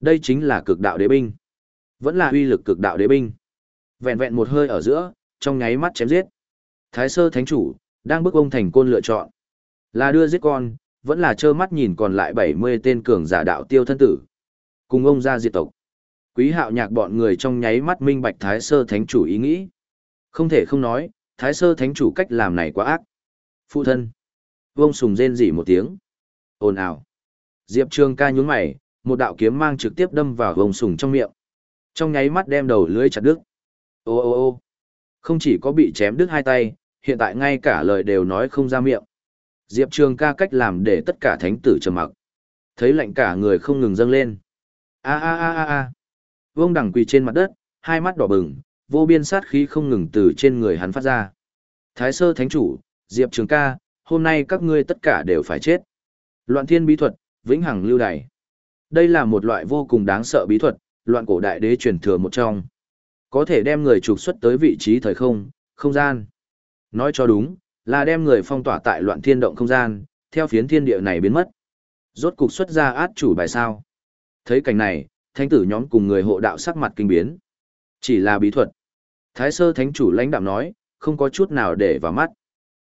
Đây chính là cực đạo đế binh. Vẫn là uy lực cực đạo đế binh. Vẹn vẹn một hơi ở giữa, trong nháy mắt chém giết. Thái sơ thánh chủ, đang bức ông thành côn lựa chọn. Là đưa giết con, vẫn là trơ mắt nhìn còn lại 70 tên cường giả đạo tiêu thân tử. Cùng ông ra diệt tộc. Quý hạo nhạc bọn người trong nháy mắt minh bạch thái sơ thánh chủ ý nghĩ. Không thể không nói, thái sơ thánh chủ cách làm này quá ác. Phụ thân. Vông sùng rên rỉ một tiếng. ồn ào. Diệp Trường ca nhún mày, một đạo kiếm mang trực tiếp đâm vào vông sùng trong miệng. Trong nháy mắt đem đầu lưới chặt đứt. Ô ô ô. Không chỉ có bị chém đứt hai tay, hiện tại ngay cả lời đều nói không ra miệng. Diệp Trường ca cách làm để tất cả thánh tử trầm mặc. Thấy lạnh cả người không ngừng dâng lên. A a a a a. Vương đẳng quỳ trên mặt đất, hai mắt đỏ bừng, vô biên sát khí không ngừng từ trên người hắn phát ra. Thái sơ thánh chủ, Diệp Trường ca, hôm nay các ngươi tất cả đều phải chết. Loạn thiên bí thuật, vĩnh hằng lưu đày. Đây là một loại vô cùng đáng sợ bí thuật, loạn cổ đại đế truyền thừa một trong. Có thể đem người trục xuất tới vị trí thời không, không gian. Nói cho đúng, là đem người phong tỏa tại loạn thiên động không gian, theo phiến thiên địa này biến mất. Rốt cục xuất ra át chủ bài sao. Thấy cảnh này, thánh tử nhóm cùng người hộ đạo sắc mặt kinh biến. Chỉ là bí thuật. Thái sơ thánh chủ lãnh đạm nói, không có chút nào để vào mắt.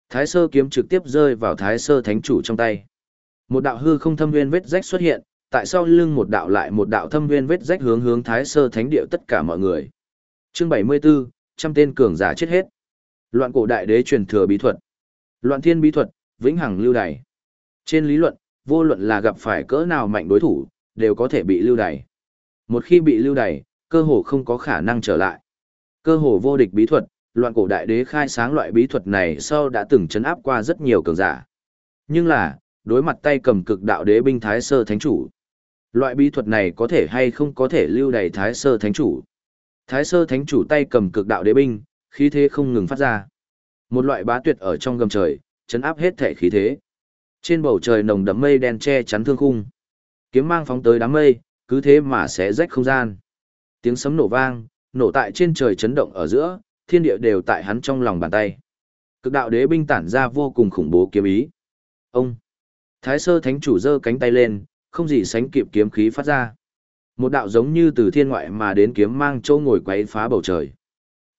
Thái sơ kiếm trực tiếp rơi vào thái sơ thánh chủ trong tay. Một đạo hư không thâm nguyên vết rách xuất hiện, tại sau lưng một đạo lại một đạo thâm nguyên vết rách hướng hướng thái sơ thánh địa tất cả mọi người. Chương 74, trăm tên cường giả chết hết. Loạn cổ đại đế truyền thừa bí thuật. Loạn thiên bí thuật, vĩnh hằng lưu đày. Trên lý luận, vô luận là gặp phải cỡ nào mạnh đối thủ, đều có thể bị lưu đày. Một khi bị lưu đày, cơ hồ không có khả năng trở lại. Cơ hồ vô địch bí thuật, loạn cổ đại đế khai sáng loại bí thuật này sau đã từng chấn áp qua rất nhiều cường giả. Nhưng là, đối mặt tay cầm cực đạo đế binh thái sơ thánh chủ. Loại bí thuật này có thể hay không có thể lưu đầy thái sơ thánh chủ. Thái sơ thánh chủ tay cầm cực đạo đế binh, khí thế không ngừng phát ra. Một loại bá tuyệt ở trong gầm trời, chấn áp hết thể khí thế. Trên bầu trời nồng đậm mây đen che chắn thương khung. Kiếm mang phóng tới đám mây, cứ thế mà sẽ rách không gian. Tiếng sấm nổ vang, nổ tại trên trời chấn động ở giữa, thiên địa đều tại hắn trong lòng bàn tay. Cực đạo đế binh tản ra vô cùng khủng bố kiếm ý. Ông! Thái sơ thánh chủ giơ cánh tay lên, không gì sánh kịp kiếm khí phát ra. Một đạo giống như từ thiên ngoại mà đến kiếm mang châu ngồi quấy phá bầu trời.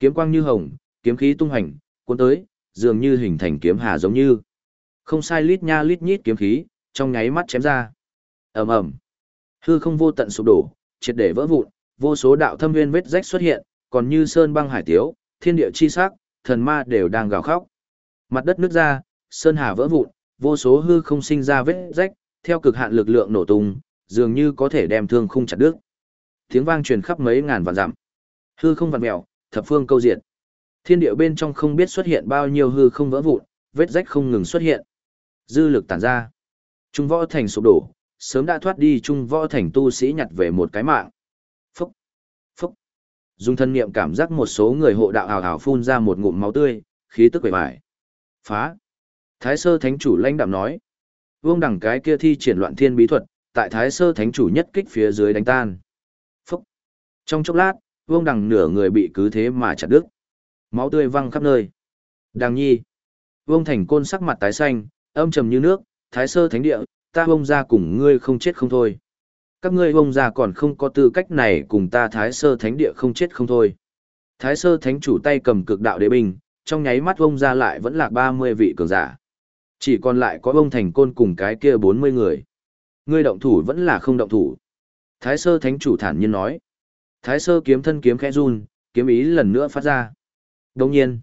Kiếm quang như hồng, kiếm khí tung hành, cuốn tới, dường như hình thành kiếm hà giống như. Không sai lít nha lít nhít kiếm khí, trong nháy mắt chém ra. ầm ầm, hư không vô tận sụp đổ, triệt để vỡ vụn, vô số đạo thâm nguyên vết rách xuất hiện, còn như sơn băng hải tiếu, thiên địa chi sắc, thần ma đều đang gào khóc. Mặt đất nứt ra, sơn hà vỡ vụn, vô số hư không sinh ra vết rách, theo cực hạn lực lượng nổ tung, dường như có thể đem thương khung chặt đứt. Tiếng vang truyền khắp mấy ngàn vạn dặm. Hư không vặn mèo, thập phương câu diệt. Thiên địa bên trong không biết xuất hiện bao nhiêu hư không vỡ vụn, vết rách không ngừng xuất hiện. Dư lực tản ra. Trung võ thành sụp đổ, sớm đã thoát đi trung võ thành tu sĩ nhặt về một cái mạng. Phúc, phúc. Dùng thân niệm cảm giác một số người hộ đạo hào hào phun ra một ngụm máu tươi, khí tức quẩy bại. Phá. Thái sơ thánh chủ lãnh đạm nói. Vương đẳng cái kia thi triển loạn thiên bí thuật, tại thái sơ thánh chủ nhất kích phía dưới đánh tan. Phúc. Trong chốc lát, vương đẳng nửa người bị cứ thế mà chặt đứt. Máu tươi văng khắp nơi. Đằng nhi. Vương thành côn sắc mặt tái xanh, âm trầm như nước, thái sơ thánh địa, ta vông ra cùng ngươi không chết không thôi. Các ngươi vông ra còn không có tư cách này cùng ta thái sơ thánh địa không chết không thôi. Thái sơ thánh chủ tay cầm cực đạo đế binh, trong nháy mắt vông ra lại vẫn là 30 vị cường giả. Chỉ còn lại có ông thành côn cùng cái kia 40 người. Ngươi động thủ vẫn là không động thủ. Thái sơ thánh chủ thản nhiên nói. Thái sơ kiếm thân kiếm khẽ run, kiếm ý lần nữa phát ra. Đồng nhiên,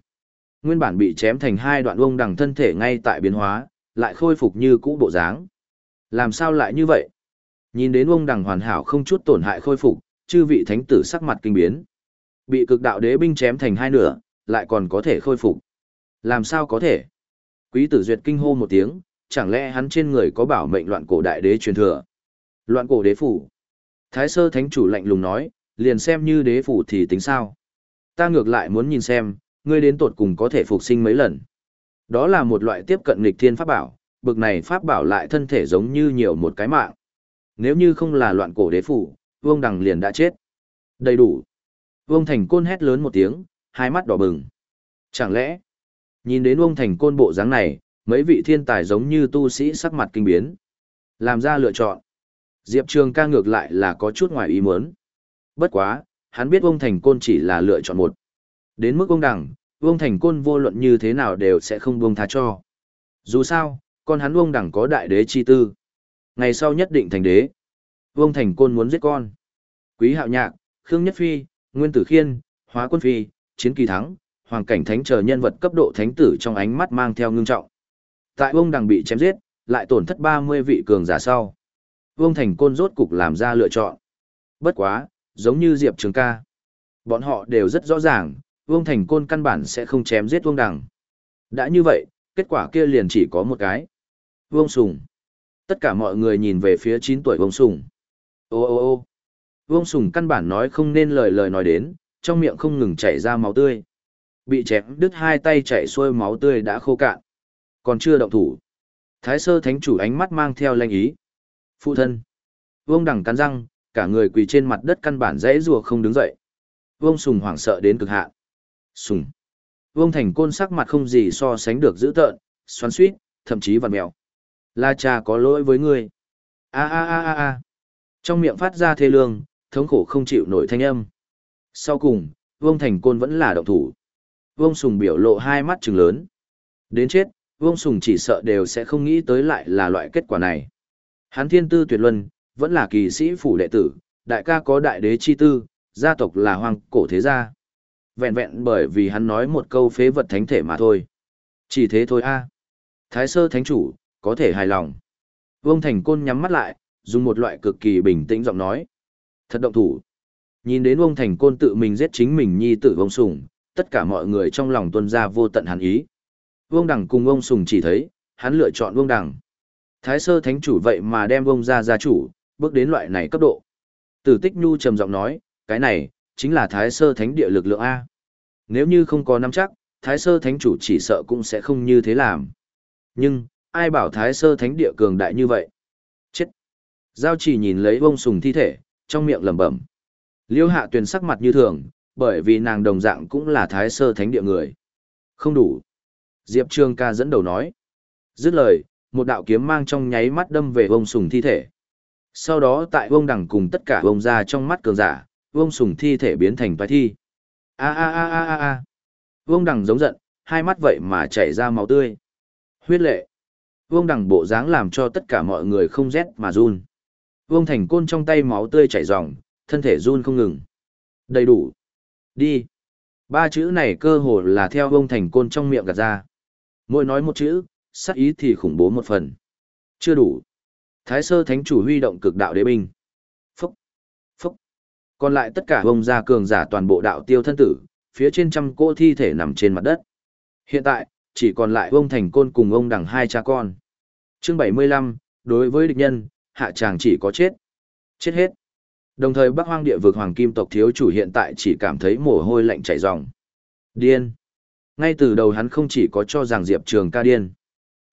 nguyên bản bị chém thành hai đoạn ông đằng thân thể ngay tại biến hóa, lại khôi phục như cũ bộ dáng. Làm sao lại như vậy? Nhìn đến ông đằng hoàn hảo không chút tổn hại khôi phục, chư vị thánh tử sắc mặt kinh biến. Bị cực đạo đế binh chém thành hai nửa, lại còn có thể khôi phục. Làm sao có thể? Quý tử duyệt kinh hô một tiếng, chẳng lẽ hắn trên người có bảo mệnh loạn cổ đại đế truyền thừa? Loạn cổ đế phủ. Thái sơ thánh chủ lạnh lùng nói, liền xem như đế phủ thì tính sao? Ta ngược lại muốn nhìn xem, ngươi đến tột cùng có thể phục sinh mấy lần. Đó là một loại tiếp cận nghịch thiên pháp bảo, bực này pháp bảo lại thân thể giống như nhiều một cái mạng. Nếu như không là loạn cổ đế phủ, Vương Đằng liền đã chết. Đầy đủ. Vương Thành Côn hét lớn một tiếng, hai mắt đỏ bừng. Chẳng lẽ, nhìn đến uông Thành Côn bộ dáng này, mấy vị thiên tài giống như tu sĩ sắc mặt kinh biến. Làm ra lựa chọn. Diệp Trường ca ngược lại là có chút ngoài ý muốn. Bất quá, hắn biết ông Thành Côn chỉ là lựa chọn một. Đến mức ông đẳng, ông Thành Côn vô luận như thế nào đều sẽ không buông tha cho. Dù sao, con hắn ông đẳng có đại đế chi tư. Ngày sau nhất định thành đế. Ông Thành Côn muốn giết con. Quý Hạo Nhạc, Khương Nhất Phi, Nguyên Tử Khiên, Hóa Quân Phi, Chiến Kỳ Thắng, Hoàng Cảnh Thánh chờ nhân vật cấp độ thánh tử trong ánh mắt mang theo ngưng trọng. Tại ông đằng bị chém giết, lại tổn thất 30 vị cường giả sau. Vương Thành Côn rốt cục làm ra lựa chọn. Bất quá, giống như Diệp Trường ca. Bọn họ đều rất rõ ràng, Vương Thành Côn căn bản sẽ không chém giết Vương Đằng. Đã như vậy, kết quả kia liền chỉ có một cái. Vương Sùng. Tất cả mọi người nhìn về phía 9 tuổi Vương Sùng. Ô ô ô Vương Sùng căn bản nói không nên lời lời nói đến, trong miệng không ngừng chảy ra máu tươi. Bị chém đứt hai tay chảy xuôi máu tươi đã khô cạn. Còn chưa động thủ. Thái sơ thánh chủ ánh mắt mang theo lanh ý. Phụ thân. Vương đằng cắn răng, cả người quỳ trên mặt đất căn bản dãy rùa không đứng dậy. Vương sùng hoảng sợ đến cực hạn. Sùng. Vương thành côn sắc mặt không gì so sánh được dữ tợn, xoắn suýt, thậm chí vằn mèo. La cha có lỗi với ngươi. A a a a a. Trong miệng phát ra thê lương, thống khổ không chịu nổi thanh âm. Sau cùng, Vương Thành Côn vẫn là động thủ. Vương Sùng biểu lộ hai mắt trừng lớn. Đến chết, Vương Sùng chỉ sợ đều sẽ không nghĩ tới lại là loại kết quả này. Hắn thiên tư tuyệt luân, vẫn là kỳ sĩ phủ đệ tử, đại ca có đại đế chi tư, gia tộc là hoàng cổ thế gia. Vẹn vẹn bởi vì hắn nói một câu phế vật thánh thể mà thôi. Chỉ thế thôi a. Thái sơ thánh chủ, có thể hài lòng. Vương Thành Côn nhắm mắt lại, dùng một loại cực kỳ bình tĩnh giọng nói. Thật động thủ. Nhìn đến Vương Thành Côn tự mình giết chính mình nhi tử Vương Sùng, tất cả mọi người trong lòng tuân ra vô tận hàn ý. Vương Đằng cùng ông Sùng chỉ thấy, hắn lựa chọn Vương Đằng. Thái sơ thánh chủ vậy mà đem Vương ra gia chủ, bước đến loại này cấp độ. Tử Tích Nhu trầm giọng nói, cái này, chính là Thái sơ thánh địa lực lượng A. Nếu như không có nắm chắc, Thái sơ thánh chủ chỉ sợ cũng sẽ không như thế làm. Nhưng, ai bảo Thái sơ thánh địa cường đại như vậy? Chết! Giao chỉ nhìn lấy Vương Sùng thi thể, trong miệng lẩm bẩm. Liêu hạ tuyền sắc mặt như thường, bởi vì nàng đồng dạng cũng là thái sơ thánh địa người. Không đủ. Diệp Trường ca dẫn đầu nói. Dứt lời, một đạo kiếm mang trong nháy mắt đâm về vông sùng thi thể. Sau đó tại vông đằng cùng tất cả vông ra trong mắt cường giả, vông sùng thi thể biến thành toái thi. A a a a a a. Vông đằng giống giận, hai mắt vậy mà chảy ra máu tươi. Huyết lệ. Vông đằng bộ dáng làm cho tất cả mọi người không rét mà run. Vông thành côn trong tay máu tươi chảy ròng, thân thể run không ngừng. Đầy đủ. Đi. Ba chữ này cơ hồ là theo ông thành côn trong miệng gạt ra. Mỗi nói một chữ, sắc ý thì khủng bố một phần. Chưa đủ. Thái sơ thánh chủ huy động cực đạo đế binh. Phúc. Phúc. Còn lại tất cả ông gia cường giả toàn bộ đạo tiêu thân tử, phía trên trăm cô thi thể nằm trên mặt đất. Hiện tại, chỉ còn lại ông thành côn cùng ông đằng hai cha con. Chương 75, đối với địch nhân, hạ chàng chỉ có chết. Chết hết. Đồng thời Bắc Hoang địa vực hoàng kim tộc thiếu chủ hiện tại chỉ cảm thấy mồ hôi lạnh chảy ròng. Điên. Ngay từ đầu hắn không chỉ có cho rằng Diệp Trường ca điên.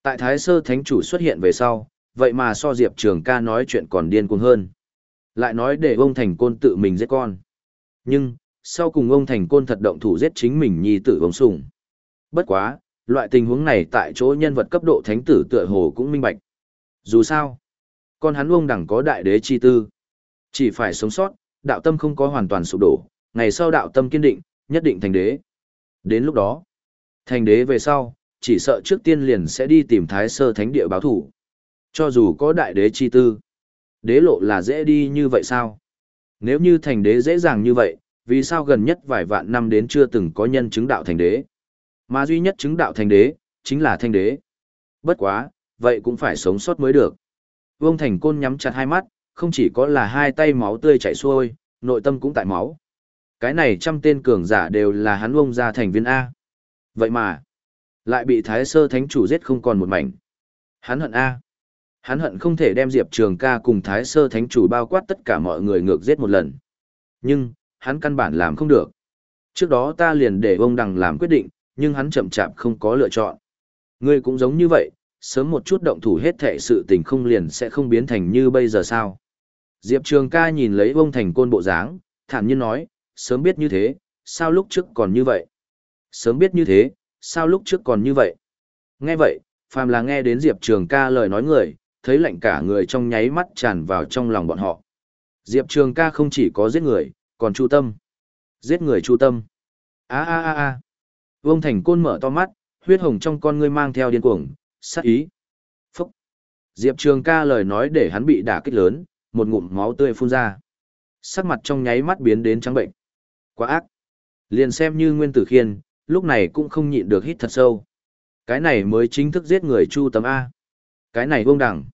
Tại Thái Sơ Thánh chủ xuất hiện về sau, vậy mà so Diệp Trường ca nói chuyện còn điên cuồng hơn. Lại nói để ông Thành Côn tự mình giết con. Nhưng, sau cùng ông Thành Côn thật động thủ giết chính mình nhi tử ông sủng. Bất quá, loại tình huống này tại chỗ nhân vật cấp độ thánh tử tựa hồ cũng minh bạch. Dù sao, con hắn ông đẳng có đại đế chi tư. Chỉ phải sống sót, đạo tâm không có hoàn toàn sụp đổ, ngày sau đạo tâm kiên định, nhất định thành đế. Đến lúc đó, thành đế về sau, chỉ sợ trước tiên liền sẽ đi tìm thái sơ thánh địa báo thủ. Cho dù có đại đế chi tư, đế lộ là dễ đi như vậy sao? Nếu như thành đế dễ dàng như vậy, vì sao gần nhất vài vạn năm đến chưa từng có nhân chứng đạo thành đế? Mà duy nhất chứng đạo thành đế, chính là thanh đế. Bất quá, vậy cũng phải sống sót mới được. Vương Thành Côn nhắm chặt hai mắt, không chỉ có là hai tay máu tươi chảy xuôi, nội tâm cũng tại máu. Cái này trăm tên cường giả đều là hắn ông ra thành viên A. Vậy mà, lại bị Thái Sơ Thánh Chủ giết không còn một mảnh. Hắn hận A. Hắn hận không thể đem Diệp Trường ca cùng Thái Sơ Thánh Chủ bao quát tất cả mọi người ngược giết một lần. Nhưng, hắn căn bản làm không được. Trước đó ta liền để ông đằng làm quyết định, nhưng hắn chậm chạp không có lựa chọn. Ngươi cũng giống như vậy, sớm một chút động thủ hết thệ sự tình không liền sẽ không biến thành như bây giờ sao. Diệp Trường ca nhìn lấy vông thành côn bộ dáng, thản nhiên nói, sớm biết như thế, sao lúc trước còn như vậy? Sớm biết như thế, sao lúc trước còn như vậy? Nghe vậy, phàm là nghe đến Diệp Trường ca lời nói người, thấy lạnh cả người trong nháy mắt tràn vào trong lòng bọn họ. Diệp Trường ca không chỉ có giết người, còn chu tâm. Giết người chu tâm. a a a a Vương Thành Côn mở to mắt, huyết hồng trong con ngươi mang theo điên cuồng, sát ý. Phúc. Diệp Trường ca lời nói để hắn bị đả kích lớn, một ngụm máu tươi phun ra. Sắc mặt trong nháy mắt biến đến trắng bệnh. Quá ác. Liền xem như nguyên tử khiên, lúc này cũng không nhịn được hít thật sâu. Cái này mới chính thức giết người chu tấm A. Cái này vương đẳng.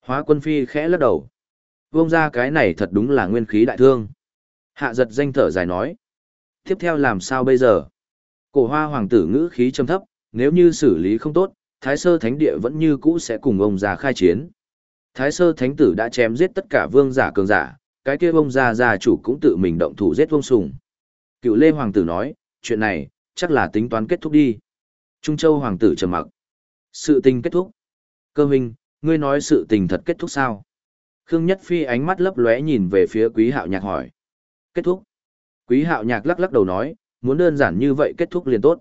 Hóa quân phi khẽ lắc đầu. Vương ra cái này thật đúng là nguyên khí đại thương. Hạ giật danh thở dài nói. Tiếp theo làm sao bây giờ? Cổ hoa hoàng tử ngữ khí trầm thấp, nếu như xử lý không tốt, Thái Sơ Thánh Địa vẫn như cũ sẽ cùng ông già khai chiến. Thái Sơ Thánh Tử đã chém giết tất cả vương giả cường giả, cái kia ông gia gia chủ cũng tự mình động thủ giết vương sùng. Cựu Lê Hoàng tử nói, chuyện này, chắc là tính toán kết thúc đi. Trung Châu Hoàng tử trầm mặc. Sự tình kết thúc. Cơ huynh, ngươi nói sự tình thật kết thúc sao? Khương Nhất Phi ánh mắt lấp lóe nhìn về phía Quý Hạo Nhạc hỏi. Kết thúc. Quý Hạo Nhạc lắc lắc đầu nói, muốn đơn giản như vậy kết thúc liền tốt.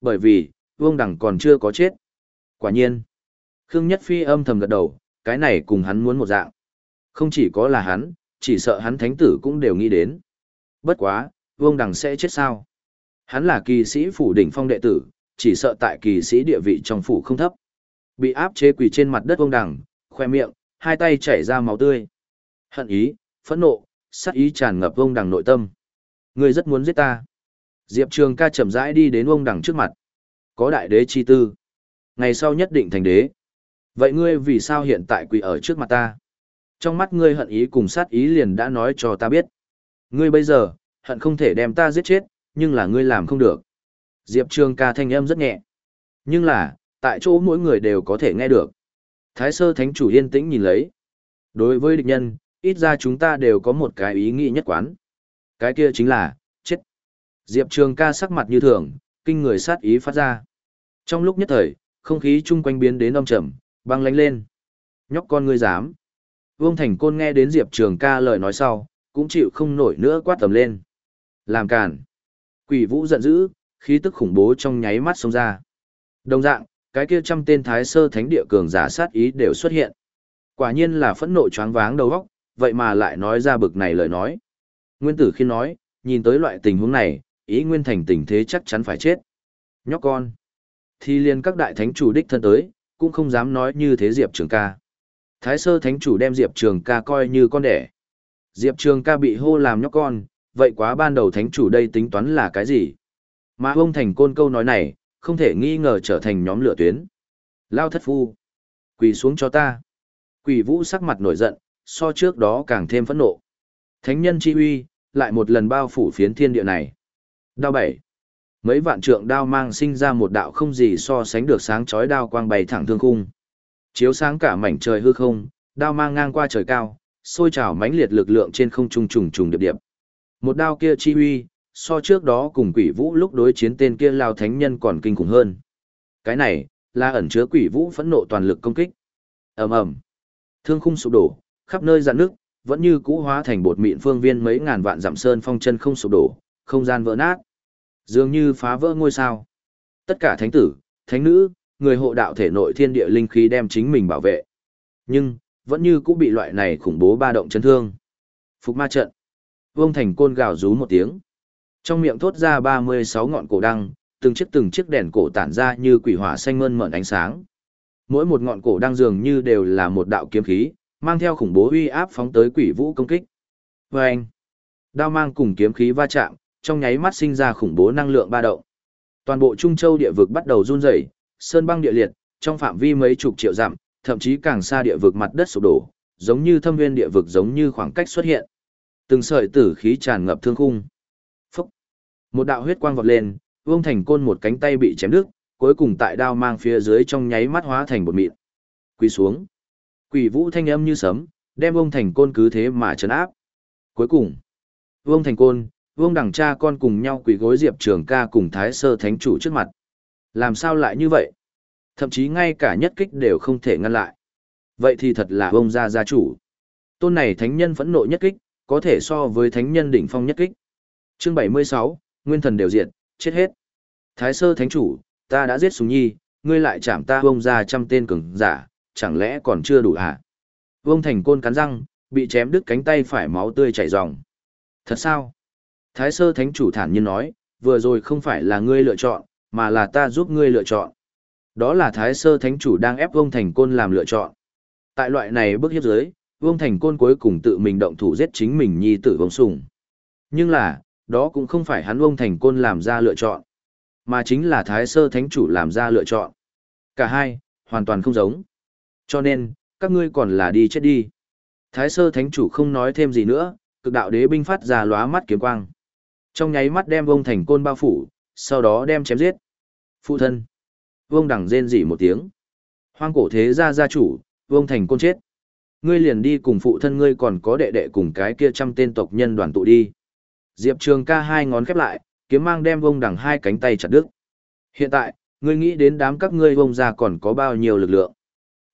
Bởi vì, Vương Đằng còn chưa có chết. Quả nhiên. Khương Nhất Phi âm thầm gật đầu, cái này cùng hắn muốn một dạng. Không chỉ có là hắn, chỉ sợ hắn thánh tử cũng đều nghĩ đến. Bất quá, Vương Đằng sẽ chết sao? Hắn là kỳ sĩ phủ đỉnh phong đệ tử, chỉ sợ tại kỳ sĩ địa vị trong phủ không thấp. Bị áp chế quỳ trên mặt đất Vương Đằng, khoe miệng, hai tay chảy ra máu tươi. Hận ý, phẫn nộ, sát ý tràn ngập Vương Đằng nội tâm. Người rất muốn giết ta. Diệp Trường ca chậm rãi đi đến Vương Đằng trước mặt. Có đại đế chi tư. Ngày sau nhất định thành đế. Vậy ngươi vì sao hiện tại quỳ ở trước mặt ta? Trong mắt ngươi hận ý cùng sát ý liền đã nói cho ta biết. Ngươi bây giờ, hận không thể đem ta giết chết, nhưng là ngươi làm không được. Diệp Trường ca thanh âm rất nhẹ. Nhưng là, tại chỗ mỗi người đều có thể nghe được. Thái sơ thánh chủ yên tĩnh nhìn lấy. Đối với địch nhân, ít ra chúng ta đều có một cái ý nghĩ nhất quán. Cái kia chính là, chết. Diệp Trường ca sắc mặt như thường, kinh người sát ý phát ra. Trong lúc nhất thời, không khí chung quanh biến đến âm trầm, băng lánh lên. Nhóc con ngươi dám. Vương Thành Côn nghe đến Diệp Trường ca lời nói sau, cũng chịu không nổi nữa quát tầm lên. Làm cản. Quỷ vũ giận dữ, khí tức khủng bố trong nháy mắt xông ra. Đồng dạng, cái kia trăm tên thái sơ thánh địa cường giả sát ý đều xuất hiện. Quả nhiên là phẫn nộ choáng váng đầu óc, vậy mà lại nói ra bực này lời nói. Nguyên tử khi nói, nhìn tới loại tình huống này, ý nguyên thành tình thế chắc chắn phải chết. Nhóc con. Thì liền các đại thánh chủ đích thân tới, cũng không dám nói như thế Diệp Trường ca. Thái sơ thánh chủ đem Diệp Trường ca coi như con đẻ. Diệp Trường ca bị hô làm nhóc con, vậy quá ban đầu thánh chủ đây tính toán là cái gì? Mà ông thành côn câu nói này, không thể nghi ngờ trở thành nhóm lửa tuyến. Lao thất phu. Quỳ xuống cho ta. Quỷ vũ sắc mặt nổi giận, so trước đó càng thêm phẫn nộ. Thánh nhân chi uy, lại một lần bao phủ phiến thiên địa này. Đao bảy. Mấy vạn trượng đao mang sinh ra một đạo không gì so sánh được sáng chói đao quang bay thẳng thương khung. Chiếu sáng cả mảnh trời hư không, đao mang ngang qua trời cao, sôi trào mãnh liệt lực lượng trên không trung trùng trùng điệp điệp. Một đao kia chi uy, so trước đó cùng quỷ vũ lúc đối chiến tên kia lao thánh nhân còn kinh khủng hơn. Cái này, là ẩn chứa quỷ vũ phẫn nộ toàn lực công kích. ầm ầm Thương khung sụp đổ, khắp nơi dạn nước, vẫn như cũ hóa thành bột mịn phương viên mấy ngàn vạn dặm sơn phong chân không sụp đổ, không gian vỡ nát. Dường như phá vỡ ngôi sao. Tất cả thánh tử, thánh nữ, người hộ đạo thể nội thiên địa linh khí đem chính mình bảo vệ. Nhưng, vẫn như cũng bị loại này khủng bố ba động chấn thương. Phục ma trận. Vương Thành côn gào rú một tiếng. Trong miệng thốt ra 36 ngọn cổ đăng, từng chiếc từng chiếc đèn cổ tản ra như quỷ hỏa xanh mơn mởn ánh sáng. Mỗi một ngọn cổ đăng dường như đều là một đạo kiếm khí, mang theo khủng bố uy áp phóng tới quỷ vũ công kích. Và anh, đao mang cùng kiếm khí va chạm, trong nháy mắt sinh ra khủng bố năng lượng ba động. Toàn bộ Trung Châu địa vực bắt đầu run rẩy, sơn băng địa liệt, trong phạm vi mấy chục triệu dặm, thậm chí càng xa địa vực mặt đất sụp đổ, giống như thâm viên địa vực giống như khoảng cách xuất hiện. Từng sợi tử khí tràn ngập thương khung. Phốc. Một đạo huyết quang vọt lên, Vương Thành Côn một cánh tay bị chém đứt, cuối cùng tại đao mang phía dưới trong nháy mắt hóa thành bột mịn. Quỳ xuống. Quỷ vũ thanh âm như sấm, đem Vương Thành Côn cứ thế mà trấn áp. Cuối cùng, Vương Thành Côn, Vương Đằng cha con cùng nhau quỳ gối Diệp Trường Ca cùng Thái Sơ Thánh chủ trước mặt. Làm sao lại như vậy? Thậm chí ngay cả nhất kích đều không thể ngăn lại. Vậy thì thật là ông gia gia chủ. Tôn này thánh nhân phẫn nộ nhất kích, có thể so với thánh nhân đỉnh phong nhất kích. Chương 76, nguyên thần đều diệt, chết hết. Thái sơ thánh chủ, ta đã giết Sùng Nhi, ngươi lại chạm ta Vương gia trăm tên cường giả, chẳng lẽ còn chưa đủ hả? Vương Thành Côn cắn răng, bị chém đứt cánh tay phải máu tươi chảy ròng. Thật sao? Thái sơ thánh chủ thản nhiên nói, vừa rồi không phải là ngươi lựa chọn, mà là ta giúp ngươi lựa chọn. Đó là thái sơ thánh chủ đang ép Vương Thành Côn làm lựa chọn. Tại loại này bước hiếp dưới, Vương Thành Côn cuối cùng tự mình động thủ giết chính mình nhi tử vông Sùng. Nhưng là, đó cũng không phải hắn Vương Thành Côn làm ra lựa chọn, mà chính là thái sơ thánh chủ làm ra lựa chọn. Cả hai, hoàn toàn không giống. Cho nên, các ngươi còn là đi chết đi. Thái sơ thánh chủ không nói thêm gì nữa, cực đạo đế binh phát ra lóa mắt kiếm quang. Trong nháy mắt đem vông thành côn bao phủ, sau đó đem chém giết. Phụ thân. Vông đẳng rên rỉ một tiếng. Hoang cổ thế gia gia chủ, vông thành côn chết. Ngươi liền đi cùng phụ thân ngươi còn có đệ đệ cùng cái kia trăm tên tộc nhân đoàn tụ đi. Diệp Trường ca hai ngón khép lại, kiếm mang đem vông đằng hai cánh tay chặt đứt. Hiện tại, ngươi nghĩ đến đám các ngươi vông ra còn có bao nhiêu lực lượng.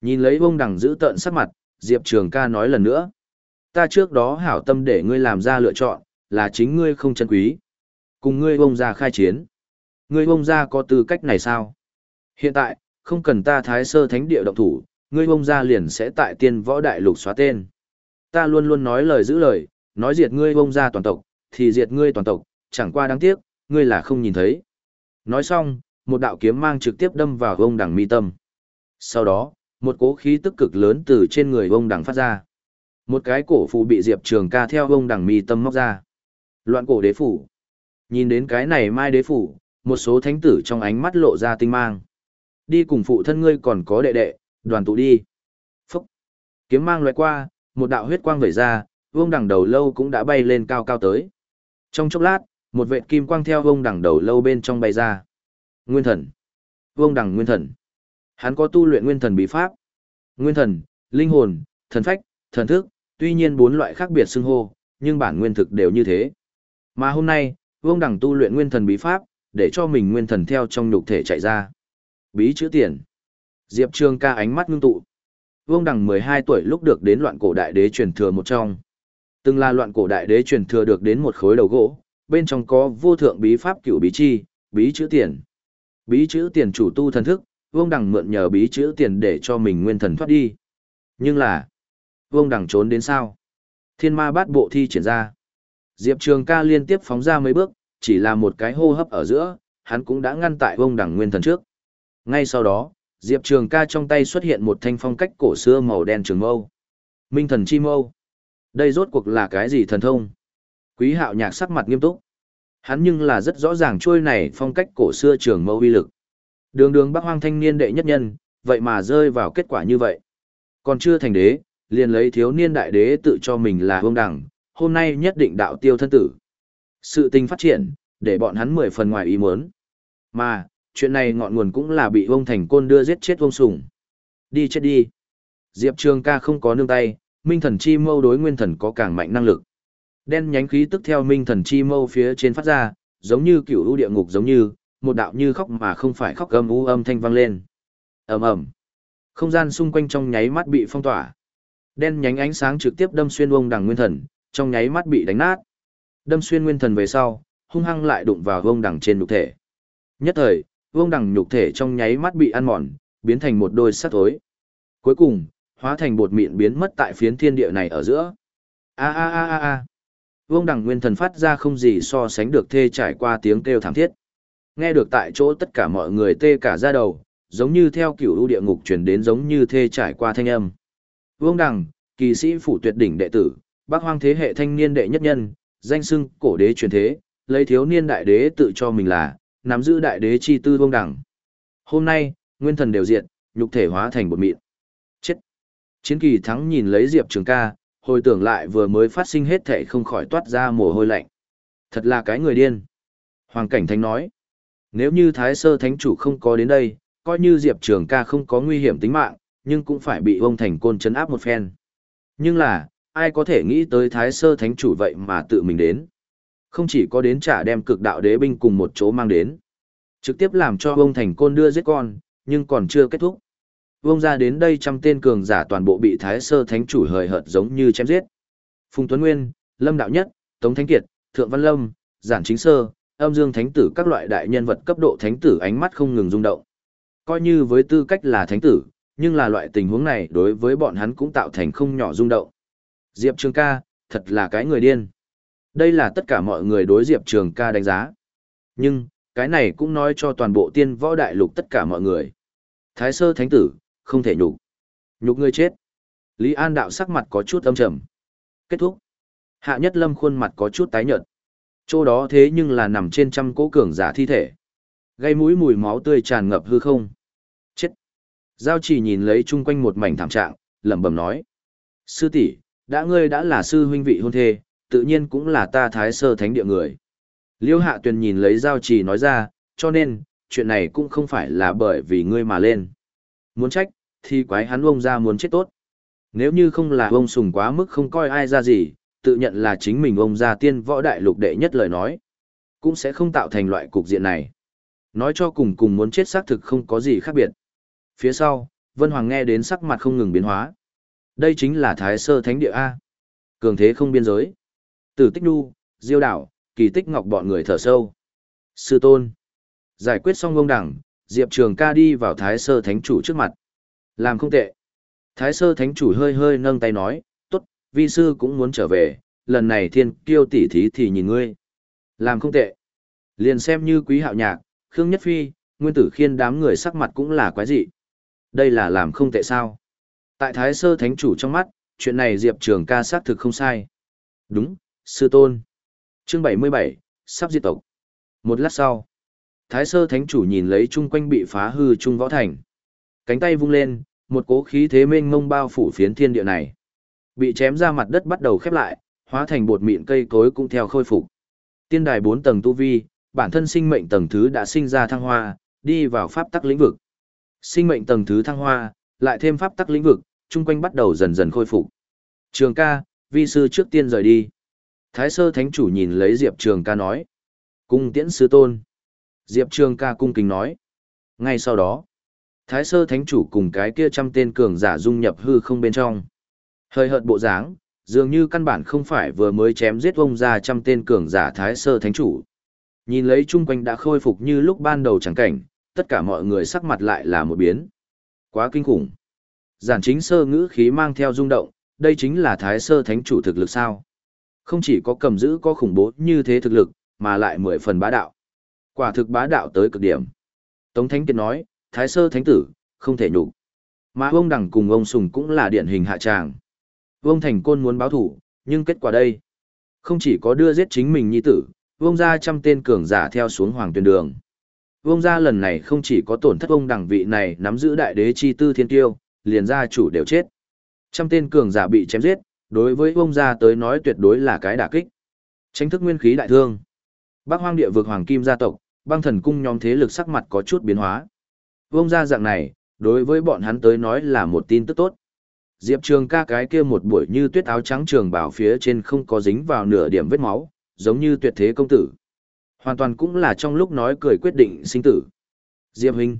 Nhìn lấy vông đằng giữ tợn sắc mặt, Diệp Trường ca nói lần nữa. Ta trước đó hảo tâm để ngươi làm ra lựa chọn, là chính ngươi không chân quý. Cùng ngươi bông ra khai chiến. Ngươi bông ra có tư cách này sao? Hiện tại, không cần ta thái sơ thánh địa động thủ, ngươi bông ra liền sẽ tại tiên võ đại lục xóa tên. Ta luôn luôn nói lời giữ lời, nói diệt ngươi bông ra toàn tộc, thì diệt ngươi toàn tộc, chẳng qua đáng tiếc, ngươi là không nhìn thấy. Nói xong, một đạo kiếm mang trực tiếp đâm vào ông đằng mi tâm. Sau đó, một cố khí tức cực lớn từ trên người ông đằng phát ra. Một cái cổ phù bị Diệp Trường ca theo ông đằng mi tâm móc ra. Loạn cổ đế phủ. Nhìn đến cái này mai đế phủ, một số thánh tử trong ánh mắt lộ ra tinh mang. Đi cùng phụ thân ngươi còn có đệ đệ, đoàn tụ đi. Phúc. Kiếm mang loại qua, một đạo huyết quang vẩy ra, vông đằng đầu lâu cũng đã bay lên cao cao tới. Trong chốc lát, một vệt kim quang theo vông đằng đầu lâu bên trong bay ra. Nguyên thần. Vông đằng nguyên thần. Hắn có tu luyện nguyên thần bí pháp. Nguyên thần, linh hồn, thần phách, thần thức, tuy nhiên bốn loại khác biệt xưng hô, nhưng bản nguyên thực đều như thế. Mà hôm nay, Vương Đẳng tu luyện nguyên thần bí pháp, để cho mình nguyên thần theo trong nhục thể chạy ra. Bí chữ tiền. Diệp Trường ca ánh mắt ngưng tụ. Vương Đẳng 12 tuổi lúc được đến loạn cổ đại đế truyền thừa một trong. Từng là loạn cổ đại đế truyền thừa được đến một khối đầu gỗ, bên trong có vô thượng bí pháp cửu bí chi, bí chữ tiền. Bí chữ tiền chủ tu thần thức, Vương Đẳng mượn nhờ bí chữ tiền để cho mình nguyên thần thoát đi. Nhưng là, Vương Đẳng trốn đến sao? Thiên ma bát bộ thi triển ra. Diệp Trường ca liên tiếp phóng ra mấy bước, chỉ là một cái hô hấp ở giữa, hắn cũng đã ngăn tại Vương Đẳng nguyên thần trước. Ngay sau đó, Diệp Trường ca trong tay xuất hiện một thanh phong cách cổ xưa màu đen trường mâu. Minh thần chi mâu. Đây rốt cuộc là cái gì thần thông? Quý hạo nhạc sắc mặt nghiêm túc. Hắn nhưng là rất rõ ràng trôi này phong cách cổ xưa trường mâu uy lực. Đường đường bắc hoang thanh niên đệ nhất nhân, vậy mà rơi vào kết quả như vậy. Còn chưa thành đế, liền lấy thiếu niên đại đế tự cho mình là Vương đẳng, hôm nay nhất định đạo tiêu thân tử. Sự tình phát triển, để bọn hắn mười phần ngoài ý muốn. Mà, chuyện này ngọn nguồn cũng là bị vông thành côn đưa giết chết vông sùng. Đi chết đi. Diệp Trường ca không có nương tay, minh thần chi mâu đối nguyên thần có càng mạnh năng lực. Đen nhánh khí tức theo minh thần chi mâu phía trên phát ra, giống như cựu ưu địa ngục giống như, một đạo như khóc mà không phải khóc gầm u âm thanh vang lên. ầm ầm, không gian xung quanh trong nháy mắt bị phong tỏa. Đen nhánh ánh sáng trực tiếp đâm xuyên ông đằng nguyên thần, trong nháy mắt bị đánh nát. Đâm xuyên nguyên thần về sau, hung hăng lại đụng vào vông đằng trên nhục thể. Nhất thời, vông đằng nhục thể trong nháy mắt bị ăn mòn, biến thành một đôi sắt thối. Cuối cùng, hóa thành bột mịn biến mất tại phiến thiên địa này ở giữa. A a a a a. Vương đằng nguyên thần phát ra không gì so sánh được thê trải qua tiếng kêu thảm thiết. Nghe được tại chỗ tất cả mọi người tê cả ra đầu, giống như theo kiểu ưu địa ngục truyền đến giống như thê trải qua thanh âm. Vương Đằng, kỳ sĩ phủ tuyệt đỉnh đệ tử, bác hoang thế hệ thanh niên đệ nhất nhân, danh xưng cổ đế truyền thế, lấy thiếu niên đại đế tự cho mình là, nắm giữ đại đế chi tư Vương đẳng Hôm nay, nguyên thần đều diệt, nhục thể hóa thành bột mịn. Chết. Chiến kỳ thắng nhìn lấy Diệp Trường ca, hồi tưởng lại vừa mới phát sinh hết thể không khỏi toát ra mồ hôi lạnh. Thật là cái người điên. Hoàng Cảnh Thánh nói. Nếu như Thái Sơ Thánh Chủ không có đến đây, coi như Diệp Trường ca không có nguy hiểm tính mạng, nhưng cũng phải bị ông thành côn chấn áp một phen. Nhưng là, ai có thể nghĩ tới Thái Sơ Thánh Chủ vậy mà tự mình đến. Không chỉ có đến trả đem cực đạo đế binh cùng một chỗ mang đến. Trực tiếp làm cho vông thành côn đưa giết con, nhưng còn chưa kết thúc. Vông ra đến đây trăm tên cường giả toàn bộ bị Thái Sơ Thánh Chủ hời hợt giống như chém giết. Phùng Tuấn Nguyên, Lâm Đạo Nhất, Tống Thánh Kiệt, Thượng Văn Lâm, Giản Chính Sơ, âm dương thánh tử các loại đại nhân vật cấp độ thánh tử ánh mắt không ngừng rung động. Coi như với tư cách là thánh tử, nhưng là loại tình huống này đối với bọn hắn cũng tạo thành không nhỏ rung động. Diệp Trường ca, thật là cái người điên. Đây là tất cả mọi người đối Diệp Trường ca đánh giá. Nhưng, cái này cũng nói cho toàn bộ tiên võ đại lục tất cả mọi người. Thái sơ thánh tử, không thể nhục. Nhục ngươi chết. Lý An đạo sắc mặt có chút âm trầm. Kết thúc. Hạ nhất lâm khuôn mặt có chút tái nhợt. Chỗ đó thế nhưng là nằm trên trăm cỗ cường giả thi thể. Gây mũi mùi máu tươi tràn ngập hư không. Chết. Giao chỉ nhìn lấy chung quanh một mảnh thảm trạng, lẩm bẩm nói. Sư tỷ, đã ngươi đã là sư huynh vị hôn thê, tự nhiên cũng là ta thái sơ thánh địa người. Liêu hạ tuyền nhìn lấy giao trì nói ra, cho nên, chuyện này cũng không phải là bởi vì ngươi mà lên. Muốn trách, thì quái hắn ông ra muốn chết tốt. Nếu như không là ông sùng quá mức không coi ai ra gì, tự nhận là chính mình ông ra tiên võ đại lục đệ nhất lời nói, cũng sẽ không tạo thành loại cục diện này. Nói cho cùng cùng muốn chết xác thực không có gì khác biệt. Phía sau, Vân Hoàng nghe đến sắc mặt không ngừng biến hóa. Đây chính là Thái Sơ Thánh Địa A. Cường thế không biên giới. Tử Tích Nhu, Diêu Đảo, Kỳ Tích Ngọc bọn người thở sâu. Sư Tôn. Giải quyết xong ngông đẳng, Diệp Trường ca đi vào Thái Sơ Thánh Chủ trước mặt. Làm không tệ. Thái Sơ Thánh Chủ hơi hơi nâng tay nói, tốt, vi sư cũng muốn trở về, lần này thiên kiêu tỷ thí thì nhìn ngươi. Làm không tệ. Liền xem như quý hạo nhạc, Khương Nhất Phi, Nguyên Tử Khiên đám người sắc mặt cũng là quái dị. Đây là làm không tệ sao. Tại Thái Sơ Thánh Chủ trong mắt, chuyện này Diệp Trường ca xác thực không sai. Đúng, sư tôn. Chương 77, sắp diệt tộc. Một lát sau, Thái Sơ Thánh Chủ nhìn lấy chung quanh bị phá hư trung võ thành. Cánh tay vung lên, một cố khí thế mênh mông bao phủ phiến thiên địa này. Bị chém ra mặt đất bắt đầu khép lại, hóa thành bột mịn cây cối cũng theo khôi phục. Tiên đài 4 tầng tu vi, bản thân sinh mệnh tầng thứ đã sinh ra thăng hoa, đi vào pháp tắc lĩnh vực. Sinh mệnh tầng thứ thăng hoa, lại thêm pháp tắc lĩnh vực, chung quanh bắt đầu dần dần khôi phục. Trường ca, vi sư trước tiên rời đi. Thái sơ thánh chủ nhìn lấy Diệp Trường ca nói. Cung tiễn sư tôn. Diệp Trường ca cung kính nói. Ngay sau đó, Thái sơ thánh chủ cùng cái kia trăm tên cường giả dung nhập hư không bên trong. Hơi hợt bộ dáng, dường như căn bản không phải vừa mới chém giết ông ra trăm tên cường giả Thái sơ thánh chủ. Nhìn lấy chung quanh đã khôi phục như lúc ban đầu chẳng cảnh, tất cả mọi người sắc mặt lại là một biến. Quá kinh khủng. Giản chính sơ ngữ khí mang theo rung động, đây chính là thái sơ thánh chủ thực lực sao. Không chỉ có cầm giữ có khủng bố như thế thực lực, mà lại mười phần bá đạo. Quả thực bá đạo tới cực điểm. Tống Thánh Kiệt nói, thái sơ thánh tử, không thể nhục. Mà ông đằng cùng ông Sùng cũng là điển hình hạ tràng. Vương Thành Côn muốn báo thủ, nhưng kết quả đây. Không chỉ có đưa giết chính mình nhi tử, Vương ra trăm tên cường giả theo xuống hoàng tuyên đường. Vương gia lần này không chỉ có tổn thất ông đẳng vị này nắm giữ đại đế chi tư thiên tiêu, liền gia chủ đều chết. Trăm tên cường giả bị chém giết, đối với ông gia tới nói tuyệt đối là cái đả kích. Tranh thức nguyên khí đại thương. Bắc hoang địa vực hoàng kim gia tộc, băng thần cung nhóm thế lực sắc mặt có chút biến hóa. Vương gia dạng này, đối với bọn hắn tới nói là một tin tức tốt. Diệp Trường ca cái kia một buổi như tuyết áo trắng trường bảo phía trên không có dính vào nửa điểm vết máu, giống như tuyệt thế công tử. Hoàn toàn cũng là trong lúc nói cười quyết định sinh tử. Diệp Huynh.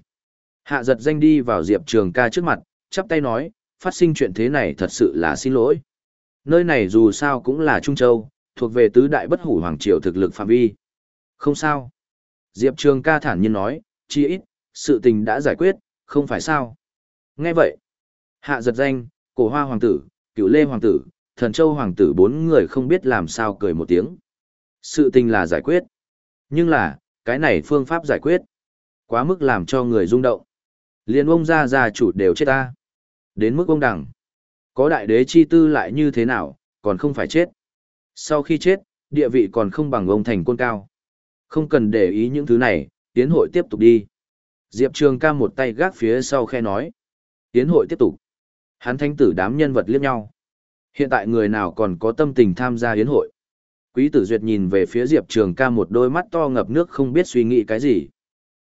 Hạ giật danh đi vào Diệp Trường ca trước mặt, chắp tay nói, phát sinh chuyện thế này thật sự là xin lỗi. Nơi này dù sao cũng là Trung Châu, thuộc về tứ đại bất hủ hoàng triều thực lực phạm vi. Không sao. Diệp Trường ca thản nhiên nói, chi ít, sự tình đã giải quyết, không phải sao. Nghe vậy, hạ giật danh, cổ hoa hoàng tử, cửu lê hoàng tử, thần châu hoàng tử bốn người không biết làm sao cười một tiếng. Sự tình là giải quyết. Nhưng là, cái này phương pháp giải quyết. Quá mức làm cho người rung động. Liên ông gia gia chủ đều chết ta. Đến mức ông đẳng. Có đại đế chi tư lại như thế nào, còn không phải chết. Sau khi chết, địa vị còn không bằng ông thành côn cao. Không cần để ý những thứ này, tiến hội tiếp tục đi. Diệp Trường ca một tay gác phía sau khe nói. Tiến hội tiếp tục. Hắn thanh tử đám nhân vật liếc nhau. Hiện tại người nào còn có tâm tình tham gia yến hội. Quý tử duyệt nhìn về phía Diệp Trường ca một đôi mắt to ngập nước không biết suy nghĩ cái gì.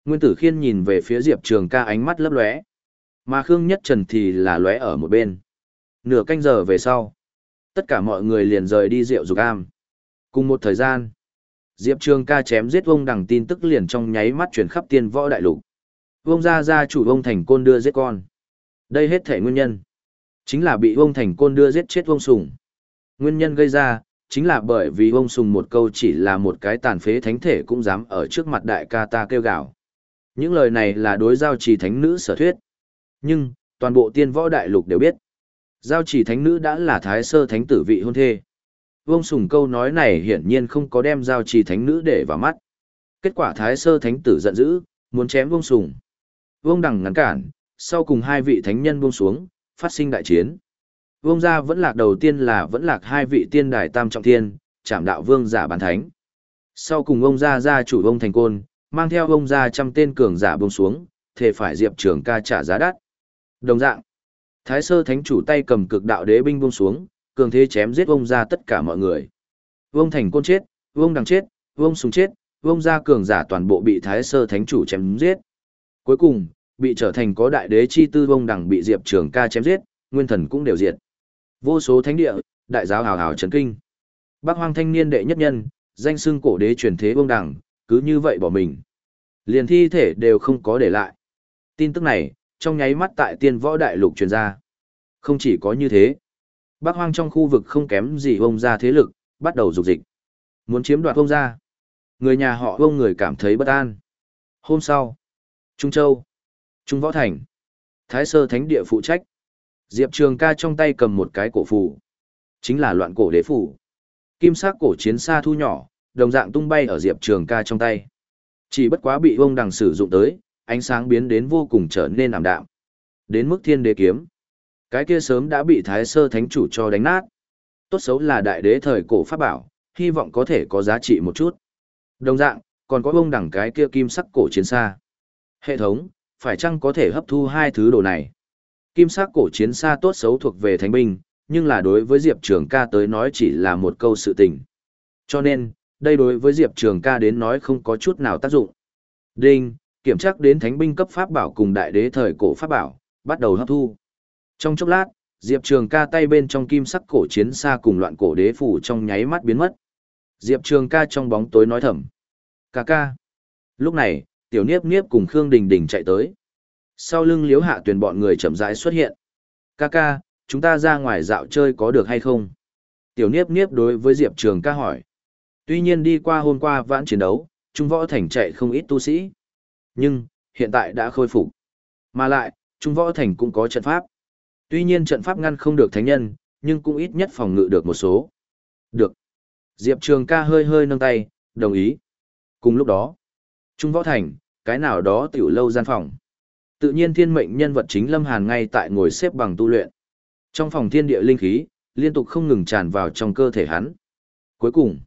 Nguyên tử khiên nhìn về phía Diệp Trường ca ánh mắt lấp lóe. Mà Khương Nhất Trần thì là lóe ở một bên. Nửa canh giờ về sau. Tất cả mọi người liền rời đi rượu dục am. Cùng một thời gian. Diệp Trường ca chém giết vông đằng tin tức liền trong nháy mắt chuyển khắp tiên võ đại lục. Vông ra ra chủ vông thành côn đưa giết con. Đây hết thể nguyên nhân. Chính là bị vông thành côn đưa giết chết vông sùng. Nguyên nhân gây ra, chính là bởi vì ông sùng một câu chỉ là một cái tàn phế thánh thể cũng dám ở trước mặt đại ca ta kêu gào. Những lời này là đối giao trì thánh nữ sở thuyết. Nhưng, toàn bộ tiên võ đại lục đều biết. Giao chỉ thánh nữ đã là thái sơ thánh tử vị hôn thê. Vương Sùng câu nói này hiển nhiên không có đem giao chỉ thánh nữ để vào mắt. Kết quả thái sơ thánh tử giận dữ, muốn chém Vương Sùng. Vương đằng ngăn cản, sau cùng hai vị thánh nhân buông xuống, phát sinh đại chiến. Vương gia vẫn lạc đầu tiên là vẫn lạc hai vị tiên đài tam trọng thiên, chạm đạo vương giả bàn thánh. Sau cùng ông gia gia chủ ông thành côn, mang theo ông gia trăm tên cường giả buông xuống, thề phải diệp trường ca trả giá đắt. Đồng dạng, thái sơ thánh chủ tay cầm cực đạo đế binh buông xuống, cường thế chém giết vông gia tất cả mọi người. Vương thành côn chết, vương đằng chết, vương súng chết, vương gia cường giả toàn bộ bị thái sơ thánh chủ chém giết. Cuối cùng, bị trở thành có đại đế chi tư vương đằng bị diệp trường ca chém giết, nguyên thần cũng đều diệt. Vô số thánh địa, đại giáo hào hào chấn kinh. Bác hoang thanh niên đệ nhất nhân, danh xưng cổ đế truyền thế vương đằng, cứ như vậy bỏ mình. Liền thi thể đều không có để lại. Tin tức này, trong nháy mắt tại tiên võ đại lục truyền ra. Không chỉ có như thế. Bác hoang trong khu vực không kém gì ông ra thế lực, bắt đầu dục dịch. Muốn chiếm đoạt ông ra. Người nhà họ ông người cảm thấy bất an. Hôm sau, Trung Châu, Trung Võ Thành, Thái Sơ Thánh Địa phụ trách. Diệp Trường ca trong tay cầm một cái cổ phù. Chính là loạn cổ đế phù. Kim sắc cổ chiến xa thu nhỏ, đồng dạng tung bay ở Diệp Trường ca trong tay. Chỉ bất quá bị ông đằng sử dụng tới, ánh sáng biến đến vô cùng trở nên ảm đạm. Đến mức thiên đế kiếm. Cái kia sớm đã bị Thái Sơ Thánh Chủ cho đánh nát. Tốt xấu là đại đế thời cổ pháp bảo, hy vọng có thể có giá trị một chút. Đồng dạng, còn có ông đẳng cái kia kim sắc cổ chiến xa. Hệ thống, phải chăng có thể hấp thu hai thứ đồ này? Kim sắc cổ chiến xa tốt xấu thuộc về thánh binh, nhưng là đối với Diệp Trường ca tới nói chỉ là một câu sự tình. Cho nên, đây đối với Diệp Trường ca đến nói không có chút nào tác dụng. Đinh, kiểm tra đến thánh binh cấp pháp bảo cùng đại đế thời cổ pháp bảo, bắt đầu hấp thu. Trong chốc lát, Diệp Trường ca tay bên trong kim sắc cổ chiến xa cùng loạn cổ đế phủ trong nháy mắt biến mất. Diệp Trường ca trong bóng tối nói thầm. Ca ca. Lúc này, tiểu niếp niếp cùng Khương Đình Đình chạy tới. Sau lưng liếu hạ tuyển bọn người chậm rãi xuất hiện. Ca ca, chúng ta ra ngoài dạo chơi có được hay không? Tiểu niếp niếp đối với Diệp Trường ca hỏi. Tuy nhiên đi qua hôm qua vãn chiến đấu, Trung Võ Thành chạy không ít tu sĩ. Nhưng, hiện tại đã khôi phục. Mà lại, Trung Võ Thành cũng có trận pháp. Tuy nhiên trận pháp ngăn không được thánh nhân, nhưng cũng ít nhất phòng ngự được một số. Được. Diệp Trường ca hơi hơi nâng tay, đồng ý. Cùng lúc đó, Trung Võ Thành, cái nào đó tiểu lâu gian phòng. Tự nhiên thiên mệnh nhân vật chính Lâm Hàn ngay tại ngồi xếp bằng tu luyện. Trong phòng thiên địa linh khí, liên tục không ngừng tràn vào trong cơ thể hắn. Cuối cùng,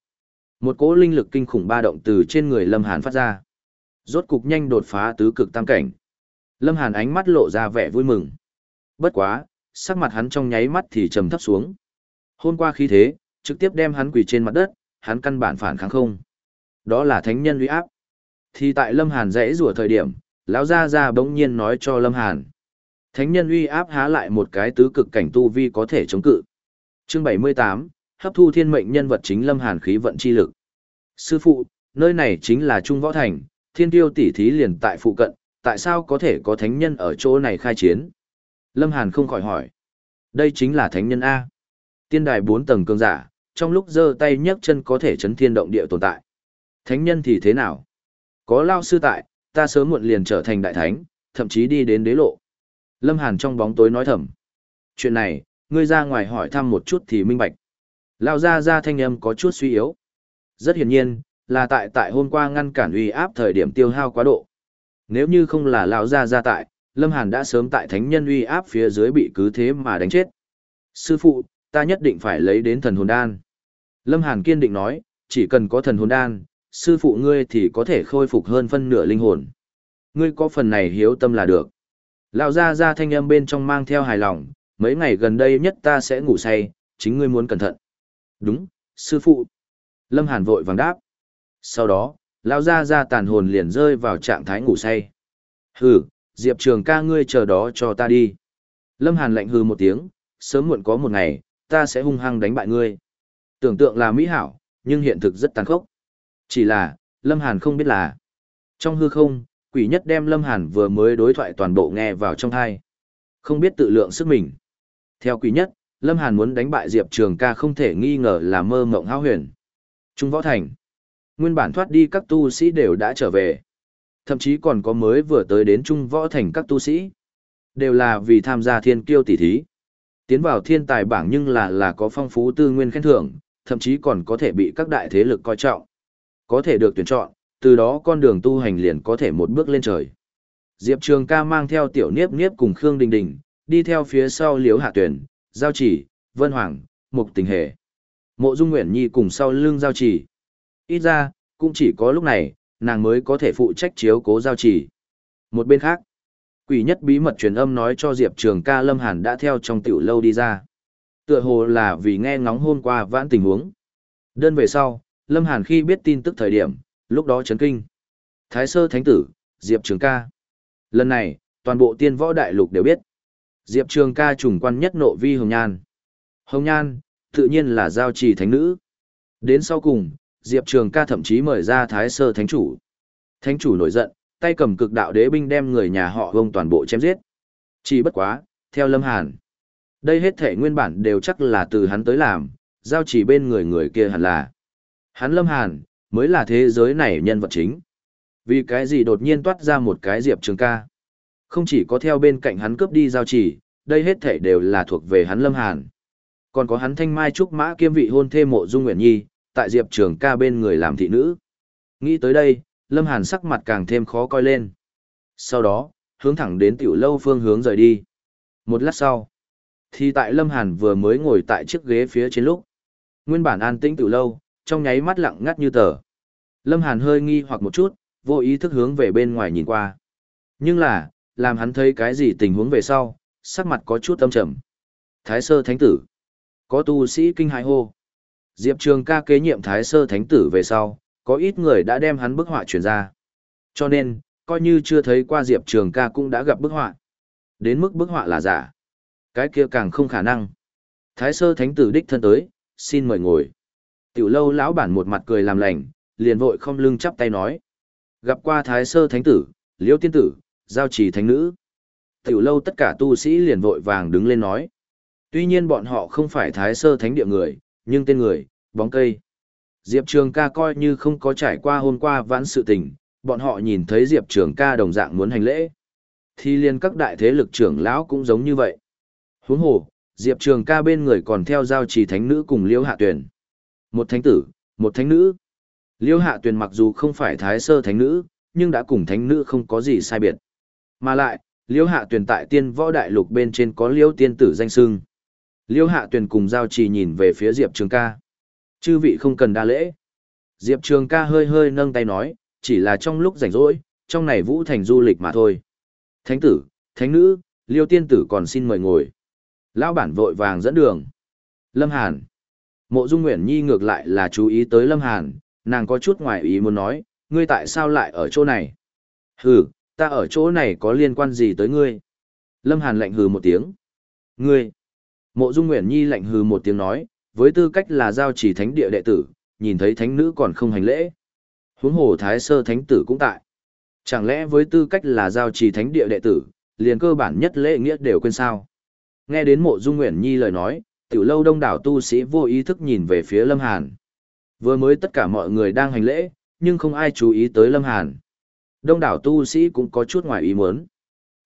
một cỗ linh lực kinh khủng ba động từ trên người Lâm Hàn phát ra. Rốt cục nhanh đột phá tứ cực tam cảnh. Lâm Hàn ánh mắt lộ ra vẻ vui mừng. Bất quá, sắc mặt hắn trong nháy mắt thì trầm thấp xuống. Hôm qua khí thế, trực tiếp đem hắn quỳ trên mặt đất, hắn căn bản phản kháng không. Đó là thánh nhân uy áp. Thì tại Lâm Hàn rẽ rủa thời điểm, lão gia gia bỗng nhiên nói cho Lâm Hàn. Thánh nhân uy áp há lại một cái tứ cực cảnh tu vi có thể chống cự. Chương 78, hấp thu thiên mệnh nhân vật chính Lâm Hàn khí vận chi lực. Sư phụ, nơi này chính là Trung Võ Thành, thiên tiêu tỷ thí liền tại phụ cận, tại sao có thể có thánh nhân ở chỗ này khai chiến? Lâm Hàn không khỏi hỏi. Đây chính là thánh nhân A. Tiên đài 4 tầng cường giả, trong lúc giơ tay nhấc chân có thể chấn thiên động địa tồn tại. Thánh nhân thì thế nào? Có lao sư tại, ta sớm muộn liền trở thành đại thánh, thậm chí đi đến đế lộ. Lâm Hàn trong bóng tối nói thầm. Chuyện này, ngươi ra ngoài hỏi thăm một chút thì minh bạch. Lao ra ra thanh âm có chút suy yếu. Rất hiển nhiên, là tại tại hôm qua ngăn cản uy áp thời điểm tiêu hao quá độ. Nếu như không là lão gia gia tại, Lâm Hàn đã sớm tại thánh nhân uy áp phía dưới bị cứ thế mà đánh chết. Sư phụ, ta nhất định phải lấy đến thần hồn đan. Lâm Hàn kiên định nói, chỉ cần có thần hồn đan, sư phụ ngươi thì có thể khôi phục hơn phân nửa linh hồn. Ngươi có phần này hiếu tâm là được. Lão gia gia thanh âm bên trong mang theo hài lòng, mấy ngày gần đây nhất ta sẽ ngủ say, chính ngươi muốn cẩn thận. Đúng, sư phụ. Lâm Hàn vội vàng đáp. Sau đó, lão gia gia tàn hồn liền rơi vào trạng thái ngủ say. Hừ, Diệp Trường ca ngươi chờ đó cho ta đi. Lâm Hàn lạnh hừ một tiếng, sớm muộn có một ngày, ta sẽ hung hăng đánh bại ngươi. Tưởng tượng là mỹ hảo, nhưng hiện thực rất tàn khốc. Chỉ là, Lâm Hàn không biết là. Trong hư không, quỷ nhất đem Lâm Hàn vừa mới đối thoại toàn bộ nghe vào trong thai. Không biết tự lượng sức mình. Theo quỷ nhất, Lâm Hàn muốn đánh bại Diệp Trường ca không thể nghi ngờ là mơ mộng hao huyền. Trung Võ Thành. Nguyên bản thoát đi các tu sĩ đều đã trở về. Thậm chí còn có mới vừa tới đến Trung Võ Thành các tu sĩ. Đều là vì tham gia thiên kiêu tỷ thí. Tiến vào thiên tài bảng nhưng là là có phong phú tư nguyên khen thưởng, thậm chí còn có thể bị các đại thế lực coi trọng. Có thể được tuyển chọn, từ đó con đường tu hành liền có thể một bước lên trời. Diệp Trường ca mang theo tiểu niếp niếp cùng Khương Đình Đình, đi theo phía sau liếu hạ tuyển, giao chỉ, vân hoàng, mục tình hệ. Mộ Dung Nguyễn Nhi cùng sau lưng giao chỉ. Ít ra, cũng chỉ có lúc này, nàng mới có thể phụ trách chiếu cố giao chỉ. Một bên khác, quỷ nhất bí mật truyền âm nói cho Diệp Trường ca Lâm Hàn đã theo trong tiểu lâu đi ra. Tựa hồ là vì nghe ngóng hôm qua vãn tình huống. Đơn về sau, Lâm Hàn khi biết tin tức thời điểm, lúc đó chấn kinh. Thái sơ thánh tử, Diệp Trường ca. Lần này, toàn bộ tiên võ đại lục đều biết. Diệp Trường ca trùng quan nhất nộ vi hồng nhan. Hồng nhan, tự nhiên là giao trì thánh nữ. Đến sau cùng, Diệp Trường ca thậm chí mời ra thái sơ thánh chủ. Thánh chủ nổi giận, tay cầm cực đạo đế binh đem người nhà họ vông toàn bộ chém giết. Chỉ bất quá, theo Lâm Hàn. Đây hết thể nguyên bản đều chắc là từ hắn tới làm, giao chỉ bên người người kia hẳn là. Hắn Lâm Hàn, mới là thế giới này nhân vật chính. Vì cái gì đột nhiên toát ra một cái Diệp Trường ca. Không chỉ có theo bên cạnh hắn cướp đi giao chỉ, đây hết thể đều là thuộc về hắn Lâm Hàn. Còn có hắn thanh mai trúc mã kiêm vị hôn thê mộ Dung Nguyễn Nhi, tại Diệp Trường ca bên người làm thị nữ. Nghĩ tới đây, Lâm Hàn sắc mặt càng thêm khó coi lên. Sau đó, hướng thẳng đến tiểu lâu phương hướng rời đi. Một lát sau, thì tại Lâm Hàn vừa mới ngồi tại chiếc ghế phía trên lúc. Nguyên bản an tĩnh tiểu lâu, trong nháy mắt lặng ngắt như tờ. Lâm Hàn hơi nghi hoặc một chút, vô ý thức hướng về bên ngoài nhìn qua. Nhưng là, làm hắn thấy cái gì tình huống về sau, sắc mặt có chút âm trầm. Thái sơ thánh tử. Có tu sĩ kinh hãi hô. Diệp Trường ca kế nhiệm Thái sơ thánh tử về sau, có ít người đã đem hắn bức họa chuyển ra. Cho nên, coi như chưa thấy qua Diệp Trường ca cũng đã gặp bức họa. Đến mức bức họa là giả. Cái kia càng không khả năng. Thái sơ thánh tử đích thân tới, xin mời ngồi. Tiểu lâu lão bản một mặt cười làm lành, liền vội không lưng chắp tay nói. Gặp qua thái sơ thánh tử, liễu tiên tử, giao trì thánh nữ. Tiểu lâu tất cả tu sĩ liền vội vàng đứng lên nói. Tuy nhiên bọn họ không phải thái sơ thánh địa người, nhưng tên người, bóng cây. Diệp Trường ca coi như không có trải qua hôm qua vãn sự tình, bọn họ nhìn thấy Diệp Trường ca đồng dạng muốn hành lễ. Thì liền các đại thế lực trưởng lão cũng giống như vậy. Huống hồ, Diệp Trường ca bên người còn theo giao trì thánh nữ cùng Liễu Hạ Tuyền. Một thánh tử, một thánh nữ. Liễu Hạ Tuyền mặc dù không phải thái sơ thánh nữ, nhưng đã cùng thánh nữ không có gì sai biệt. Mà lại, Liễu Hạ Tuyền tại tiên võ đại lục bên trên có Liễu tiên tử danh xưng. Liêu Hạ Tuyền cùng giao trì nhìn về phía Diệp Trường ca. Chư vị không cần đa lễ. Diệp Trường ca hơi hơi nâng tay nói, chỉ là trong lúc rảnh rỗi, trong này vũ thành du lịch mà thôi. Thánh tử, thánh nữ, liêu tiên tử còn xin mời ngồi. Lão bản vội vàng dẫn đường. Lâm Hàn. Mộ Dung Nguyễn Nhi ngược lại là chú ý tới Lâm Hàn, nàng có chút ngoài ý muốn nói, ngươi tại sao lại ở chỗ này? Hừ, ta ở chỗ này có liên quan gì tới ngươi? Lâm Hàn lạnh hừ một tiếng. Ngươi. Mộ Dung Nguyễn Nhi lạnh hừ một tiếng nói, với tư cách là giao chỉ thánh địa đệ tử, nhìn thấy thánh nữ còn không hành lễ. Huống hồ Thái Sơ thánh tử cũng tại. Chẳng lẽ với tư cách là giao chỉ thánh địa đệ tử, liền cơ bản nhất lễ nghĩa đều quên sao? Nghe đến mộ dung Nguyễn nhi lời nói, tiểu lâu đông đảo tu sĩ vô ý thức nhìn về phía Lâm Hàn. Vừa mới tất cả mọi người đang hành lễ, nhưng không ai chú ý tới Lâm Hàn. Đông đảo tu sĩ cũng có chút ngoài ý muốn.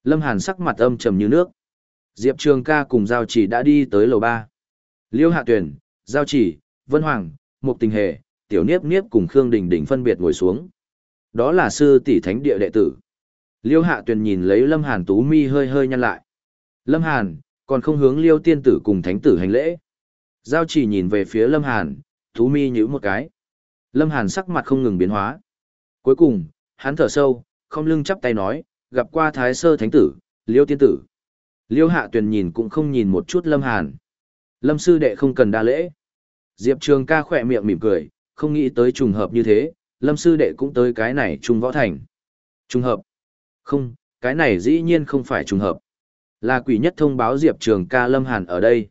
Lâm Hàn sắc mặt âm trầm như nước. Diệp Trường ca cùng Giao Chỉ đã đi tới lầu ba. Liêu Hạ Tuyền, Giao Chỉ, Vân Hoàng, Mục Tình Hề, Tiểu Niếp Niếp cùng Khương Đình Đình phân biệt ngồi xuống. Đó là sư tỷ thánh địa đệ tử. Liêu Hạ Tuyền nhìn lấy Lâm Hàn tú mi hơi hơi nhăn lại. Lâm Hàn, còn không hướng Liêu tiên tử cùng thánh tử hành lễ. Giao chỉ nhìn về phía Lâm Hàn, tú mi nhíu một cái. Lâm Hàn sắc mặt không ngừng biến hóa. Cuối cùng, hắn thở sâu, không lưng chắp tay nói, gặp qua Thái Sơ Thánh Tử, Liêu Tiên Tử. Liêu Hạ Tuyền nhìn cũng không nhìn một chút Lâm Hàn. Lâm sư đệ không cần đa lễ. Diệp Trường ca khỏe miệng mỉm cười, không nghĩ tới trùng hợp như thế, Lâm sư đệ cũng tới cái này trung võ thành. Trùng hợp? Không, cái này dĩ nhiên không phải trùng hợp. Là quỷ nhất thông báo Diệp Trường ca Lâm Hàn ở đây.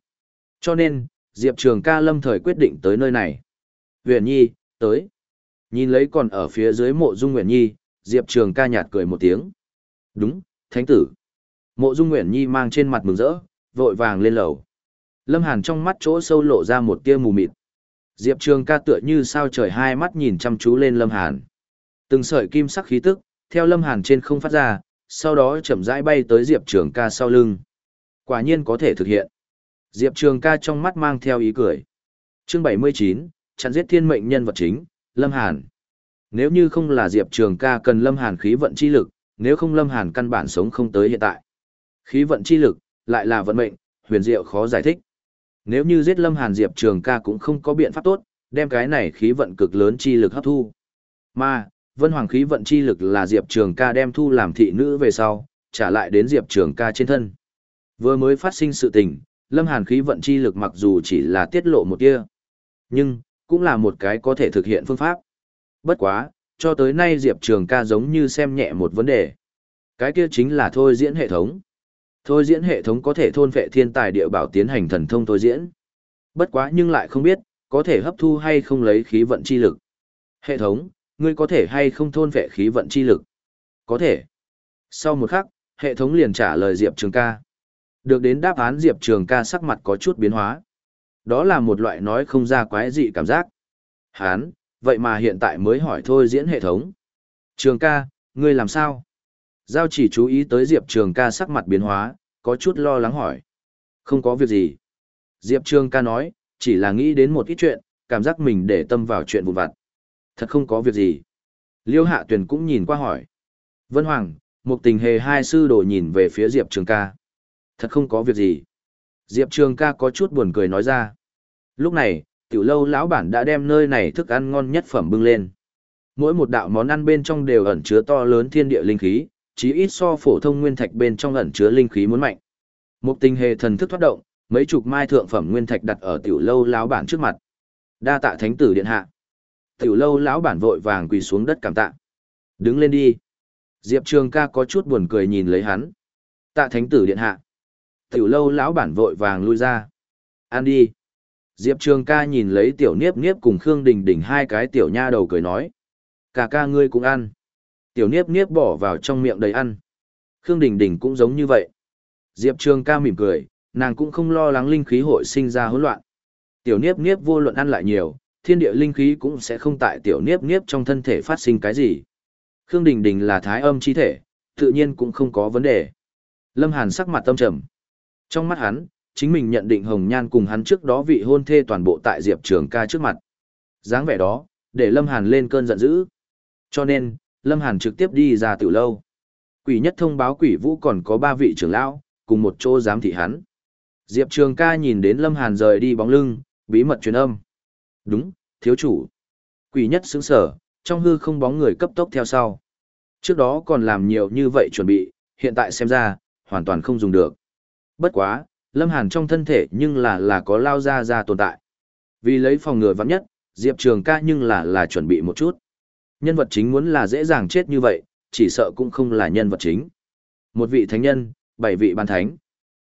Cho nên, Diệp Trường ca Lâm thời quyết định tới nơi này. Huyền Nhi, tới. Nhìn lấy còn ở phía dưới mộ dung Huyền Nhi, Diệp Trường ca nhạt cười một tiếng. Đúng, thánh tử. Mộ dung Nguyễn Nhi mang trên mặt mừng rỡ, vội vàng lên lầu. Lâm Hàn trong mắt chỗ sâu lộ ra một tia mù mịt. Diệp Trường ca tựa như sao trời hai mắt nhìn chăm chú lên Lâm Hàn. Từng sợi kim sắc khí tức, theo Lâm Hàn trên không phát ra, sau đó chậm rãi bay tới Diệp Trường ca sau lưng. Quả nhiên có thể thực hiện. Diệp Trường ca trong mắt mang theo ý cười. chương 79, chặn giết thiên mệnh nhân vật chính, Lâm Hàn. Nếu như không là Diệp Trường ca cần Lâm Hàn khí vận chi lực, nếu không Lâm Hàn căn bản sống không tới hiện tại. Khí vận chi lực, lại là vận mệnh, huyền diệu khó giải thích. Nếu như giết Lâm Hàn Diệp Trường ca cũng không có biện pháp tốt, đem cái này khí vận cực lớn chi lực hấp thu. Mà, Vân Hoàng khí vận chi lực là Diệp Trường ca đem thu làm thị nữ về sau, trả lại đến Diệp Trường ca trên thân. Vừa mới phát sinh sự tình, Lâm Hàn khí vận chi lực mặc dù chỉ là tiết lộ một tia, nhưng cũng là một cái có thể thực hiện phương pháp. Bất quá, cho tới nay Diệp Trường ca giống như xem nhẹ một vấn đề. Cái kia chính là thôi diễn hệ thống. Thôi diễn hệ thống có thể thôn vệ thiên tài địa bảo tiến hành thần thông thôi diễn. Bất quá nhưng lại không biết, có thể hấp thu hay không lấy khí vận chi lực. Hệ thống, ngươi có thể hay không thôn vệ khí vận chi lực? Có thể. Sau một khắc, hệ thống liền trả lời Diệp Trường ca. Được đến đáp án Diệp Trường ca sắc mặt có chút biến hóa. Đó là một loại nói không ra quái dị cảm giác. Hán, vậy mà hiện tại mới hỏi thôi diễn hệ thống. Trường ca, ngươi làm sao? Giao chỉ chú ý tới Diệp Trường ca sắc mặt biến hóa, có chút lo lắng hỏi. Không có việc gì. Diệp Trường ca nói, chỉ là nghĩ đến một ít chuyện, cảm giác mình để tâm vào chuyện vụn vặt. Thật không có việc gì. Liêu Hạ Tuyền cũng nhìn qua hỏi. Vân Hoàng, một tình hề hai sư đồ nhìn về phía Diệp Trường ca. Thật không có việc gì. Diệp Trường ca có chút buồn cười nói ra. Lúc này, tiểu lâu lão bản đã đem nơi này thức ăn ngon nhất phẩm bưng lên. Mỗi một đạo món ăn bên trong đều ẩn chứa to lớn thiên địa linh khí, chí ít so phổ thông nguyên thạch bên trong ẩn chứa linh khí muốn mạnh. Một tình hề thần thức thoát động, mấy chục mai thượng phẩm nguyên thạch đặt ở tiểu lâu lão bản trước mặt. Đa tạ thánh tử điện hạ. Tiểu lâu lão bản vội vàng quỳ xuống đất cảm tạ. Đứng lên đi. Diệp Trường ca có chút buồn cười nhìn lấy hắn. Tạ thánh tử điện hạ. Tiểu lâu lão bản vội vàng lui ra. Ăn đi. Diệp Trường ca nhìn lấy tiểu niếp niếp cùng Khương Đình Đình hai cái tiểu nha đầu cười nói. Cả ca ngươi cũng ăn. Tiểu niếp niếp bỏ vào trong miệng đầy ăn. Khương Đình Đình cũng giống như vậy. Diệp Trường ca mỉm cười, nàng cũng không lo lắng linh khí hội sinh ra hỗn loạn. Tiểu niếp niếp vô luận ăn lại nhiều, thiên địa linh khí cũng sẽ không tại tiểu niếp niếp trong thân thể phát sinh cái gì. Khương Đình Đình là thái âm chi thể, tự nhiên cũng không có vấn đề. Lâm Hàn sắc mặt tâm trầm. Trong mắt hắn, chính mình nhận định Hồng Nhan cùng hắn trước đó vị hôn thê toàn bộ tại Diệp Trường ca trước mặt. dáng vẻ đó, để Lâm Hàn lên cơn giận dữ. Cho nên, Lâm Hàn trực tiếp đi ra tiểu lâu. Quỷ nhất thông báo quỷ vũ còn có ba vị trưởng lão, cùng một chỗ giám thị hắn. Diệp Trường ca nhìn đến Lâm Hàn rời đi bóng lưng, bí mật truyền âm. Đúng, thiếu chủ. Quỷ nhất sững sở, trong hư không bóng người cấp tốc theo sau. Trước đó còn làm nhiều như vậy chuẩn bị, hiện tại xem ra, hoàn toàn không dùng được. Bất quá, Lâm Hàn trong thân thể nhưng là là có lao ra ra tồn tại. Vì lấy phòng ngừa vắng nhất, Diệp Trường ca nhưng là là chuẩn bị một chút. Nhân vật chính muốn là dễ dàng chết như vậy, chỉ sợ cũng không là nhân vật chính. Một vị thánh nhân, bảy vị bàn thánh.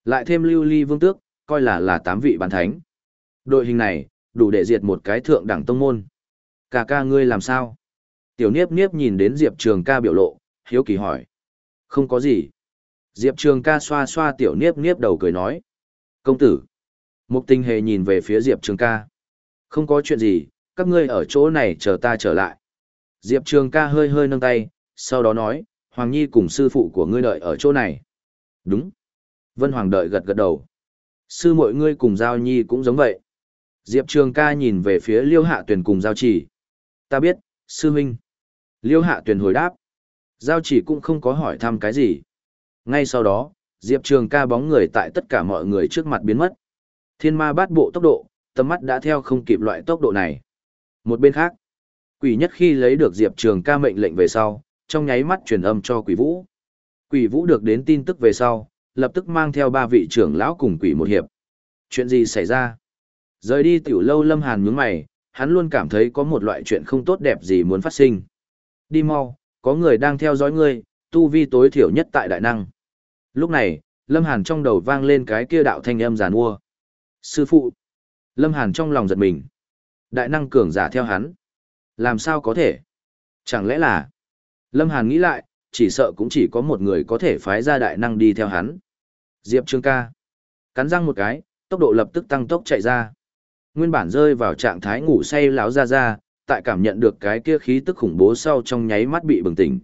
Lại thêm lưu ly vương tước, coi là là tám vị bàn thánh. Đội hình này, đủ để diệt một cái thượng đẳng tông môn. Cả ca ngươi làm sao? Tiểu Niếp Niếp nhìn đến Diệp Trường ca biểu lộ, hiếu kỳ hỏi. Không có gì. Diệp Trường ca xoa xoa Tiểu Niếp Niếp đầu cười nói. Công tử. Mục tình hề nhìn về phía Diệp Trường ca. Không có chuyện gì, các ngươi ở chỗ này chờ ta trở lại. Diệp Trường ca hơi hơi nâng tay, sau đó nói, Hoàng Nhi cùng sư phụ của ngươi đợi ở chỗ này. Đúng. Vân Hoàng đợi gật gật đầu. Sư mội ngươi cùng Giao Nhi cũng giống vậy. Diệp Trường ca nhìn về phía Liêu Hạ Tuyền cùng Giao Chỉ. Ta biết, sư huynh. Liêu Hạ Tuyền hồi đáp. Giao Chỉ cũng không có hỏi thăm cái gì. Ngay sau đó, Diệp Trường ca bóng người tại tất cả mọi người trước mặt biến mất. Thiên ma bát bộ tốc độ, tầm mắt đã theo không kịp loại tốc độ này. Một bên khác, quỷ nhất khi lấy được Diệp Trường ca mệnh lệnh về sau, trong nháy mắt truyền âm cho quỷ vũ. Quỷ vũ được đến tin tức về sau, lập tức mang theo ba vị trưởng lão cùng quỷ một hiệp. Chuyện gì xảy ra? Rời đi tiểu lâu lâm hàn nhướng mày, hắn luôn cảm thấy có một loại chuyện không tốt đẹp gì muốn phát sinh. Đi mau, có người đang theo dõi ngươi, tu vi tối thiểu nhất tại đại năng. Lúc này, Lâm Hàn trong đầu vang lên cái kia đạo thanh âm giàn mua. Sư phụ! Lâm Hàn trong lòng giật mình. Đại năng cường giả theo hắn. Làm sao có thể? Chẳng lẽ là... Lâm Hàn nghĩ lại, chỉ sợ cũng chỉ có một người có thể phái ra đại năng đi theo hắn. Diệp Trương ca. Cắn răng một cái, tốc độ lập tức tăng tốc chạy ra. Nguyên bản rơi vào trạng thái ngủ say láo ra ra, tại cảm nhận được cái kia khí tức khủng bố sau trong nháy mắt bị bừng tỉnh.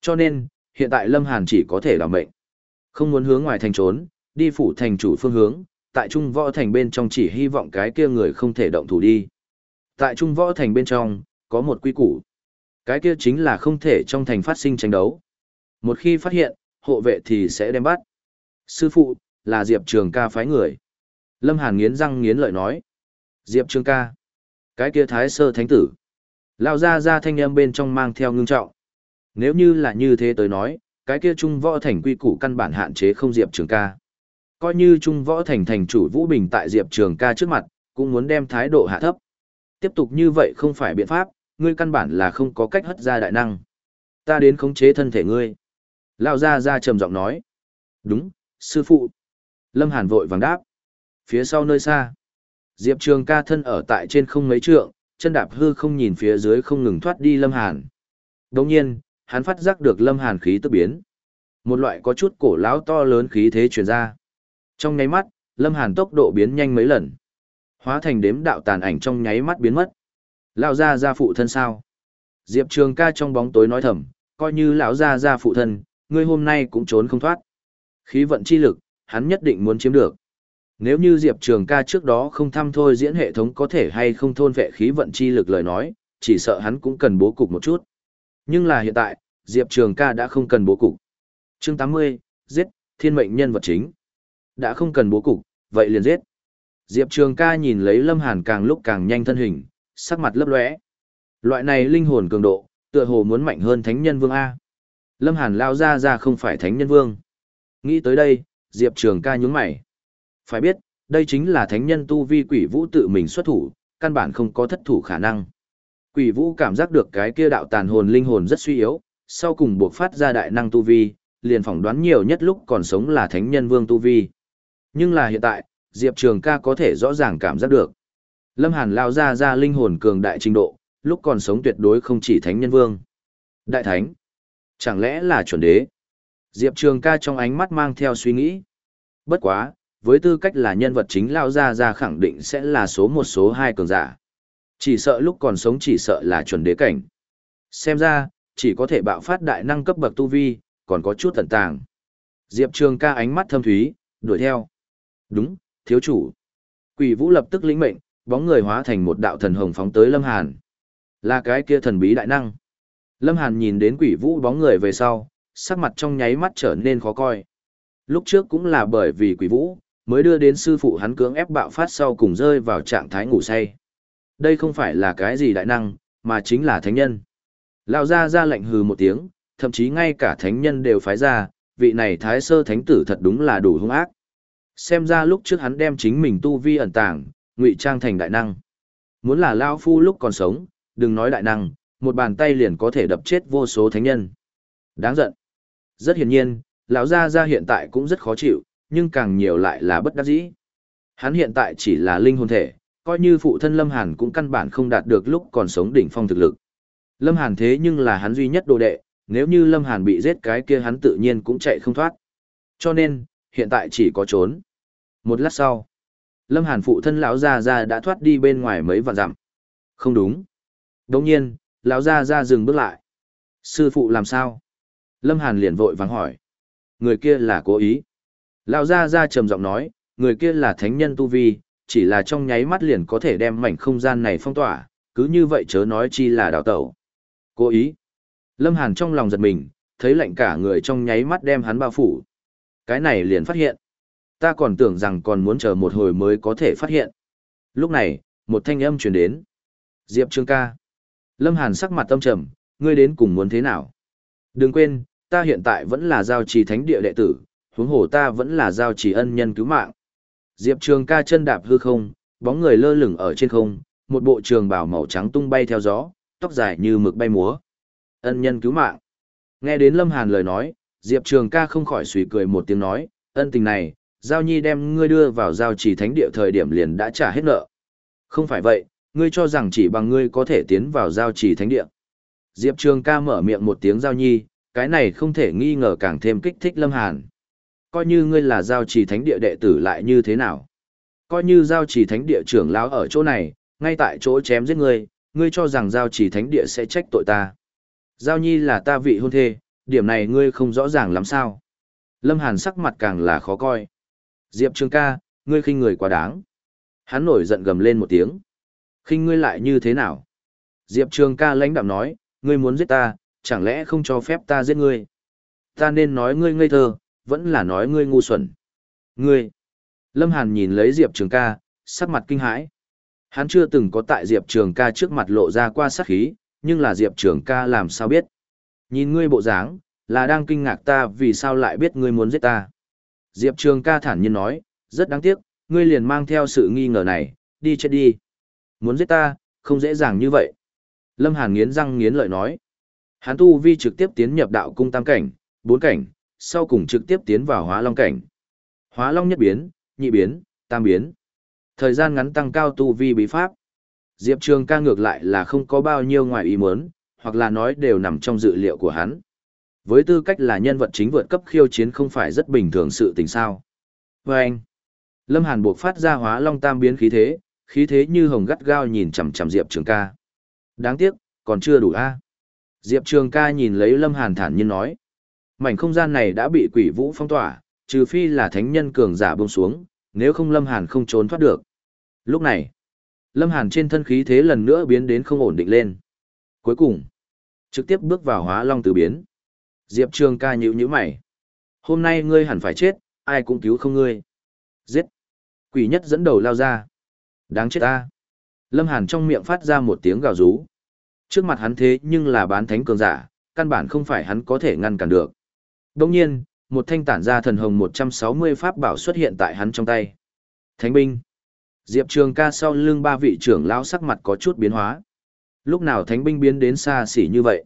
Cho nên, hiện tại Lâm Hàn chỉ có thể đảm mệnh. Không muốn hướng ngoài thành trốn, đi phủ thành chủ phương hướng, tại Trung Võ Thành bên trong chỉ hy vọng cái kia người không thể động thủ đi. Tại Trung Võ Thành bên trong, có một quy củ. Cái kia chính là không thể trong thành phát sinh tranh đấu. Một khi phát hiện, hộ vệ thì sẽ đem bắt. Sư phụ, là Diệp Trường ca phái người. Lâm Hàn nghiến răng nghiến lợi nói. Diệp Trường ca. Cái kia thái sơ thánh tử. Lao ra ra thanh âm bên trong mang theo ngưng trọng. Nếu như là như thế tới nói, cái kia trung võ thành quy củ căn bản hạn chế không Diệp Trường ca. Coi như trung võ thành thành chủ Vũ Bình tại Diệp Trường ca trước mặt, cũng muốn đem thái độ hạ thấp. Tiếp tục như vậy không phải biện pháp, ngươi căn bản là không có cách hất ra đại năng. Ta đến khống chế thân thể ngươi. Lao ra ra trầm giọng nói. Đúng, sư phụ. Lâm Hàn vội vàng đáp. Phía sau nơi xa. Diệp Trường ca thân ở tại trên không mấy trượng, chân đạp hư không nhìn phía dưới không ngừng thoát đi Lâm Hàn. Đồng nhiên, hắn phát giác được Lâm Hàn khí tức biến. Một loại có chút cổ lão to lớn khí thế truyền ra. Trong nháy mắt, Lâm Hàn tốc độ biến nhanh mấy lần. Hóa thành đếm đạo tàn ảnh trong nháy mắt biến mất. Lão gia gia phụ thân sao? Diệp Trường ca trong bóng tối nói thầm, coi như lão gia gia phụ thân, ngươi hôm nay cũng trốn không thoát. Khí vận chi lực, hắn nhất định muốn chiếm được. Nếu như Diệp Trường ca trước đó không thăm thôi diễn hệ thống có thể hay không thôn vệ khí vận chi lực lời nói, chỉ sợ hắn cũng cần bố cục một chút. Nhưng là hiện tại, Diệp Trường ca đã không cần bố cục. chương 80, giết, thiên mệnh nhân vật chính. Đã không cần bố cục, vậy liền giết. Diệp Trường ca nhìn lấy Lâm Hàn càng lúc càng nhanh thân hình, sắc mặt lấp lóe. Loại này linh hồn cường độ, tựa hồ muốn mạnh hơn Thánh Nhân Vương A. Lâm Hàn lao ra ra không phải Thánh Nhân Vương. Nghĩ tới đây, Diệp Trường ca nhún mày. Phải biết, đây chính là Thánh Nhân tu vi quỷ vũ tự mình xuất thủ, căn bản không có thất thủ khả năng. Quỷ vũ cảm giác được cái kia đạo tàn hồn linh hồn rất suy yếu, sau cùng buộc phát ra đại năng tu vi, liền phỏng đoán nhiều nhất lúc còn sống là Thánh Nhân Vương tu vi. Nhưng là hiện tại, Diệp Trường ca có thể rõ ràng cảm giác được. Lâm Hàn lao ra ra linh hồn cường đại trình độ, lúc còn sống tuyệt đối không chỉ thánh nhân vương. Đại thánh? Chẳng lẽ là chuẩn đế? Diệp Trường ca trong ánh mắt mang theo suy nghĩ. Bất quá, với tư cách là nhân vật chính lao ra ra khẳng định sẽ là số một số hai cường giả. Chỉ sợ lúc còn sống chỉ sợ là chuẩn đế cảnh. Xem ra, chỉ có thể bạo phát đại năng cấp bậc tu vi, còn có chút tận tàng. Diệp Trường ca ánh mắt thâm thúy, đuổi theo. Đúng, thiếu chủ. Quỷ vũ lập tức lĩnh mệnh, bóng người hóa thành một đạo thần hồng phóng tới Lâm Hàn. Là cái kia thần bí đại năng. Lâm Hàn nhìn đến quỷ vũ bóng người về sau, sắc mặt trong nháy mắt trở nên khó coi. Lúc trước cũng là bởi vì quỷ vũ, mới đưa đến sư phụ hắn cưỡng ép bạo phát sau cùng rơi vào trạng thái ngủ say. Đây không phải là cái gì đại năng, mà chính là thánh nhân. Lão ra ra lệnh hừ một tiếng, thậm chí ngay cả thánh nhân đều phái ra, vị này thái sơ thánh tử thật đúng là đủ hung ác. Xem ra lúc trước hắn đem chính mình tu vi ẩn tàng, ngụy trang thành đại năng. Muốn là Lao Phu lúc còn sống, đừng nói đại năng, một bàn tay liền có thể đập chết vô số thánh nhân. Đáng giận. Rất hiển nhiên, lão gia gia hiện tại cũng rất khó chịu, nhưng càng nhiều lại là bất đắc dĩ. Hắn hiện tại chỉ là linh hồn thể, coi như phụ thân Lâm Hàn cũng căn bản không đạt được lúc còn sống đỉnh phong thực lực. Lâm Hàn thế nhưng là hắn duy nhất đồ đệ, nếu như Lâm Hàn bị giết cái kia hắn tự nhiên cũng chạy không thoát. Cho nên, hiện tại chỉ có trốn. Một lát sau, Lâm Hàn phụ thân lão gia gia đã thoát đi bên ngoài mấy vạn dặm. Không đúng. Đống nhiên, lão gia gia dừng bước lại. Sư phụ làm sao? Lâm Hàn liền vội vàng hỏi. Người kia là cố ý. Lão gia gia trầm giọng nói, người kia là thánh nhân tu vi, chỉ là trong nháy mắt liền có thể đem mảnh không gian này phong tỏa, cứ như vậy chớ nói chi là đào tẩu. Cố ý. Lâm Hàn trong lòng giật mình, thấy lạnh cả người trong nháy mắt đem hắn bao phủ. Cái này liền phát hiện. Ta còn tưởng rằng còn muốn chờ một hồi mới có thể phát hiện. Lúc này, một thanh âm truyền đến. Diệp Trương ca. Lâm Hàn sắc mặt tâm trầm, ngươi đến cùng muốn thế nào? Đừng quên, ta hiện tại vẫn là giao trì thánh địa đệ tử, huống hồ ta vẫn là giao trì ân nhân cứu mạng. Diệp Trường ca chân đạp hư không, bóng người lơ lửng ở trên không, một bộ trường bào màu trắng tung bay theo gió, tóc dài như mực bay múa. Ân nhân cứu mạng. Nghe đến Lâm Hàn lời nói, Diệp Trường ca không khỏi suy cười một tiếng nói, ân tình này, Giao Nhi đem ngươi đưa vào giao trì thánh địa thời điểm liền đã trả hết nợ. Không phải vậy, ngươi cho rằng chỉ bằng ngươi có thể tiến vào giao trì thánh địa. Diệp Trường ca mở miệng một tiếng Giao Nhi, cái này không thể nghi ngờ càng thêm kích thích Lâm Hàn. Coi như ngươi là giao trì thánh địa đệ tử lại như thế nào. Coi như giao trì thánh địa trưởng lão ở chỗ này, ngay tại chỗ chém giết ngươi, ngươi cho rằng giao trì thánh địa sẽ trách tội ta. Giao Nhi là ta vị hôn thê, điểm này ngươi không rõ ràng lắm sao. Lâm Hàn sắc mặt càng là khó coi. Diệp Trường ca, ngươi khinh người quá đáng. Hắn nổi giận gầm lên một tiếng. khinh ngươi lại như thế nào? Diệp Trường ca lãnh đạm nói, ngươi muốn giết ta, chẳng lẽ không cho phép ta giết ngươi? Ta nên nói ngươi ngây thơ, vẫn là nói ngươi ngu xuẩn. Ngươi! Lâm Hàn nhìn lấy Diệp Trường ca, sắc mặt kinh hãi. Hắn chưa từng có tại Diệp Trường ca trước mặt lộ ra qua sát khí, nhưng là Diệp Trường ca làm sao biết. Nhìn ngươi bộ dáng, là đang kinh ngạc ta vì sao lại biết ngươi muốn giết ta. Diệp Trường ca thản nhiên nói, rất đáng tiếc, ngươi liền mang theo sự nghi ngờ này, đi chết đi. Muốn giết ta, không dễ dàng như vậy. Lâm Hàn nghiến răng nghiến lợi nói. Hắn tu vi trực tiếp tiến nhập đạo cung tam cảnh, bốn cảnh, sau cùng trực tiếp tiến vào hóa long cảnh. Hóa long nhất biến, nhị biến, tam biến. Thời gian ngắn tăng cao tu vi bí pháp. Diệp Trường ca ngược lại là không có bao nhiêu ngoài ý muốn, hoặc là nói đều nằm trong dự liệu của hắn. Với tư cách là nhân vật chính vượt cấp khiêu chiến không phải rất bình thường sự tình sao. Và anh, Lâm Hàn buộc phát ra hóa long tam biến khí thế, khí thế như hồng gắt gao nhìn chằm chằm Diệp Trường ca. Đáng tiếc, còn chưa đủ a. Diệp Trường ca nhìn lấy Lâm Hàn thản nhiên nói. Mảnh không gian này đã bị quỷ vũ phong tỏa, trừ phi là thánh nhân cường giả buông xuống, nếu không Lâm Hàn không trốn thoát được. Lúc này, Lâm Hàn trên thân khí thế lần nữa biến đến không ổn định lên. Cuối cùng, trực tiếp bước vào hóa long từ biến. Diệp Trường ca nhữ nhữ mày. Hôm nay ngươi hẳn phải chết, ai cũng cứu không ngươi. Giết. Quỷ nhất dẫn đầu lao ra. Đáng chết ta. Lâm Hàn trong miệng phát ra một tiếng gào rú. Trước mặt hắn thế nhưng là bán thánh cường giả, căn bản không phải hắn có thể ngăn cản được. Đồng nhiên, một thanh tản ra thần hồng 160 pháp bảo xuất hiện tại hắn trong tay. Thánh binh. Diệp Trường ca sau lưng ba vị trưởng lão sắc mặt có chút biến hóa. Lúc nào thánh binh biến đến xa xỉ như vậy?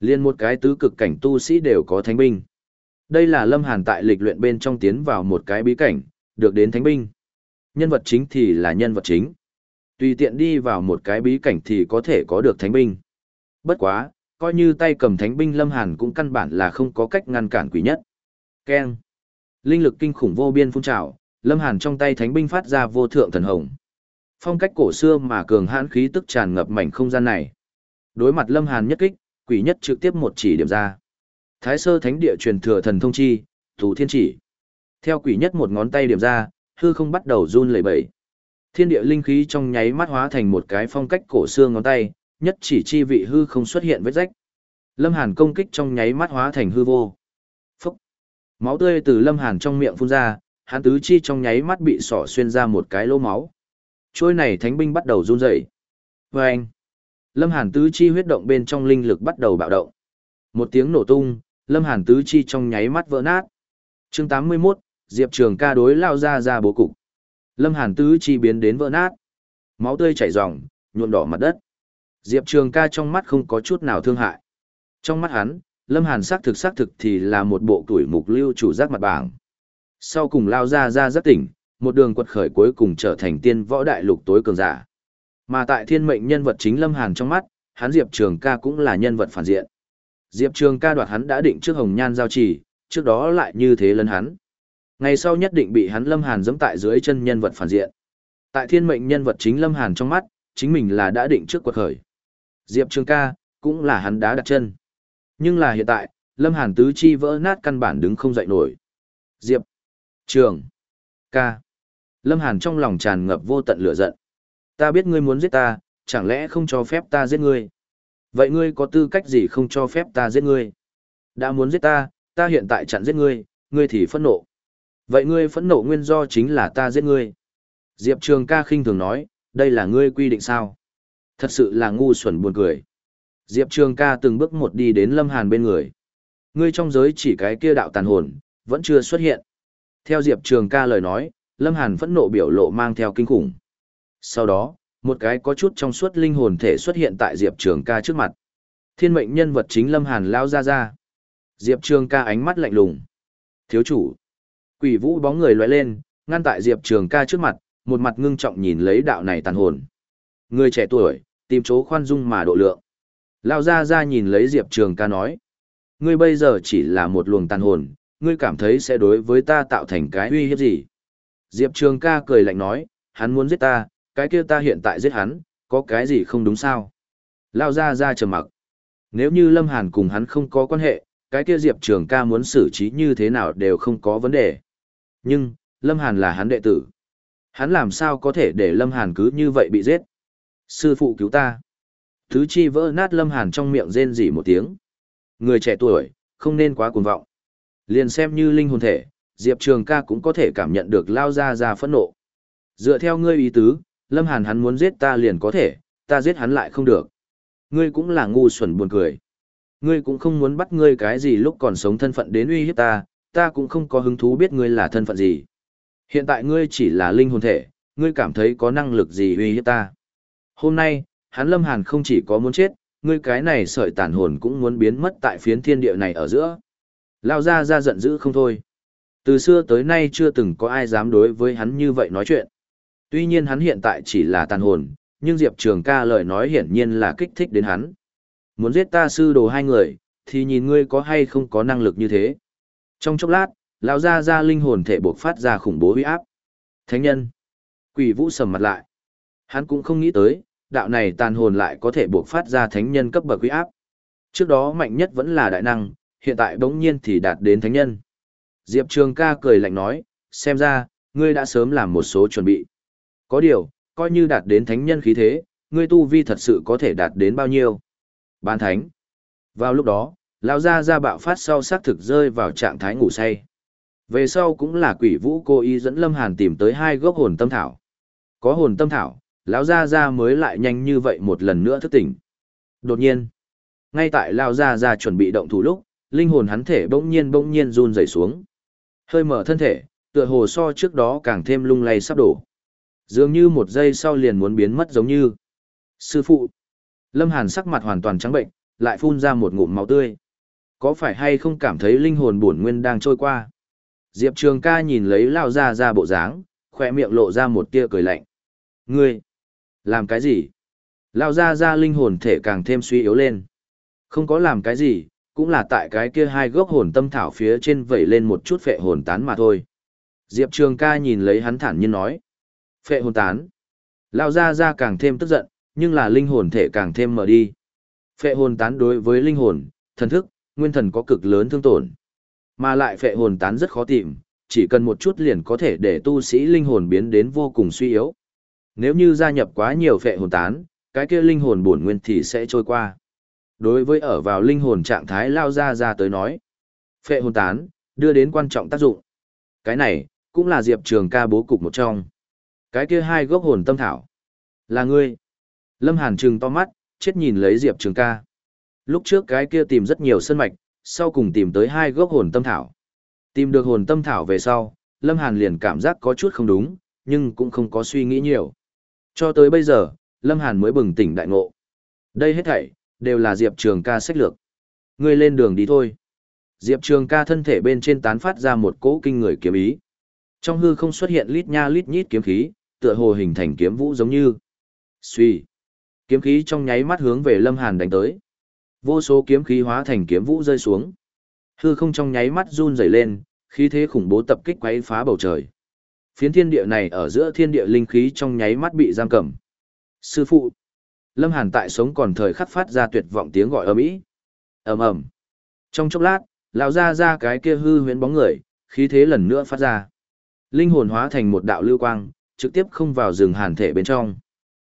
Liên một cái tứ cực cảnh tu sĩ đều có thánh binh. Đây là Lâm Hàn tại lịch luyện bên trong tiến vào một cái bí cảnh, được đến thánh binh. Nhân vật chính thì là nhân vật chính. Tùy tiện đi vào một cái bí cảnh thì có thể có được thánh binh. Bất quá, coi như tay cầm thánh binh Lâm Hàn cũng căn bản là không có cách ngăn cản quỷ nhất. Keng. Linh lực kinh khủng vô biên phun trào, Lâm Hàn trong tay thánh binh phát ra vô thượng thần hồng. Phong cách cổ xưa mà cường hãn khí tức tràn ngập mảnh không gian này. Đối mặt Lâm Hàn nhất kích, quỷ nhất trực tiếp một chỉ điểm ra. Thái sơ thánh địa truyền thừa thần thông chi, thủ thiên chỉ. Theo quỷ nhất một ngón tay điểm ra, hư không bắt đầu run lẩy bẩy. Thiên địa linh khí trong nháy mắt hóa thành một cái phong cách cổ xưa ngón tay, nhất chỉ chi vị hư không xuất hiện vết rách. Lâm Hàn công kích trong nháy mắt hóa thành hư vô. Phúc! Máu tươi từ Lâm Hàn trong miệng phun ra, hắn tứ chi trong nháy mắt bị sỏ xuyên ra một cái lỗ máu. Trôi này thánh binh bắt đầu run rẩy. Và anh, Lâm Hàn tứ chi huyết động bên trong linh lực bắt đầu bạo động. Một tiếng nổ tung, Lâm Hàn tứ chi trong nháy mắt vỡ nát. Chương 81, Diệp Trường ca đối lao ra ra bố cục. Lâm Hàn tứ chi biến đến vỡ nát. Máu tươi chảy ròng, nhuộm đỏ mặt đất. Diệp Trường ca trong mắt không có chút nào thương hại. Trong mắt hắn, Lâm Hàn xác thực xác thực thì là một bộ tuổi mục lưu chủ giác mặt bảng. Sau cùng lao ra ra rất tỉnh, một đường quật khởi cuối cùng trở thành tiên võ đại lục tối cường giả. Mà tại thiên mệnh nhân vật chính Lâm Hàn trong mắt, hắn Diệp Trường ca cũng là nhân vật phản diện. Diệp Trường ca đoạt hắn đã định trước hồng nhan giao trì, trước đó lại như thế lấn hắn. Ngày sau nhất định bị hắn Lâm Hàn giẫm tại dưới chân nhân vật phản diện. Tại thiên mệnh nhân vật chính Lâm Hàn trong mắt, chính mình là đã định trước quật khởi. Diệp Trường ca, cũng là hắn đá đặt chân. Nhưng là hiện tại, Lâm Hàn tứ chi vỡ nát căn bản đứng không dậy nổi. Diệp Trường. Ca. Lâm Hàn trong lòng tràn ngập vô tận lửa giận. Ta biết ngươi muốn giết ta, chẳng lẽ không cho phép ta giết ngươi? Vậy ngươi có tư cách gì không cho phép ta giết ngươi? Đã muốn giết ta, ta hiện tại chặn giết ngươi, ngươi thì phẫn nộ. Vậy ngươi phẫn nộ nguyên do chính là ta giết ngươi. Diệp Trường ca khinh thường nói, đây là ngươi quy định sao? Thật sự là ngu xuẩn buồn cười. Diệp Trường ca từng bước một đi đến Lâm Hàn bên người. Ngươi trong giới chỉ cái kia đạo tàn hồn, vẫn chưa xuất hiện. Theo Diệp Trường ca lời nói, Lâm Hàn phẫn nộ biểu lộ mang theo kinh khủng. Sau đó, một cái có chút trong suốt linh hồn thể xuất hiện tại Diệp Trường ca trước mặt. Thiên mệnh nhân vật chính Lâm Hàn lao ra ra. Diệp Trường ca ánh mắt lạnh lùng. Thiếu chủ. Quỷ vũ bóng người lóe lên, ngăn tại Diệp Trường ca trước mặt, một mặt ngưng trọng nhìn lấy đạo này tàn hồn. Người trẻ tuổi, tìm chỗ khoan dung mà độ lượng. Lao ra ra nhìn lấy Diệp Trường ca nói. Ngươi bây giờ chỉ là một luồng tàn hồn, ngươi cảm thấy sẽ đối với ta tạo thành cái uy hiếp gì? Diệp Trường ca cười lạnh nói, hắn muốn giết ta, cái kia ta hiện tại giết hắn, có cái gì không đúng sao? Lao ra ra trầm mặc. Nếu như Lâm Hàn cùng hắn không có quan hệ, cái kia Diệp Trường ca muốn xử trí như thế nào đều không có vấn đề. Nhưng, Lâm Hàn là hắn đệ tử. Hắn làm sao có thể để Lâm Hàn cứ như vậy bị giết? Sư phụ cứu ta. Thứ chi vỡ nát Lâm Hàn trong miệng rên rỉ một tiếng. Người trẻ tuổi, không nên quá cuồng vọng. Liền xem như linh hồn thể, Diệp Trường ca cũng có thể cảm nhận được lao ra ra phẫn nộ. Dựa theo ngươi ý tứ, Lâm Hàn hắn muốn giết ta liền có thể, ta giết hắn lại không được. Ngươi cũng là ngu xuẩn buồn cười. Ngươi cũng không muốn bắt ngươi cái gì lúc còn sống thân phận đến uy hiếp ta, ta cũng không có hứng thú biết ngươi là thân phận gì. Hiện tại ngươi chỉ là linh hồn thể, ngươi cảm thấy có năng lực gì uy hiếp ta. Hôm nay, hắn Lâm Hàn không chỉ có muốn chết, ngươi cái này sợi tàn hồn cũng muốn biến mất tại phiến thiên địa này ở giữa. Lao ra ra giận dữ không thôi. Từ xưa tới nay chưa từng có ai dám đối với hắn như vậy nói chuyện. Tuy nhiên hắn hiện tại chỉ là tàn hồn, nhưng Diệp Trường ca lời nói hiển nhiên là kích thích đến hắn. Muốn giết ta sư đồ hai người, thì nhìn ngươi có hay không có năng lực như thế. Trong chốc lát, lão ra ra linh hồn thể buộc phát ra khủng bố huy áp. Thánh nhân. Quỷ vũ sầm mặt lại. Hắn cũng không nghĩ tới, đạo này tàn hồn lại có thể buộc phát ra thánh nhân cấp bậc huy áp. Trước đó mạnh nhất vẫn là đại năng, hiện tại bỗng nhiên thì đạt đến thánh nhân. Diệp Trường ca cười lạnh nói, xem ra, ngươi đã sớm làm một số chuẩn bị. Có điều, coi như đạt đến thánh nhân khí thế, ngươi tu vi thật sự có thể đạt đến bao nhiêu. Bán thánh. Vào lúc đó, lão gia gia bạo phát sau xác thực rơi vào trạng thái ngủ say. Về sau cũng là quỷ vũ cô y dẫn Lâm Hàn tìm tới hai gốc hồn tâm thảo. Có hồn tâm thảo, lão gia gia mới lại nhanh như vậy một lần nữa thức tỉnh. Đột nhiên, ngay tại lão gia gia chuẩn bị động thủ lúc, linh hồn hắn thể bỗng nhiên bỗng nhiên run rẩy xuống. Hơi mở thân thể, tựa hồ so trước đó càng thêm lung lay sắp đổ. Dường như một giây sau liền muốn biến mất giống như. Sư phụ. Lâm Hàn sắc mặt hoàn toàn trắng bệnh, lại phun ra một ngụm máu tươi. Có phải hay không cảm thấy linh hồn bổn nguyên đang trôi qua? Diệp Trường ca nhìn lấy lao ra ra bộ dáng, khỏe miệng lộ ra một tia cười lạnh. Ngươi! Làm cái gì? Lao ra ra linh hồn thể càng thêm suy yếu lên. Không có làm cái gì, cũng là tại cái kia hai gốc hồn tâm thảo phía trên vẩy lên một chút phệ hồn tán mà thôi. Diệp Trường ca nhìn lấy hắn thản nhiên nói. Phệ hồn tán. Lao ra ra càng thêm tức giận, nhưng là linh hồn thể càng thêm mở đi. Phệ hồn tán đối với linh hồn, thần thức, nguyên thần có cực lớn thương tổn. Mà lại phệ hồn tán rất khó tìm, chỉ cần một chút liền có thể để tu sĩ linh hồn biến đến vô cùng suy yếu. Nếu như gia nhập quá nhiều phệ hồn tán, cái kia linh hồn bổn nguyên thì sẽ trôi qua. Đối với ở vào linh hồn trạng thái lao ra ra tới nói, phệ hồn tán, đưa đến quan trọng tác dụng. Cái này, cũng là Diệp Trường ca bố cục một trong. Cái kia hai gốc hồn tâm thảo. Là ngươi. Lâm Hàn trừng to mắt, chết nhìn lấy Diệp Trường ca. Lúc trước cái kia tìm rất nhiều sân mạch, sau cùng tìm tới hai gốc hồn tâm thảo. Tìm được hồn tâm thảo về sau, Lâm Hàn liền cảm giác có chút không đúng, nhưng cũng không có suy nghĩ nhiều. Cho tới bây giờ, Lâm Hàn mới bừng tỉnh đại ngộ. Đây hết thảy, đều là Diệp Trường ca sách lược. Ngươi lên đường đi thôi. Diệp Trường ca thân thể bên trên tán phát ra một cỗ kinh người kiếm ý. Trong hư không xuất hiện lít nha lít nhít kiếm khí, tựa hồ hình thành kiếm vũ giống như. Suy. Kiếm khí trong nháy mắt hướng về Lâm Hàn đánh tới. Vô số kiếm khí hóa thành kiếm vũ rơi xuống. Hư không trong nháy mắt run rẩy lên, khí thế khủng bố tập kích quấy phá bầu trời. Phiến thiên địa này ở giữa thiên địa linh khí trong nháy mắt bị giam cầm. Sư phụ. Lâm Hàn tại sống còn thời khắc phát ra tuyệt vọng tiếng gọi ầm ĩ. Ầm ầm. Trong chốc lát, lão ra ra cái kia hư huyễn bóng người, khí thế lần nữa phát ra. Linh hồn hóa thành một đạo lưu quang, trực tiếp không vào rừng hàn thể bên trong.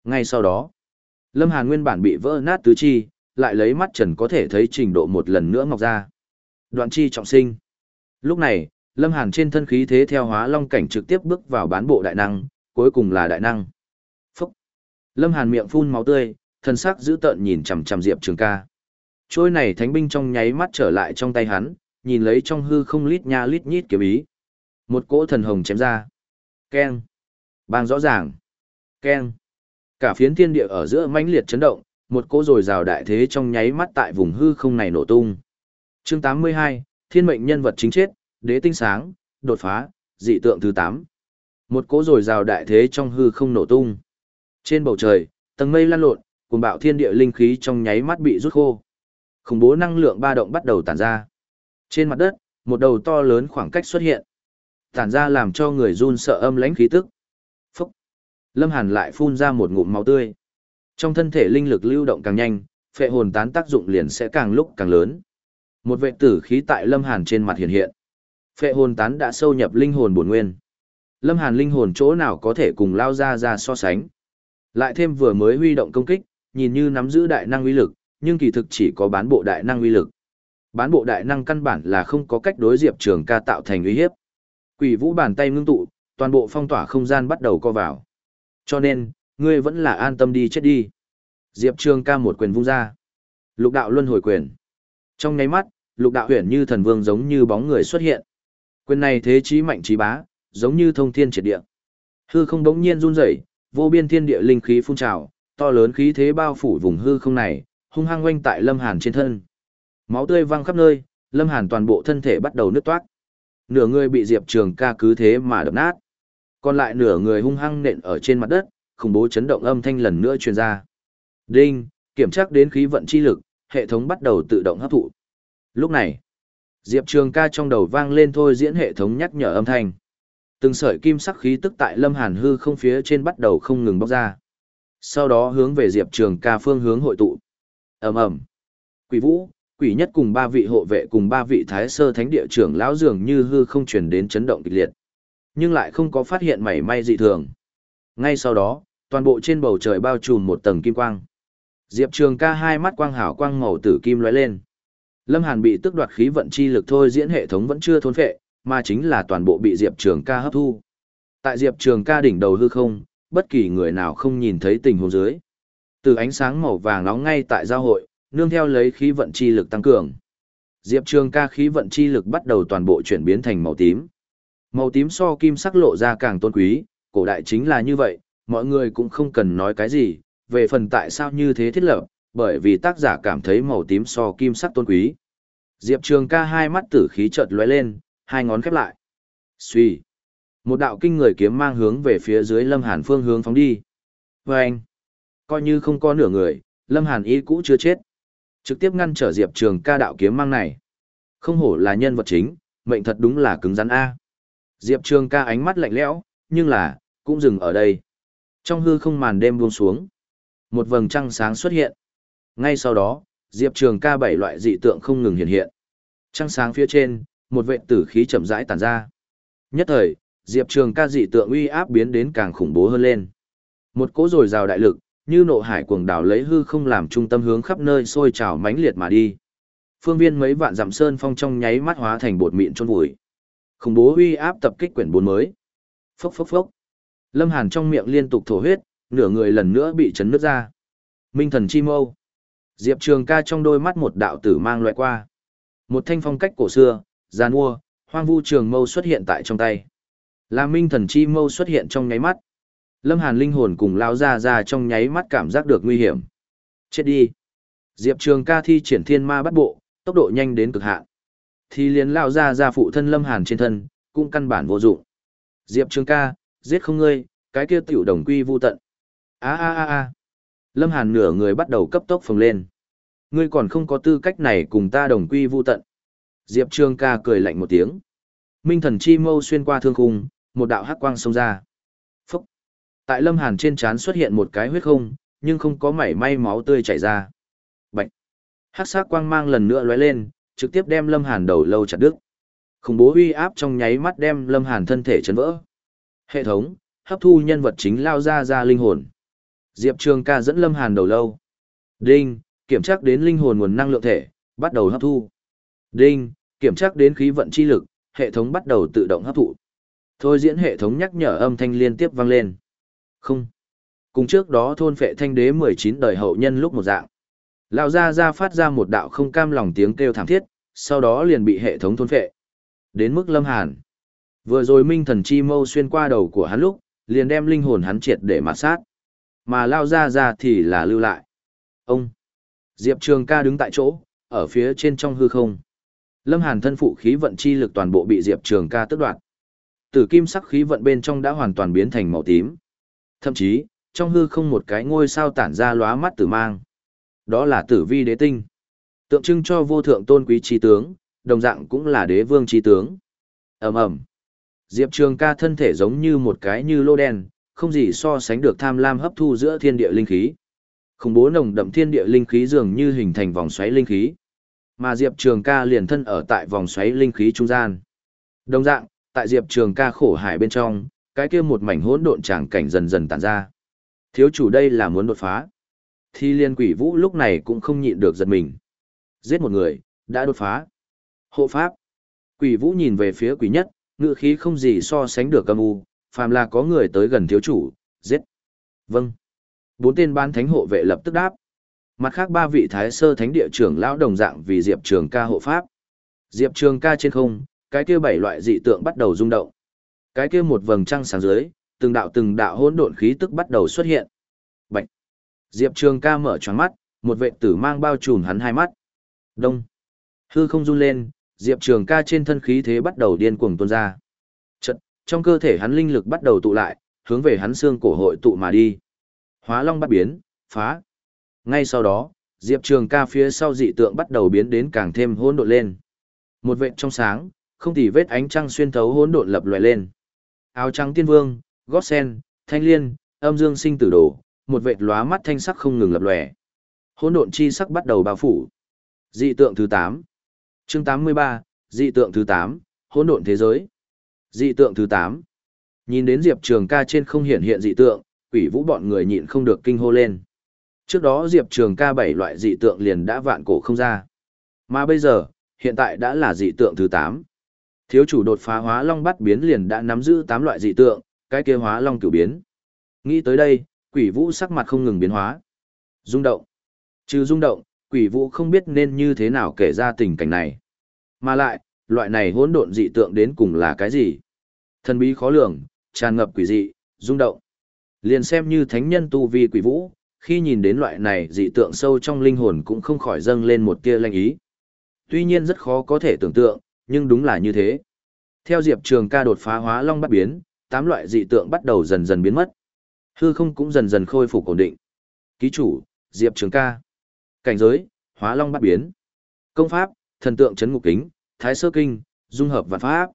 Ngay sau đó, Lâm Hàn nguyên bản bị vỡ nát tứ chi, lại lấy mắt trần có thể thấy trình độ một lần nữa mọc ra. Đoạn chi trọng sinh. Lúc này, Lâm Hàn trên thân khí thế theo hóa long cảnh trực tiếp bước vào bán bộ đại năng, cuối cùng là đại năng. Phúc. Lâm Hàn miệng phun máu tươi, thân sắc dữ tợn nhìn chằm chằm Diệp Trường Ca. Trôi này thánh binh trong nháy mắt trở lại trong tay hắn, nhìn lấy trong hư không lít nha lít nhít kiếm ý. Một cỗ thần hồng chém ra. Keng. Bang rõ ràng. Keng. Cả phiến thiên địa ở giữa mãnh liệt chấn động, một cỗ rồi rào đại thế trong nháy mắt tại vùng hư không này nổ tung. Chương 82, Thiên mệnh nhân vật chính chết, đế tinh sáng, đột phá, dị tượng thứ 8. Một cỗ rồi rào đại thế trong hư không nổ tung. Trên bầu trời, tầng mây lan lộn, cuồng bạo thiên địa linh khí trong nháy mắt bị rút khô. Khủng bố năng lượng ba động bắt đầu tản ra. Trên mặt đất, một đầu to lớn khoảng cách xuất hiện. Tản ra làm cho người run sợ âm lãnh khí tức. Lâm Hàn lại phun ra một ngụm máu tươi. Trong thân thể linh lực lưu động càng nhanh, phệ hồn tán tác dụng liền sẽ càng lúc càng lớn. Một vệ tử khí tại Lâm Hàn trên mặt hiện hiện. Phệ hồn tán đã sâu nhập linh hồn bổn nguyên. Lâm Hàn linh hồn chỗ nào có thể cùng lao ra ra so sánh. Lại thêm vừa mới huy động công kích, nhìn như nắm giữ đại năng uy lực, nhưng kỳ thực chỉ có bán bộ đại năng uy lực. Bán bộ đại năng căn bản là không có cách đối diệp trường ca tạo thành uy hiếp. Quỷ vũ bàn tay ngưng tụ, toàn bộ phong tỏa không gian bắt đầu co vào. Cho nên, ngươi vẫn là an tâm đi chết đi. Diệp Trường ca một quyền vung ra. Lục đạo luân hồi quyền. Trong nháy mắt, lục đạo huyền như thần vương giống như bóng người xuất hiện. Quyền này thế chí mạnh trí bá, giống như thông thiên triệt địa. Hư không đống nhiên run rẩy, vô biên thiên địa linh khí phun trào, to lớn khí thế bao phủ vùng hư không này, hung hăng quanh tại Lâm Hàn trên thân. Máu tươi văng khắp nơi, Lâm Hàn toàn bộ thân thể bắt đầu nứt toát. Nửa người bị Diệp Trường ca cứ thế mà đập nát. Còn lại nửa người hung hăng nện ở trên mặt đất, khủng bố chấn động âm thanh lần nữa truyền ra. Đinh, kiểm tra đến khí vận chi lực, hệ thống bắt đầu tự động hấp thụ. Lúc này, Diệp Trường ca trong đầu vang lên thôi diễn hệ thống nhắc nhở âm thanh. Từng sợi kim sắc khí tức tại Lâm Hàn hư không phía trên bắt đầu không ngừng bóc ra. Sau đó hướng về Diệp Trường ca phương hướng hội tụ. Ầm ầm. Quỷ Vũ, Quỷ Nhất cùng ba vị hộ vệ cùng ba vị Thái Sơ Thánh địa trưởng lão dường như hư không truyền đến chấn động kịch liệt. Nhưng lại không có phát hiện mảy may dị thường. Ngay sau đó, toàn bộ trên bầu trời bao trùm một tầng kim quang. Diệp Trường ca hai mắt quang hảo quang màu tử kim lóe lên. Lâm Hàn bị tức đoạt khí vận chi lực thôi diễn hệ thống vẫn chưa thôn phệ, mà chính là toàn bộ bị Diệp Trường ca hấp thu. Tại Diệp Trường ca đỉnh đầu hư không, bất kỳ người nào không nhìn thấy tình huống dưới. Từ ánh sáng màu vàng nóng ngay tại giao hội, nương theo lấy khí vận chi lực tăng cường. Diệp Trường ca khí vận chi lực bắt đầu toàn bộ chuyển biến thành màu tím. Màu tím so kim sắc lộ ra càng tôn quý, cổ đại chính là như vậy, mọi người cũng không cần nói cái gì, về phần tại sao như thế thiết lập, bởi vì tác giả cảm thấy màu tím so kim sắc tôn quý. Diệp Trường ca hai mắt tử khí chợt lóe lên, hai ngón khép lại. Xuy. Một đạo kinh người kiếm mang hướng về phía dưới Lâm Hàn phương hướng phóng đi. Và anh. Coi như không có nửa người, Lâm Hàn ý cũ chưa chết. Trực tiếp ngăn trở Diệp Trường ca đạo kiếm mang này. Không hổ là nhân vật chính, mệnh thật đúng là cứng rắn A. Diệp Trường ca ánh mắt lạnh lẽo, nhưng là, cũng dừng ở đây. Trong hư không màn đêm buông xuống. Một vầng trăng sáng xuất hiện. Ngay sau đó, Diệp Trường ca bảy loại dị tượng không ngừng hiện hiện. Trăng sáng phía trên, một vệ tử khí chậm rãi tản ra. Nhất thời, Diệp Trường ca dị tượng uy áp biến đến càng khủng bố hơn lên. Một cỗ rồi rào đại lực, như nộ hải cuồng đảo lấy hư không làm trung tâm hướng khắp nơi sôi trào mãnh liệt mà đi. Phương viên mấy vạn dặm sơn phong trong nháy mắt hóa thành bột mịn chôn vùi. Khủng bố uy áp tập kích quyển bốn mới. Phốc phốc phốc. Lâm Hàn trong miệng liên tục thổ huyết, nửa người lần nữa bị chấn nứt ra. Minh thần chi mâu. Diệp Trường ca trong đôi mắt một đạo tử mang loại qua. Một thanh phong cách cổ xưa, gian mua, hoang vu trường mâu xuất hiện tại trong tay. Là minh thần chi mâu xuất hiện trong nháy mắt. Lâm Hàn linh hồn cùng lao ra ra trong nháy mắt cảm giác được nguy hiểm. Chết đi. Diệp Trường ca thi triển thiên ma bắt bộ, tốc độ nhanh đến cực hạn. Thì liền lao ra ra phụ thân Lâm Hàn trên thân, cũng căn bản vô dụng. Diệp Trường ca, giết không ngươi, cái kia tiểu đồng quy vu tận. A a a a. Lâm Hàn nửa người bắt đầu cấp tốc phồng lên. Ngươi còn không có tư cách này cùng ta đồng quy vu tận. Diệp Trường ca cười lạnh một tiếng. Minh thần chi mâu xuyên qua thương khung, một đạo hắc quang xông ra. Phúc! Tại Lâm Hàn trên trán xuất hiện một cái huyết không, nhưng không có mảy may máu tươi chảy ra. Bạch! Hắc sắc quang mang lần nữa lóe lên, trực tiếp đem Lâm Hàn đầu lâu chặt đứt. Khủng bố uy áp trong nháy mắt đem Lâm Hàn thân thể chấn vỡ. Hệ thống, hấp thu nhân vật chính lao ra ra linh hồn. Diệp Trường ca dẫn Lâm Hàn đầu lâu. Đinh, kiểm tra đến linh hồn nguồn năng lượng thể, bắt đầu hấp thu. Đinh, kiểm tra đến khí vận chi lực, hệ thống bắt đầu tự động hấp thụ. Thôi diễn hệ thống nhắc nhở âm thanh liên tiếp vang lên. Không. Cùng trước đó thôn phệ thanh đế 19 đời hậu nhân lúc một dạng. Lão gia ra phát ra một đạo không cam lòng tiếng kêu thảm thiết, sau đó liền bị hệ thống thôn phệ. Đến mức lâm hàn. Vừa rồi minh thần chi mâu xuyên qua đầu của hắn lúc, liền đem linh hồn hắn triệt để mà sát. Mà lao ra ra thì là lưu lại. Ông. Diệp Trường ca đứng tại chỗ, ở phía trên trong hư không. Lâm Hàn thân phụ khí vận chi lực toàn bộ bị Diệp Trường ca tước đoạt. Tử kim sắc khí vận bên trong đã hoàn toàn biến thành màu tím. Thậm chí, trong hư không một cái ngôi sao tản ra lóa mắt tử mang. Đó là tử vi đế tinh. Tượng trưng cho vô thượng tôn quý chi tướng, đồng dạng cũng là đế vương chi tướng. ầm ầm Diệp Trường ca thân thể giống như một cái như lô đen, không gì so sánh được tham lam hấp thu giữa thiên địa linh khí. Khủng bố nồng đậm thiên địa linh khí dường như hình thành vòng xoáy linh khí. Mà Diệp Trường ca liền thân ở tại vòng xoáy linh khí trung gian. Đồng dạng, tại Diệp Trường ca khổ hải bên trong, cái kia một mảnh hỗn độn tràng cảnh dần dần tản ra. Thiếu chủ đây là muốn đột phá. Thì liên quỷ vũ lúc này cũng không nhịn được giật mình. Giết một người, đã đột phá. Hộ pháp. Quỷ vũ nhìn về phía quỷ nhất, ngự khí không gì so sánh được âm u, phàm là có người tới gần thiếu chủ, giết. Vâng. Bốn tên ban thánh hộ vệ lập tức đáp. Mặt khác ba vị thái sơ thánh địa trưởng lão đồng dạng vì Diệp Trường ca hộ pháp. Diệp Trường ca trên không, cái kia bảy loại dị tượng bắt đầu rung động. Cái kia một vầng trăng sáng dưới, từng đạo từng đạo hỗn độn khí tức bắt đầu xuất hiện. Bạch. Diệp Trường ca mở choáng mắt, một vệ tử mang bao trùm hắn hai mắt. Đông. Hư không run lên, Diệp Trường ca trên thân khí thế bắt đầu điên cuồng tuôn ra. Chật, trong cơ thể hắn linh lực bắt đầu tụ lại, hướng về hắn xương cổ hội tụ mà đi. Hóa long bắt biến, phá. Ngay sau đó, Diệp Trường ca phía sau dị tượng bắt đầu biến đến càng thêm hỗn độn lên. Một vệt trong sáng, không tỉ vết ánh trăng xuyên thấu hỗn độn lập loè lên. Áo trắng tiên vương, gót sen, thanh liên, âm dương sinh tử đồ, một vệt lóa mắt thanh sắc không ngừng lập lòe. Hỗn độn chi sắc bắt đầu bao phủ. Dị tượng thứ 8. Chương 83, dị tượng thứ 8, hỗn độn thế giới. Dị tượng thứ 8. Nhìn đến Diệp Trường Ca trên không hiện hiện dị tượng, quỷ vũ bọn người nhịn không được kinh hô lên. Trước đó Diệp Trường Ca bảy loại dị tượng liền đã vạn cổ không ra. Mà bây giờ, hiện tại đã là dị tượng thứ 8. Thiếu chủ đột phá hóa long bắt biến liền đã nắm giữ 8 loại dị tượng, cái kia hóa long cửu biến. Nghĩ tới đây, quỷ vũ sắc mặt không ngừng biến hóa. Rung động. Trừ rung động, quỷ vũ không biết nên như thế nào kể ra tình cảnh này. Mà lại, loại này hỗn độn dị tượng đến cùng là cái gì? Thần bí khó lường, tràn ngập quỷ dị, rung động. Liền xem như thánh nhân tu vi quỷ vũ, khi nhìn đến loại này dị tượng sâu trong linh hồn cũng không khỏi dâng lên một tia lanh ý. Tuy nhiên rất khó có thể tưởng tượng, nhưng đúng là như thế. Theo Diệp Trường ca đột phá hóa long bắt biến, tám loại dị tượng bắt đầu dần dần biến mất. Hư không cũng dần dần khôi phục ổn định. Ký chủ, Diệp Trường ca. Cảnh giới, hóa long bát biến. Công pháp, thần tượng chấn ngục kính, thái sơ kinh, dung hợp vạn pháp.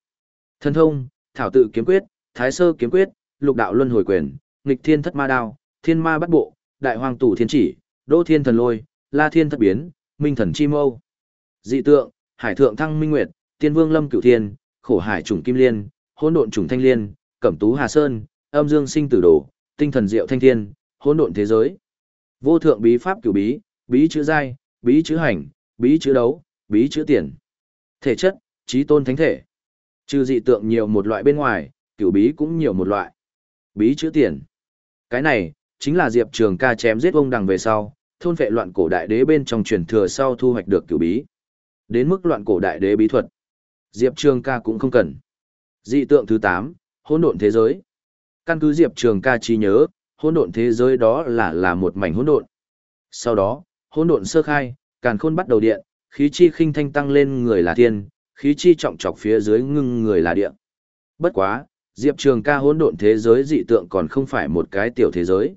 Thần thông, thảo tự kiếm quyết, thái sơ kiếm quyết, lục đạo luân hồi quyền, nghịch thiên thất ma đao, thiên ma bắt bộ, đại hoàng tủ thiên chỉ, đỗ thiên thần lôi, la thiên thất biến, minh thần chi mâu. Dị tượng, hải thượng thăng minh nguyệt, tiên vương lâm cửu thiên, khổ hải trùng kim liên, hỗn độn trùng thanh liên, cẩm tú hà sơn, âm dương sinh tử đồ, tinh thần diệu thanh thiên, hỗn độn thế giới. Vô thượng bí pháp cửu bí, bí chữ giai, bí chữ hành, bí chữ đấu, bí chữ tiền. Thể chất, trí tôn thánh thể. Trừ dị tượng nhiều một loại bên ngoài, cửu bí cũng nhiều một loại. Bí chữ tiền. Cái này, chính là Diệp Trường ca chém giết ông đằng về sau, thôn vệ loạn cổ đại đế bên trong truyền thừa sau thu hoạch được cửu bí. Đến mức loạn cổ đại đế bí thuật. Diệp Trường ca cũng không cần. Dị tượng thứ 8, hỗn độn thế giới. Căn cứ Diệp Trường ca trí nhớ, hỗn độn thế giới đó là là một mảnh hỗn độn. Sau đó, hỗn độn sơ khai, càn khôn bắt đầu điện, khí chi khinh thanh tăng lên người là thiên, khí chi trọng trọc phía dưới ngưng người là địa. Bất quá, Diệp Trường ca hỗn độn thế giới dị tượng còn không phải một cái tiểu thế giới.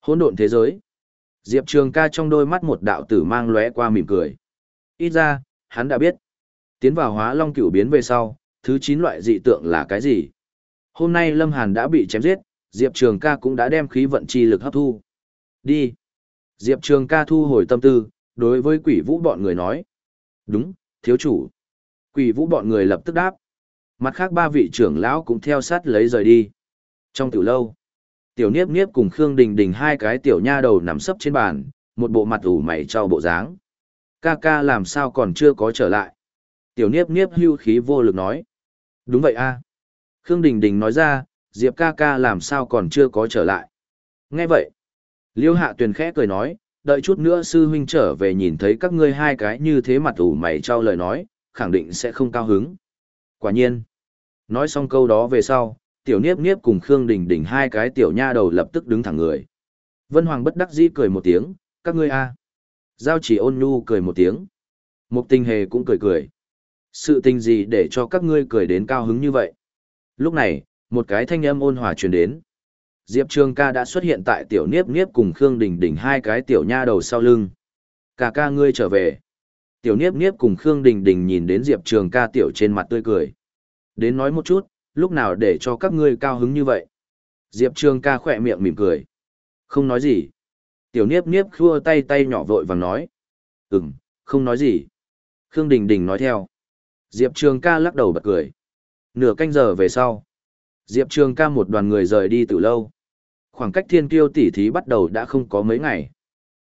Hỗn độn thế giới. Diệp Trường ca trong đôi mắt một đạo tử mang lóe qua mỉm cười. Ít ra, hắn đã biết. Tiến vào hóa long cửu biến về sau, thứ 9 loại dị tượng là cái gì? Hôm nay Lâm Hàn đã bị chém giết, Diệp Trường ca cũng đã đem khí vận chi lực hấp thu. Đi. Diệp Trường ca thu hồi tâm tư, đối với quỷ vũ bọn người nói. Đúng, thiếu chủ. Quỷ vũ bọn người lập tức đáp. Mặt khác ba vị trưởng lão cũng theo sát lấy rời đi. Trong tiểu lâu, tiểu niếp niếp cùng Khương Đình Đình hai cái tiểu nha đầu nằm sấp trên bàn, một bộ mặt ủ mày cho bộ dáng. Ca ca làm sao còn chưa có trở lại. Tiểu niếp niếp hưu khí vô lực nói. Đúng vậy a Khương Đình Đình nói ra, Diệp ca ca làm sao còn chưa có trở lại. Nghe vậy. Liêu hạ tuyền khẽ cười nói, đợi chút nữa sư huynh trở về nhìn thấy các ngươi hai cái như thế mặt ủ mày trao lời nói, khẳng định sẽ không cao hứng. Quả nhiên. Nói xong câu đó về sau, tiểu niếp niếp cùng Khương Đình Đình hai cái tiểu nha đầu lập tức đứng thẳng người. Vân Hoàng bất đắc dĩ cười một tiếng, các ngươi a. Giao chỉ ôn nhu cười một tiếng. Mục tình hề cũng cười cười. Sự tình gì để cho các ngươi cười đến cao hứng như vậy? Lúc này, một cái thanh âm ôn hòa truyền đến. Diệp Trường ca đã xuất hiện tại tiểu niếp niếp cùng Khương Đình Đình hai cái tiểu nha đầu sau lưng. Ca ca ngươi trở về. Tiểu niếp niếp cùng Khương Đình Đình nhìn đến Diệp Trường ca tiểu trên mặt tươi cười. Đến nói một chút, lúc nào để cho các ngươi cao hứng như vậy. Diệp Trường ca khỏe miệng mỉm cười. Không nói gì. Tiểu niếp niếp khua tay tay nhỏ vội vàng nói. Ừm, không nói gì. Khương Đình Đình nói theo. Diệp Trường ca lắc đầu bật cười. Nửa canh giờ về sau. Diệp Trường ca một đoàn người rời đi từ lâu. Khoảng cách thiên kiêu tỷ thí bắt đầu đã không có mấy ngày.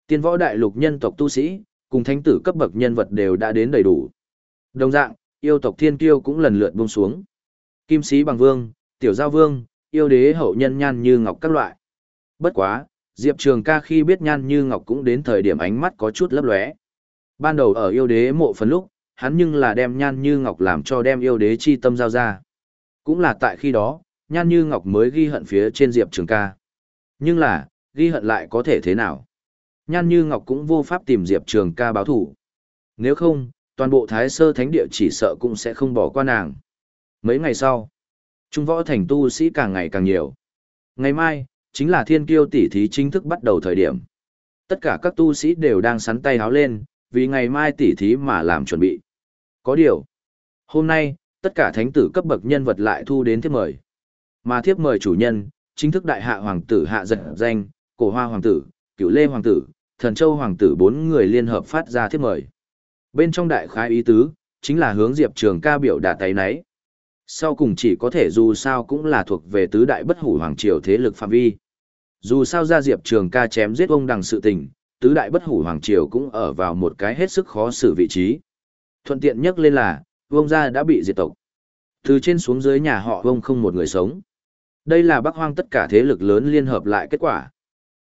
Tiên võ đại lục nhân tộc tu sĩ, cùng thánh tử cấp bậc nhân vật đều đã đến đầy đủ. Đồng dạng, yêu tộc thiên kiêu cũng lần lượt buông xuống. Kim sĩ bằng vương, tiểu giao vương, yêu đế hậu nhân nhan như ngọc các loại. Bất quá, Diệp Trường ca khi biết nhan như ngọc cũng đến thời điểm ánh mắt có chút lấp lóe. Ban đầu ở yêu đế mộ phần lúc, hắn nhưng là đem nhan như ngọc làm cho đem yêu đế chi tâm giao ra. Cũng là tại khi đó, nhan như ngọc mới ghi hận phía trên Diệp Trường ca. Nhưng là, ghi hận lại có thể thế nào? Nhan như ngọc cũng vô pháp tìm Diệp Trường ca báo thủ. Nếu không, toàn bộ thái sơ thánh địa chỉ sợ cũng sẽ không bỏ qua nàng. Mấy ngày sau, trung võ thành tu sĩ càng ngày càng nhiều. Ngày mai, chính là thiên kiêu tỷ thí chính thức bắt đầu thời điểm. Tất cả các tu sĩ đều đang sắn tay háo lên, vì ngày mai tỷ thí mà làm chuẩn bị. Có điều, hôm nay, tất cả thánh tử cấp bậc nhân vật lại thu đến thiếp mời. Mà thiếp mời chủ nhân, chính thức đại hạ hoàng tử hạ giật danh, cổ hoa hoàng tử, cửu lê hoàng tử, thần châu hoàng tử bốn người liên hợp phát ra thiết mời. Bên trong đại khái ý tứ, chính là hướng Diệp Trường ca biểu đả tay nấy. Sau cùng chỉ có thể dù sao cũng là thuộc về tứ đại bất hủ hoàng triều thế lực phạm vi. Dù sao ra Diệp Trường ca chém giết ông đằng sự tình, tứ đại bất hủ hoàng triều cũng ở vào một cái hết sức khó xử vị trí. Thuận tiện nhất lên là, ông gia đã bị diệt tộc. Từ trên xuống dưới nhà họ ông không một người sống. Đây là bắc hoang tất cả thế lực lớn liên hợp lại kết quả.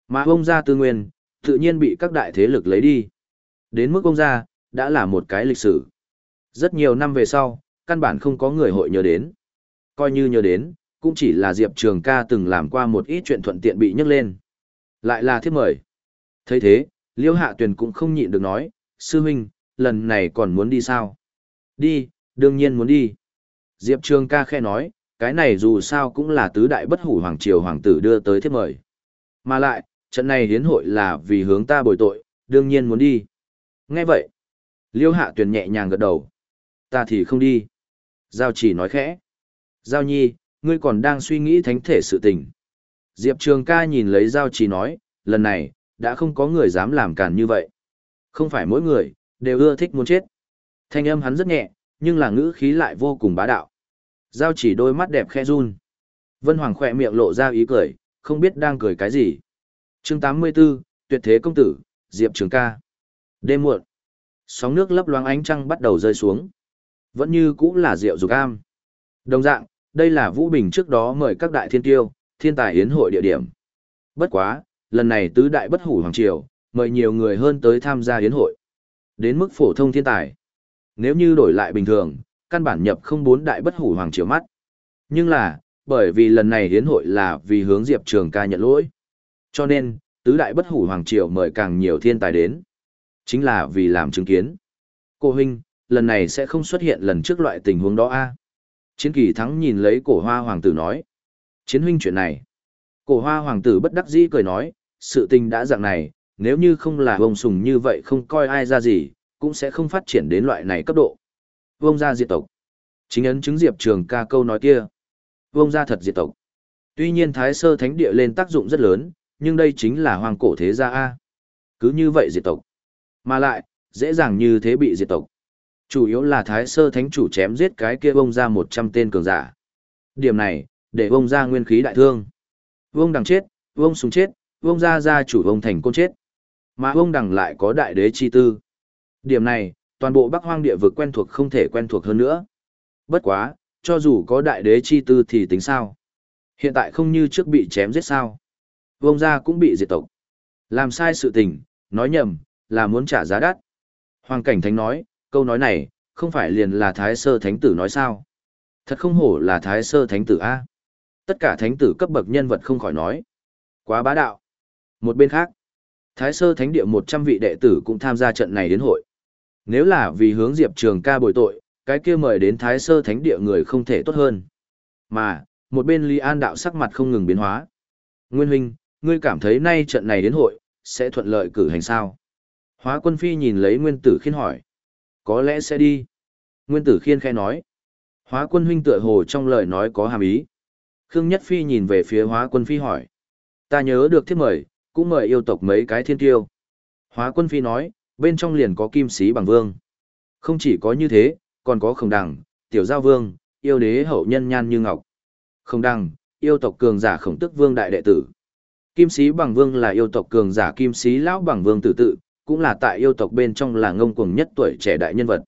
Mà ông gia tư nguyên, tự nhiên bị các đại thế lực lấy đi. Đến mức ông gia, đã là một cái lịch sử. Rất nhiều năm về sau, căn bản không có người hội nhớ đến. Coi như nhớ đến, cũng chỉ là Diệp Trường ca từng làm qua một ít chuyện thuận tiện bị nhắc lên. Lại là thiết mời. thấy thế, Liêu Hạ Tuyền cũng không nhịn được nói, sư huynh, lần này còn muốn đi sao? Đi, đương nhiên muốn đi. Diệp Trường ca khe nói, cái này dù sao cũng là tứ đại bất hủ hoàng triều hoàng tử đưa tới thiết mời. Mà lại, trận này hiến hội là vì hướng ta bồi tội, đương nhiên muốn đi. Nghe vậy, Liêu Hạ Tuyền nhẹ nhàng gật đầu. Ta thì không đi. Giao chỉ nói khẽ. Giao nhi, ngươi còn đang suy nghĩ thánh thể sự tình. Diệp Trường ca nhìn lấy Giao chỉ nói, lần này, đã không có người dám làm cản như vậy. Không phải mỗi người, đều ưa thích muốn chết. Thanh âm hắn rất nhẹ, nhưng là ngữ khí lại vô cùng bá đạo. Giao chỉ đôi mắt đẹp khe run. Vân Hoàng khỏe miệng lộ ra ý cười, không biết đang cười cái gì. chương 84, tuyệt thế công tử, Diệp Trường ca. Đêm muộn, sóng nước lấp loáng ánh trăng bắt đầu rơi xuống. Vẫn như cũ là rượu dục am. Đồng dạng, đây là Vũ Bình trước đó mời các đại thiên tiêu, thiên tài hiến hội địa điểm. Bất quá, lần này tứ đại bất hủ hoàng triều, mời nhiều người hơn tới tham gia hiến hội. Đến mức phổ thông thiên tài. Nếu như đổi lại bình thường, căn bản nhập không bốn đại bất hủ hoàng triều mắt. Nhưng là, bởi vì lần này hiến hội là vì hướng Diệp Trường ca nhận lỗi. Cho nên, tứ đại bất hủ hoàng triều mời càng nhiều thiên tài đến. Chính là vì làm chứng kiến. Cô huynh, lần này sẽ không xuất hiện lần trước loại tình huống đó a Chiến kỳ thắng nhìn lấy cổ hoa hoàng tử nói. Chiến huynh chuyện này. Cổ hoa hoàng tử bất đắc dĩ cười nói, sự tình đã dạng này, nếu như không là vông sùng như vậy không coi ai ra gì, cũng sẽ không phát triển đến loại này cấp độ. Vông ra diệt tộc. Chính ấn chứng diệp trường ca câu nói kia. Vông ra thật diệt tộc. Tuy nhiên thái sơ thánh địa lên tác dụng rất lớn, nhưng đây chính là hoàng cổ thế gia A. Cứ như vậy diệt tộc. Mà lại, dễ dàng như thế bị diệt tộc. Chủ yếu là thái sơ thánh chủ chém giết cái kia vông ra 100 tên cường giả. Điểm này, để vông ra nguyên khí đại thương. Vông đằng chết, vông súng chết, vông ra gia chủ vông thành côn chết. Mà vông đằng lại có đại đế chi tư. Điểm này, toàn bộ bắc hoang địa vực quen thuộc không thể quen thuộc hơn nữa. Bất quá, cho dù có đại đế chi tư thì tính sao? Hiện tại không như trước bị chém giết sao? Vông ra cũng bị diệt tộc. Làm sai sự tình, nói nhầm, là muốn trả giá đắt. Hoàng cảnh thánh nói, câu nói này, không phải liền là thái sơ thánh tử nói sao. Thật không hổ là thái sơ thánh tử A. Tất cả thánh tử cấp bậc nhân vật không khỏi nói. Quá bá đạo. Một bên khác, thái sơ thánh địa 100 vị đệ tử cũng tham gia trận này đến hội. Nếu là vì hướng Diệp Trường ca bồi tội, cái kia mời đến thái sơ thánh địa người không thể tốt hơn. Mà, một bên Lý An đạo sắc mặt không ngừng biến hóa. Nguyên huynh, ngươi cảm thấy nay trận này đến hội, sẽ thuận lợi cử hành sao? Hóa quân phi nhìn lấy nguyên tử khiên hỏi. Có lẽ sẽ đi. Nguyên tử khiên khai nói. Hóa quân huynh tựa hồ trong lời nói có hàm ý. Khương Nhất Phi nhìn về phía hóa quân phi hỏi. Ta nhớ được thiết mời, cũng mời yêu tộc mấy cái thiên tiêu. Hóa quân phi nói, bên trong liền có kim sĩ bằng vương. Không chỉ có như thế, còn có khổng đằng, tiểu giao vương, yêu đế hậu nhân nhan như ngọc. Khổng đằng, yêu tộc cường giả khổng tức vương đại đệ tử. Kim sĩ bằng vương là yêu tộc cường giả kim sĩ lão bằng vương tử tự, cũng là tại yêu tộc bên trong là ngông cuồng nhất tuổi trẻ đại nhân vật.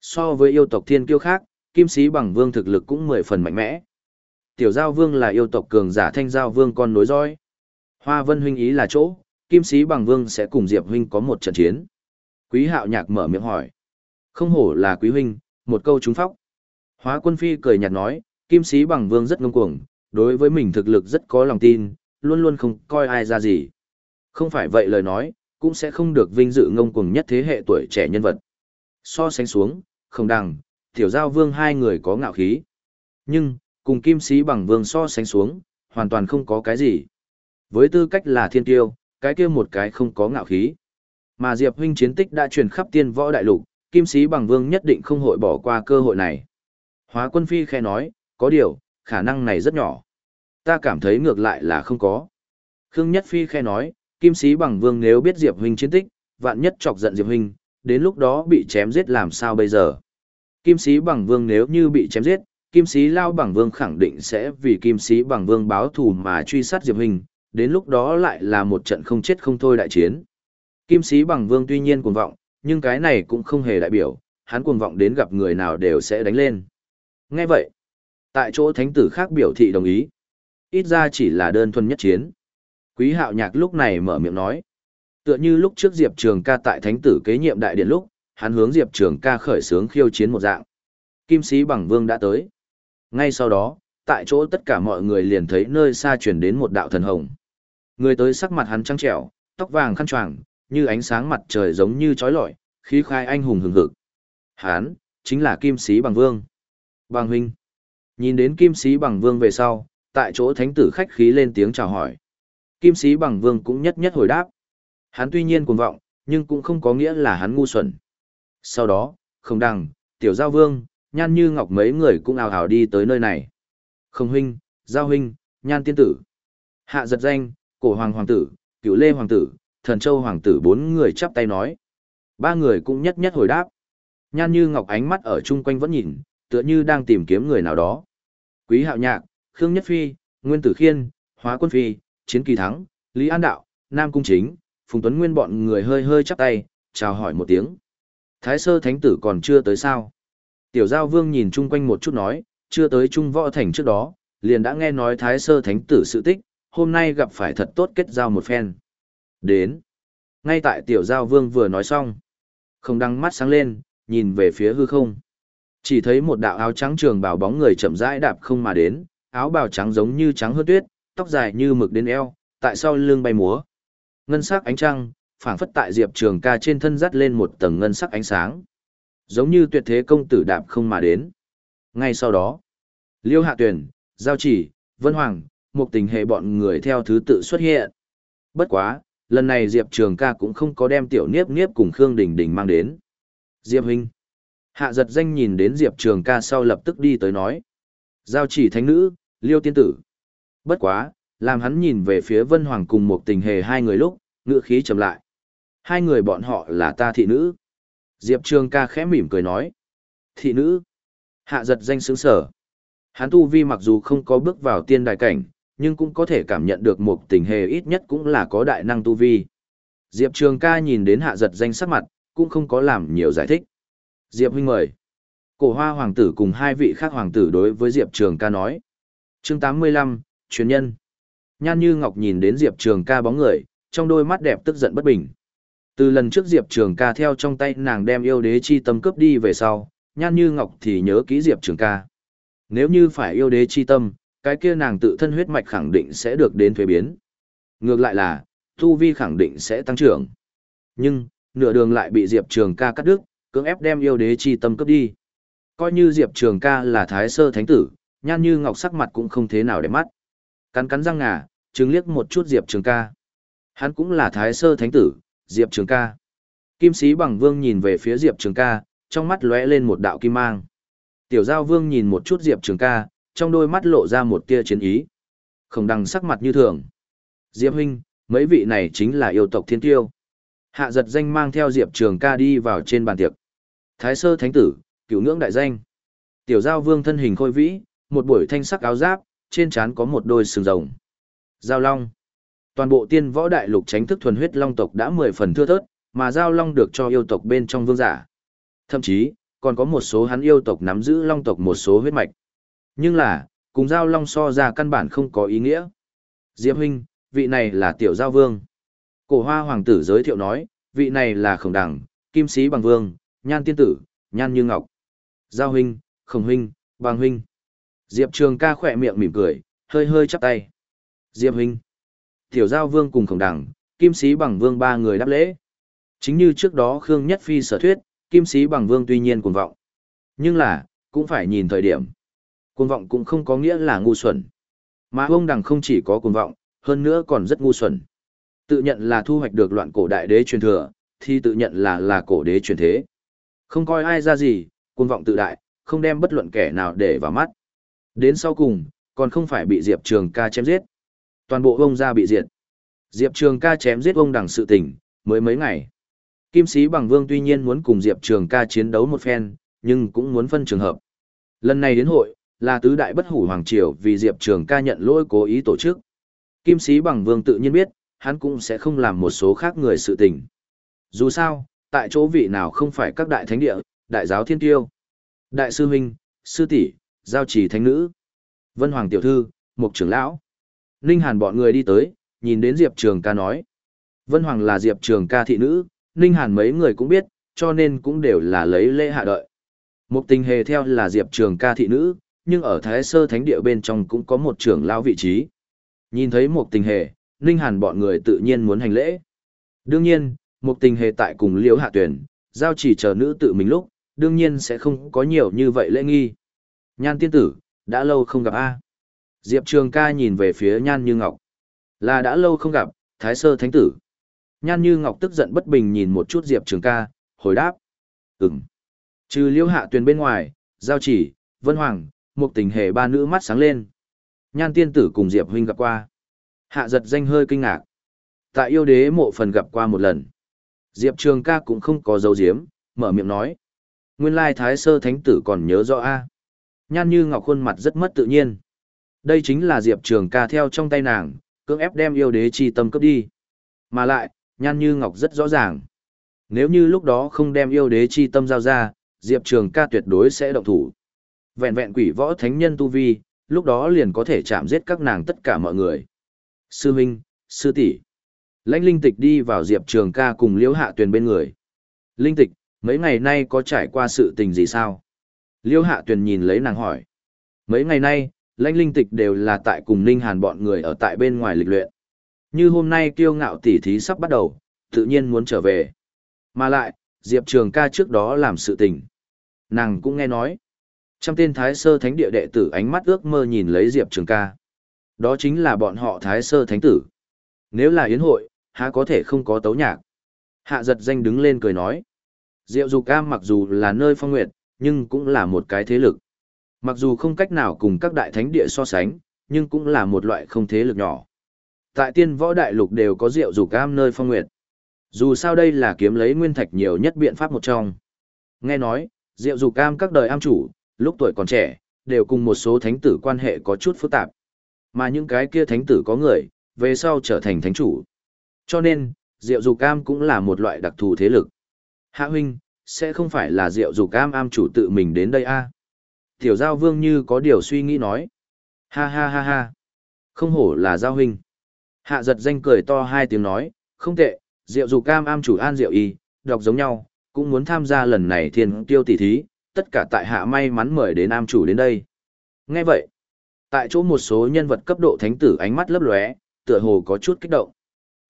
So với yêu tộc thiên kiêu khác, kim sĩ bằng vương thực lực cũng mười phần mạnh mẽ. Tiểu giao vương là yêu tộc cường giả thanh giao vương con nối roi. Hoa vân huynh ý là chỗ, kim sĩ bằng vương sẽ cùng Diệp huynh có một trận chiến. Quý hạo nhạc mở miệng hỏi. Không hổ là quý huynh, một câu trúng phóc. Hóa quân phi cười nhạt nói, kim sĩ bằng vương rất ngông cuồng, đối với mình thực lực rất có lòng tin, luôn luôn không coi ai ra gì. Không phải vậy lời nói, cũng sẽ không được vinh dự ngông cuồng nhất thế hệ tuổi trẻ nhân vật. So sánh xuống, không đằng, tiểu giao vương hai người có ngạo khí. Nhưng, cùng kim sĩ bằng vương so sánh xuống, hoàn toàn không có cái gì. Với tư cách là thiên tiêu, cái kia một cái không có ngạo khí. Mà Diệp huynh chiến tích đã truyền khắp tiên võ đại lục, kim sĩ bằng vương nhất định không hội bỏ qua cơ hội này. Hóa quân phi khe nói, có điều, khả năng này rất nhỏ. Ta cảm thấy ngược lại là không có. Khương Nhất Phi khe nói, kim sĩ bằng vương nếu biết Diệp huynh chiến tích, vạn nhất chọc giận Diệp huynh, đến lúc đó bị chém giết làm sao bây giờ. Kim sĩ bằng vương nếu như bị chém giết, kim sĩ lao bằng vương khẳng định sẽ vì kim sĩ bằng vương báo thù mà truy sát Diệp huynh, đến lúc đó lại là một trận không chết không thôi đại chiến. Kim sĩ bằng vương tuy nhiên cuồng vọng, nhưng cái này cũng không hề đại biểu, hắn cuồng vọng đến gặp người nào đều sẽ đánh lên. Nghe vậy, tại chỗ thánh tử khác biểu thị đồng ý. Ít ra chỉ là đơn thuần nhất chiến. Quý hạo nhạc lúc này mở miệng nói. Tựa như lúc trước Diệp Trường ca tại thánh tử kế nhiệm đại điện lúc, hắn hướng Diệp Trường ca khởi sướng khiêu chiến một dạng. Kim sĩ bằng vương đã tới. Ngay sau đó, tại chỗ tất cả mọi người liền thấy nơi xa chuyển đến một đạo thần hồng. Người tới sắc mặt hắn trắng trẻo, tóc vàng khăn choàng, như ánh sáng mặt trời giống như chói lọi, khí khai anh hùng hừng hực. Hắn chính là Kim Sĩ Bằng Vương. Bằng huynh. Nhìn đến Kim Sĩ Bằng Vương về sau, tại chỗ thánh tử khách khí lên tiếng chào hỏi. Kim Sĩ Bằng Vương cũng nhất nhất hồi đáp. Hắn tuy nhiên cuồng vọng, nhưng cũng không có nghĩa là hắn ngu xuẩn. Sau đó, Không Đằng, Tiểu Giao Vương, Nhan Như Ngọc mấy người cũng ào ào đi tới nơi này. Không huynh, Giao huynh, Nhan Tiên Tử. Hạ giật danh, Cổ Hoàng Hoàng tử, Cửu Lê Hoàng tử, Thần Châu Hoàng tử bốn người chắp tay nói. Ba người cũng nhất nhất hồi đáp. Nhan Như Ngọc ánh mắt ở chung quanh vẫn nhìn, tựa như đang tìm kiếm người nào đó. Quý Hạo Nhạc, Khương Nhất Phi, Nguyên Tử Khiên, Hóa Quân Phi, Chiến Kỳ Thắng, Lý An Đạo, Nam Cung Chính, Phùng Tuấn Nguyên bọn người hơi hơi chắp tay, chào hỏi một tiếng. Thái sơ thánh tử còn chưa tới sao? Tiểu giao vương nhìn chung quanh một chút nói, chưa tới trung võ thành trước đó, liền đã nghe nói thái sơ thánh tử sự tích, hôm nay gặp phải thật tốt kết giao một phen. Đến. Ngay tại tiểu giao vương vừa nói xong. Không đăng mắt sáng lên, nhìn về phía hư không. Chỉ thấy một đạo áo trắng trường bào bóng người chậm rãi đạp không mà đến, áo bào trắng giống như trắng hơn tuyết, tóc dài như mực đến eo, tại sau lưng bay múa. Ngân sắc ánh trăng, phảng phất tại Diệp Trường Ca trên thân dắt lên một tầng ngân sắc ánh sáng. Giống như tuyệt thế công tử đạp không mà đến. Ngay sau đó, Liêu Hạ Tuyền, Giao Chỉ, Vân Hoàng, một tình hệ bọn người theo thứ tự xuất hiện. Bất quá, lần này Diệp Trường ca cũng không có đem tiểu niếp niếp cùng Khương Đình Đình mang đến. Diệp Huynh. Hạ giật danh nhìn đến Diệp Trường ca sau lập tức đi tới nói. Giao chỉ thánh nữ, liêu tiên tử. Bất quá, làm hắn nhìn về phía Vân Hoàng cùng một tình hề hai người lúc, ngựa khí trầm lại. Hai người bọn họ là ta thị nữ. Diệp Trường ca khẽ mỉm cười nói. Thị nữ. Hạ giật danh sướng sở. Hắn tu vi mặc dù không có bước vào tiên đại cảnh, nhưng cũng có thể cảm nhận được một tình hề ít nhất cũng là có đại năng tu vi. Diệp Trường ca nhìn đến hạ giật danh sắc mặt, cũng không có làm nhiều giải thích. Diệp huynh mời. Cổ hoa hoàng tử cùng hai vị khác hoàng tử đối với Diệp Trường ca nói. chương 85, truyền nhân. Nhan như ngọc nhìn đến Diệp Trường ca bóng người, trong đôi mắt đẹp tức giận bất bình. Từ lần trước Diệp Trường ca theo trong tay nàng đem yêu đế chi tâm cướp đi về sau, Nhan như ngọc thì nhớ kỹ Diệp Trường ca. Nếu như phải yêu đế chi tâm, cái kia nàng tự thân huyết mạch khẳng định sẽ được đến thuế biến. Ngược lại là, tu vi khẳng định sẽ tăng trưởng. Nhưng, nửa đường lại bị Diệp Trường ca cắt đứt, cưỡng ép đem yêu đế chi tâm cấp đi. Coi như Diệp Trường ca là thái sơ thánh tử, nhan như ngọc sắc mặt cũng không thế nào để mắt. Cắn cắn răng ngà, chứng liếc một chút Diệp Trường ca. Hắn cũng là thái sơ thánh tử, Diệp Trường ca. Kim sĩ bằng vương nhìn về phía Diệp Trường ca, trong mắt lóe lên một đạo kim mang. Tiểu giao vương nhìn một chút Diệp Trường ca, trong đôi mắt lộ ra một tia chiến ý. Không đằng sắc mặt như thường. Diệp huynh, mấy vị này chính là yêu tộc thiên tiêu. Hạ giật danh mang theo Diệp Trường ca đi vào trên bàn tiệc. Thái sơ thánh tử, cửu ngưỡng đại danh. Tiểu giao vương thân hình khôi vĩ, một buổi thanh sắc áo giáp, trên trán có một đôi sừng rồng. Giao long. Toàn bộ tiên võ đại lục tránh thức thuần huyết long tộc đã mười phần thưa thớt, mà giao long được cho yêu tộc bên trong vương giả. Thậm chí, còn có một số hắn yêu tộc nắm giữ long tộc một số huyết mạch. Nhưng là, cùng giao long so ra căn bản không có ý nghĩa. Diệp huynh, vị này là tiểu giao vương. Cổ hoa hoàng tử giới thiệu nói, vị này là khổng đẳng, kim sĩ bằng vương, nhan tiên tử, nhan như ngọc. Giao huynh, khổng huynh, bằng huynh. Diệp trường ca khỏe miệng mỉm cười, hơi hơi chắp tay. Diệp huynh. Tiểu giao vương cùng khổng đẳng, kim sĩ bằng vương ba người đáp lễ. Chính như trước đó Khương Nhất Phi sở thuyết, kim sĩ bằng vương tuy nhiên cuồng vọng. Nhưng là, cũng phải nhìn thời điểm. Cuồng vọng cũng không có nghĩa là ngu xuẩn. Mà ông đằng không chỉ có cuồng vọng, hơn nữa còn rất ngu xuẩn. Tự nhận là thu hoạch được loạn cổ đại đế truyền thừa, thì tự nhận là là cổ đế truyền thế. Không coi ai ra gì, cuồng vọng tự đại, không đem bất luận kẻ nào để vào mắt. Đến sau cùng, còn không phải bị Diệp Trường ca chém giết. Toàn bộ ông ra bị diệt. Diệp Trường ca chém giết ông đằng sự tình, mới mấy ngày. Kim sĩ bằng vương tuy nhiên muốn cùng Diệp Trường ca chiến đấu một phen, nhưng cũng muốn phân trường hợp. Lần này đến hội, là tứ đại bất hủ hoàng triều vì Diệp Trường ca nhận lỗi cố ý tổ chức. Kim sĩ bằng vương tự nhiên biết, hắn cũng sẽ không làm một số khác người sự tình. Dù sao, tại chỗ vị nào không phải các đại thánh địa, đại giáo thiên tiêu, đại sư huynh, sư tỷ, giao trì thánh nữ, vân hoàng tiểu thư, mục trưởng lão. Ninh Hàn bọn người đi tới, nhìn đến Diệp Trường ca nói. Vân Hoàng là Diệp Trường ca thị nữ, Ninh Hàn mấy người cũng biết, cho nên cũng đều là lấy lễ hạ đợi. Mục tình hề theo là Diệp Trường ca thị nữ, nhưng ở Thái Sơ Thánh Địa bên trong cũng có một trưởng lão vị trí. Nhìn thấy một tình hề, Ninh Hàn bọn người tự nhiên muốn hành lễ. Đương nhiên, một tình hề tại cùng liễu hạ tuyển, giao chỉ chờ nữ tự mình lúc, đương nhiên sẽ không có nhiều như vậy lễ nghi. Nhan tiên tử, đã lâu không gặp A. Diệp Trường ca nhìn về phía Nhan Như Ngọc. Là đã lâu không gặp, Thái Sơ Thánh Tử. Nhan Như Ngọc tức giận bất bình nhìn một chút Diệp Trường ca, hồi đáp. Ừm. Trừ liễu hạ tuyển bên ngoài, giao chỉ, Vân Hoàng, một tình hề ba nữ mắt sáng lên. Nhan tiên tử cùng Diệp huynh gặp qua. Hạ giật danh hơi kinh ngạc. Tại yêu đế mộ phần gặp qua một lần. Diệp Trường ca cũng không có dấu diếm, mở miệng nói. Nguyên lai thái sơ thánh tử còn nhớ rõ a Nhan như ngọc khuôn mặt rất mất tự nhiên. Đây chính là Diệp Trường ca theo trong tay nàng, cưỡng ép đem yêu đế chi tâm cấp đi. Mà lại, nhan như ngọc rất rõ ràng. Nếu như lúc đó không đem yêu đế chi tâm giao ra, Diệp Trường ca tuyệt đối sẽ động thủ. Vẹn vẹn quỷ võ thánh nhân tu vi, lúc đó liền có thể chạm giết các nàng tất cả mọi người. Sư Minh, Sư tỷ Lãnh linh tịch đi vào Diệp Trường ca cùng Liễu Hạ Tuyền bên người. Linh tịch, mấy ngày nay có trải qua sự tình gì sao? Liễu Hạ Tuyền nhìn lấy nàng hỏi. Mấy ngày nay, lãnh linh tịch đều là tại cùng Ninh Hàn bọn người ở tại bên ngoài lịch luyện. Như hôm nay kiêu ngạo tỉ thí sắp bắt đầu, tự nhiên muốn trở về. Mà lại, Diệp Trường ca trước đó làm sự tình. Nàng cũng nghe nói. Trăm tên thái sơ thánh địa đệ tử ánh mắt ước mơ nhìn lấy Diệp Trường ca. Đó chính là bọn họ thái sơ thánh tử. Nếu là yến hội, há có thể không có tấu nhạc. Hạ giật danh đứng lên cười nói. Diệu Dục Cam mặc dù là nơi phong nguyệt, nhưng cũng là một cái thế lực. Mặc dù không cách nào cùng các đại thánh địa so sánh, nhưng cũng là một loại không thế lực nhỏ. Tại tiên võ đại lục đều có Diệu Dục Cam nơi phong nguyệt. Dù sao đây là kiếm lấy nguyên thạch nhiều nhất biện pháp một trong. Nghe nói, Diệu Dục Cam các đời am chủ, lúc tuổi còn trẻ, đều cùng một số thánh tử quan hệ có chút phức tạp. Mà những cái kia thánh tử có người, về sau trở thành thánh chủ. Cho nên, Diệu Dục Cam cũng là một loại đặc thù thế lực. Hạ huynh, sẽ không phải là Diệu Dục Cam am chủ tự mình đến đây a? Tiểu Giao Vương như có điều suy nghĩ nói. Ha ha ha ha. Không hổ là Giao huynh. Hạ giật danh cười to hai tiếng nói, không tệ, Diệu Dục Cam am chủ An Diệu Y, đọc giống nhau, cũng muốn tham gia lần này thiên tiêu tỷ thí, tất cả tại hạ may mắn mời đến nam chủ đến đây. Nghe vậy, tại chỗ một số nhân vật cấp độ thánh tử ánh mắt lấp lóe, tựa hồ có chút kích động.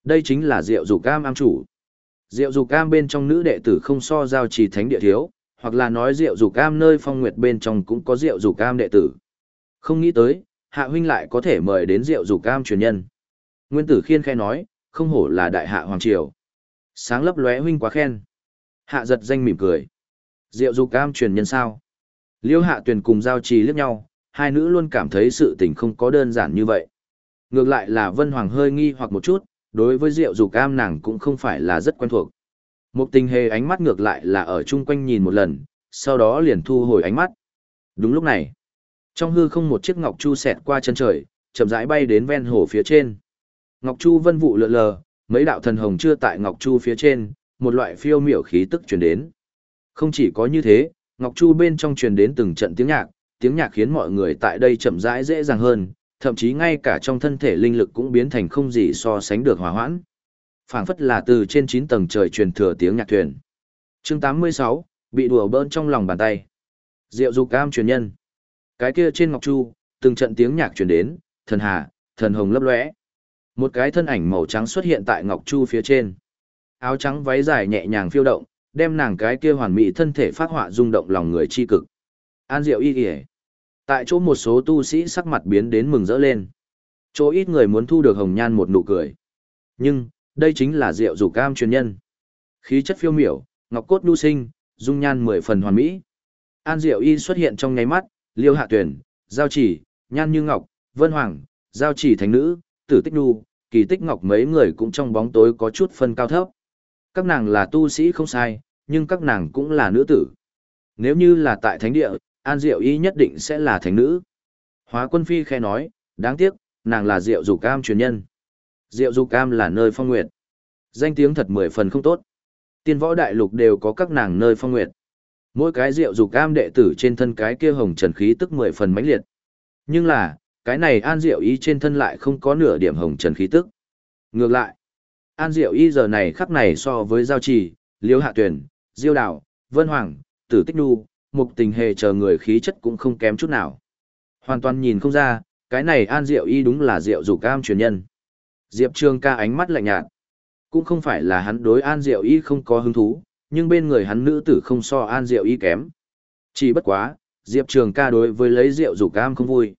Đây chính là Diệu Dục Cam am chủ. Diệu Dục Cam bên trong nữ đệ tử không so giao trì thánh địa thiếu, hoặc là nói Diệu Dục Cam nơi phong nguyệt bên trong cũng có Diệu Dục Cam đệ tử. Không nghĩ tới, hạ huynh lại có thể mời đến Diệu Dục Cam truyền nhân. Nguyên tử khiên khai nói, không hổ là đại hạ hoàng triều. Sáng lấp lóe huynh quá khen. Hạ giật danh mỉm cười. Diệu dục cam truyền nhân sao? Liêu hạ tuyền cùng giao trì liếc nhau, hai nữ luôn cảm thấy sự tình không có đơn giản như vậy. Ngược lại là Vân Hoàng hơi nghi hoặc một chút, đối với Diệu dục cam nàng cũng không phải là rất quen thuộc. Một tình hề ánh mắt ngược lại là ở chung quanh nhìn một lần, sau đó liền thu hồi ánh mắt. Đúng lúc này, trong hư không một chiếc ngọc chu xẹt qua chân trời, chậm rãi bay đến ven hồ phía trên. Ngọc chu vân vụ lượn lờ, mấy đạo thần hồng chưa tại ngọc chu phía trên, một loại phiêu miểu khí tức truyền đến. Không chỉ có như thế, ngọc chu bên trong truyền đến từng trận tiếng nhạc, tiếng nhạc khiến mọi người tại đây chậm rãi dễ dàng hơn, thậm chí ngay cả trong thân thể linh lực cũng biến thành không gì so sánh được hòa hoãn. Phảng phất là từ trên 9 tầng trời truyền thừa tiếng nhạc thuyền. Chương 86, bị đùa bỡn trong lòng bàn tay. Diệu dục cam truyền nhân. Cái kia trên ngọc chu, từng trận tiếng nhạc truyền đến, thần hà, thần hồng lấp lóe. Một cái thân ảnh màu trắng xuất hiện tại ngọc chu phía trên. Áo trắng váy dài nhẹ nhàng phiêu động, đem nàng cái kia hoàn mỹ thân thể phát họa rung động lòng người chi cực. An Diệu y kìa. Tại chỗ một số tu sĩ sắc mặt biến đến mừng rỡ lên. Chỗ ít người muốn thu được hồng nhan một nụ cười. Nhưng, đây chính là Diệu dục cam truyền nhân. Khí chất phiêu miểu, ngọc cốt nhu sinh, dung nhan mười phần hoàn mỹ. An Diệu y xuất hiện trong nháy mắt, Liêu Hạ Tuyển, Giao Chỉ, Nhan Như Ngọc, Vân Hoàng, Giao Chỉ Thánh Nữ, Tử Tích Nhu, Kỳ Tích Ngọc mấy người cũng trong bóng tối có chút phân cao thấp. Các nàng là tu sĩ không sai, nhưng các nàng cũng là nữ tử. Nếu như là tại thánh địa, An Diệu Y nhất định sẽ là thánh nữ. Hóa quân phi khe nói, đáng tiếc, nàng là Diệu Dục Cam truyền nhân. Diệu Dục Cam là nơi phong nguyệt. Danh tiếng thật mười phần không tốt. Tiên võ đại lục đều có các nàng nơi phong nguyệt. Mỗi cái Diệu Dục Cam đệ tử trên thân cái kia hồng trần khí tức mười phần mãnh liệt. Nhưng là, cái này An Diệu Y trên thân lại không có nửa điểm hồng trần khí tức. Ngược lại, An Diệu Y giờ này khắc này so với Giao Trì, Liêu Hạ Tuyển, Diêu Đào, Vân Hoàng, Tử Tích Nhu, Mục Tình Hề chờ người khí chất cũng không kém chút nào. Hoàn toàn nhìn không ra, cái này An Diệu Y đúng là Diệu Dục Cam truyền nhân. Diệp Trường ca ánh mắt lạnh nhạt. Cũng không phải là hắn đối An Diệu Y không có hứng thú, nhưng bên người hắn nữ tử không so An Diệu Y kém. Chỉ bất quá, Diệp Trường ca đối với lấy Diệu Dục Cam không vui.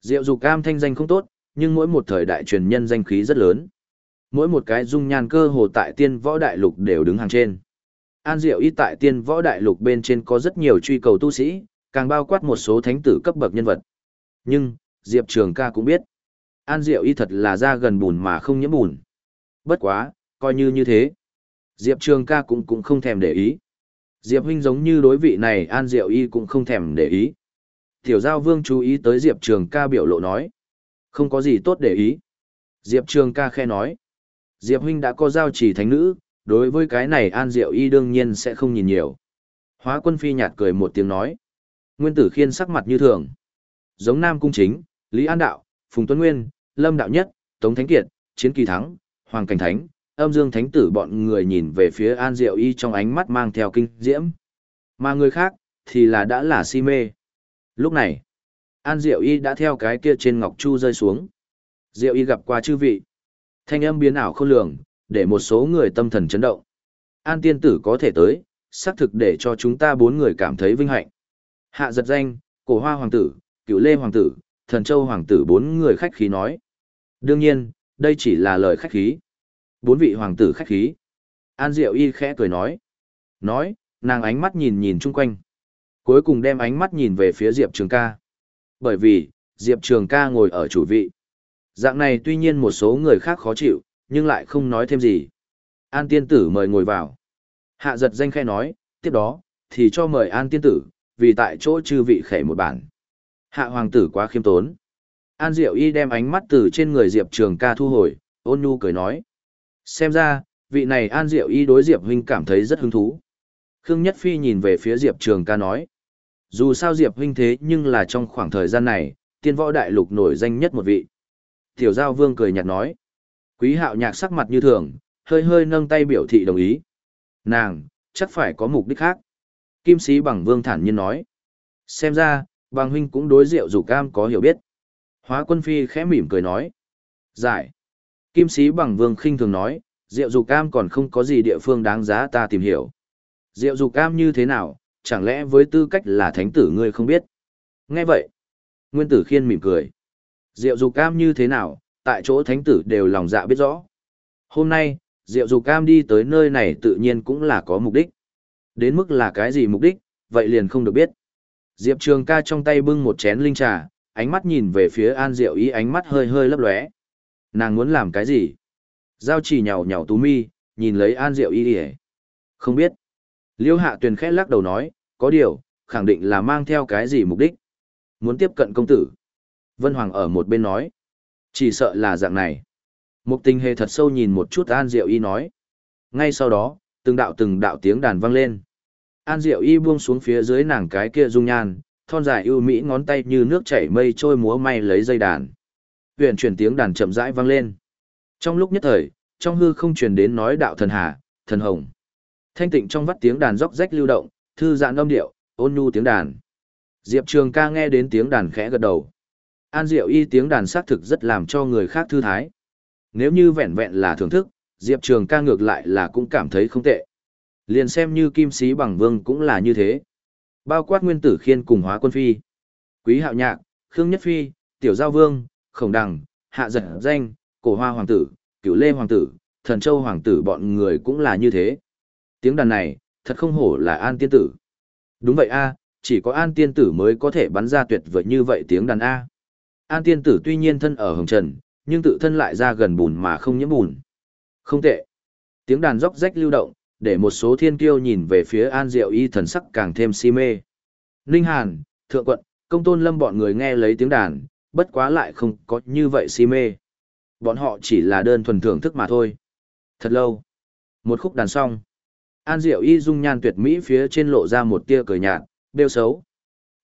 Diệu Dục Cam thanh danh không tốt, nhưng mỗi một thời đại truyền nhân danh khí rất lớn mỗi một cái dung nhan cơ hồ tại tiên võ đại lục đều đứng hàng trên. An Diệu Y tại tiên võ đại lục bên trên có rất nhiều truy cầu tu sĩ, càng bao quát một số thánh tử cấp bậc nhân vật. Nhưng, Diệp Trường ca cũng biết, An Diệu Y thật là ra gần bùn mà không nhiễm bùn. Bất quá, coi như như thế. Diệp Trường ca cũng cũng không thèm để ý. Diệp huynh giống như đối vị này An Diệu Y cũng không thèm để ý. Tiểu Giao Vương chú ý tới Diệp Trường ca biểu lộ nói. Không có gì tốt để ý. Diệp Trường ca khe nói. Diệp huynh đã có giao chỉ thánh nữ, đối với cái này An Diệu Y đương nhiên sẽ không nhìn nhiều. Hóa quân phi nhạt cười một tiếng nói. Nguyên tử khiên sắc mặt như thường. Giống Nam Cung Chính, Lý An Đạo, Phùng Tuấn Nguyên, Lâm Đạo Nhất, Tống Thánh Kiệt, Chiến Kỳ Thắng, Hoàng Cảnh Thánh, âm dương thánh tử bọn người nhìn về phía An Diệu Y trong ánh mắt mang theo kinh diễm. Mà người khác, thì là đã là si mê. Lúc này, An Diệu Y đã theo cái kia trên ngọc chu rơi xuống. Diệu Y gặp qua chư vị. Thanh âm biến ảo không lường, để một số người tâm thần chấn động. An tiên tử có thể tới, xác thực để cho chúng ta bốn người cảm thấy vinh hạnh. Hạ giật danh, cổ hoa hoàng tử, cựu lê hoàng tử, thần châu hoàng tử bốn người khách khí nói. Đương nhiên, đây chỉ là lời khách khí. Bốn vị hoàng tử khách khí. An Diệu Y khẽ cười nói. Nói, nàng ánh mắt nhìn nhìn chung quanh. Cuối cùng đem ánh mắt nhìn về phía Diệp Trường ca. Bởi vì, Diệp Trường ca ngồi ở chủ vị. Dạng này tuy nhiên một số người khác khó chịu, nhưng lại không nói thêm gì. An tiên tử mời ngồi vào. Hạ giật danh khe nói, tiếp đó, thì cho mời an tiên tử, vì tại chỗ chư vị khẻ một bản. Hạ hoàng tử quá khiêm tốn. An diệu y đem ánh mắt từ trên người Diệp Trường ca thu hồi, ôn nhu cười nói. Xem ra, vị này an diệu y đối Diệp huynh cảm thấy rất hứng thú. Khương Nhất Phi nhìn về phía Diệp Trường ca nói. Dù sao Diệp huynh thế nhưng là trong khoảng thời gian này, tiên võ đại lục nổi danh nhất một vị. Tiểu Giao Vương cười nhạt nói. Quý hạo nhạc sắc mặt như thường, hơi hơi nâng tay biểu thị đồng ý. Nàng, chắc phải có mục đích khác. Kim sĩ bằng vương thản nhiên nói. Xem ra, bằng huynh cũng đối rượu rủ cam có hiểu biết. Hóa quân phi khẽ mỉm cười nói. Giải. Kim sĩ bằng vương khinh thường nói, rượu rủ cam còn không có gì địa phương đáng giá ta tìm hiểu. Rượu rủ cam như thế nào, chẳng lẽ với tư cách là thánh tử ngươi không biết? Nghe vậy. Nguyên tử khiên mỉm cười. Diệu dục cam như thế nào, tại chỗ thánh tử đều lòng dạ biết rõ. Hôm nay, Diệu dục cam đi tới nơi này tự nhiên cũng là có mục đích. Đến mức là cái gì mục đích, vậy liền không được biết. Diệp Trường ca trong tay bưng một chén linh trà, ánh mắt nhìn về phía An Diệu ý ánh mắt hơi hơi lấp lóe. Nàng muốn làm cái gì? Giao chỉ nhào nhào tú mi, nhìn lấy An Diệu ý đi Không biết. Liêu hạ tuyền khẽ lắc đầu nói, có điều, khẳng định là mang theo cái gì mục đích. Muốn tiếp cận công tử. Vân Hoàng ở một bên nói. Chỉ sợ là dạng này. Mục tình hề thật sâu nhìn một chút An Diệu Y nói. Ngay sau đó, từng đạo từng đạo tiếng đàn vang lên. An Diệu Y buông xuống phía dưới nàng cái kia dung nhan, thon dài ưu mỹ ngón tay như nước chảy mây trôi múa may lấy dây đàn. Huyền truyền tiếng đàn chậm rãi vang lên. Trong lúc nhất thời, trong hư không truyền đến nói đạo thần hà, thần hồng. Thanh tịnh trong vắt tiếng đàn róc rách lưu động, thư giãn âm điệu, ôn nhu tiếng đàn. Diệp Trường ca nghe đến tiếng đàn khẽ gật đầu. An Diệu y tiếng đàn xác thực rất làm cho người khác thư thái. Nếu như vẹn vẹn là thưởng thức, Diệp Trường ca ngược lại là cũng cảm thấy không tệ. Liền xem như kim sĩ bằng vương cũng là như thế. Bao quát nguyên tử khiên cùng hóa quân phi. Quý hạo nhạc, Khương Nhất Phi, Tiểu Giao Vương, Khổng Đằng, Hạ Giật Danh, Cổ Hoa Hoàng tử, Cửu Lê Hoàng tử, Thần Châu Hoàng tử bọn người cũng là như thế. Tiếng đàn này, thật không hổ là An Tiên Tử. Đúng vậy a chỉ có An Tiên Tử mới có thể bắn ra tuyệt vời như vậy tiếng đàn A. An Tiên Tử tuy nhiên thân ở hồng trần, nhưng tự thân lại ra gần bùn mà không nhiễm bùn. Không tệ. Tiếng đàn róc rách lưu động, để một số thiên kiêu nhìn về phía An Diệu Y thần sắc càng thêm si mê. Ninh Hàn, Thượng Quận, Công Tôn Lâm bọn người nghe lấy tiếng đàn, bất quá lại không có như vậy si mê. Bọn họ chỉ là đơn thuần thưởng thức mà thôi. Thật lâu. Một khúc đàn xong. An Diệu Y dung nhan tuyệt mỹ phía trên lộ ra một tia cười nhạt, bêu xấu.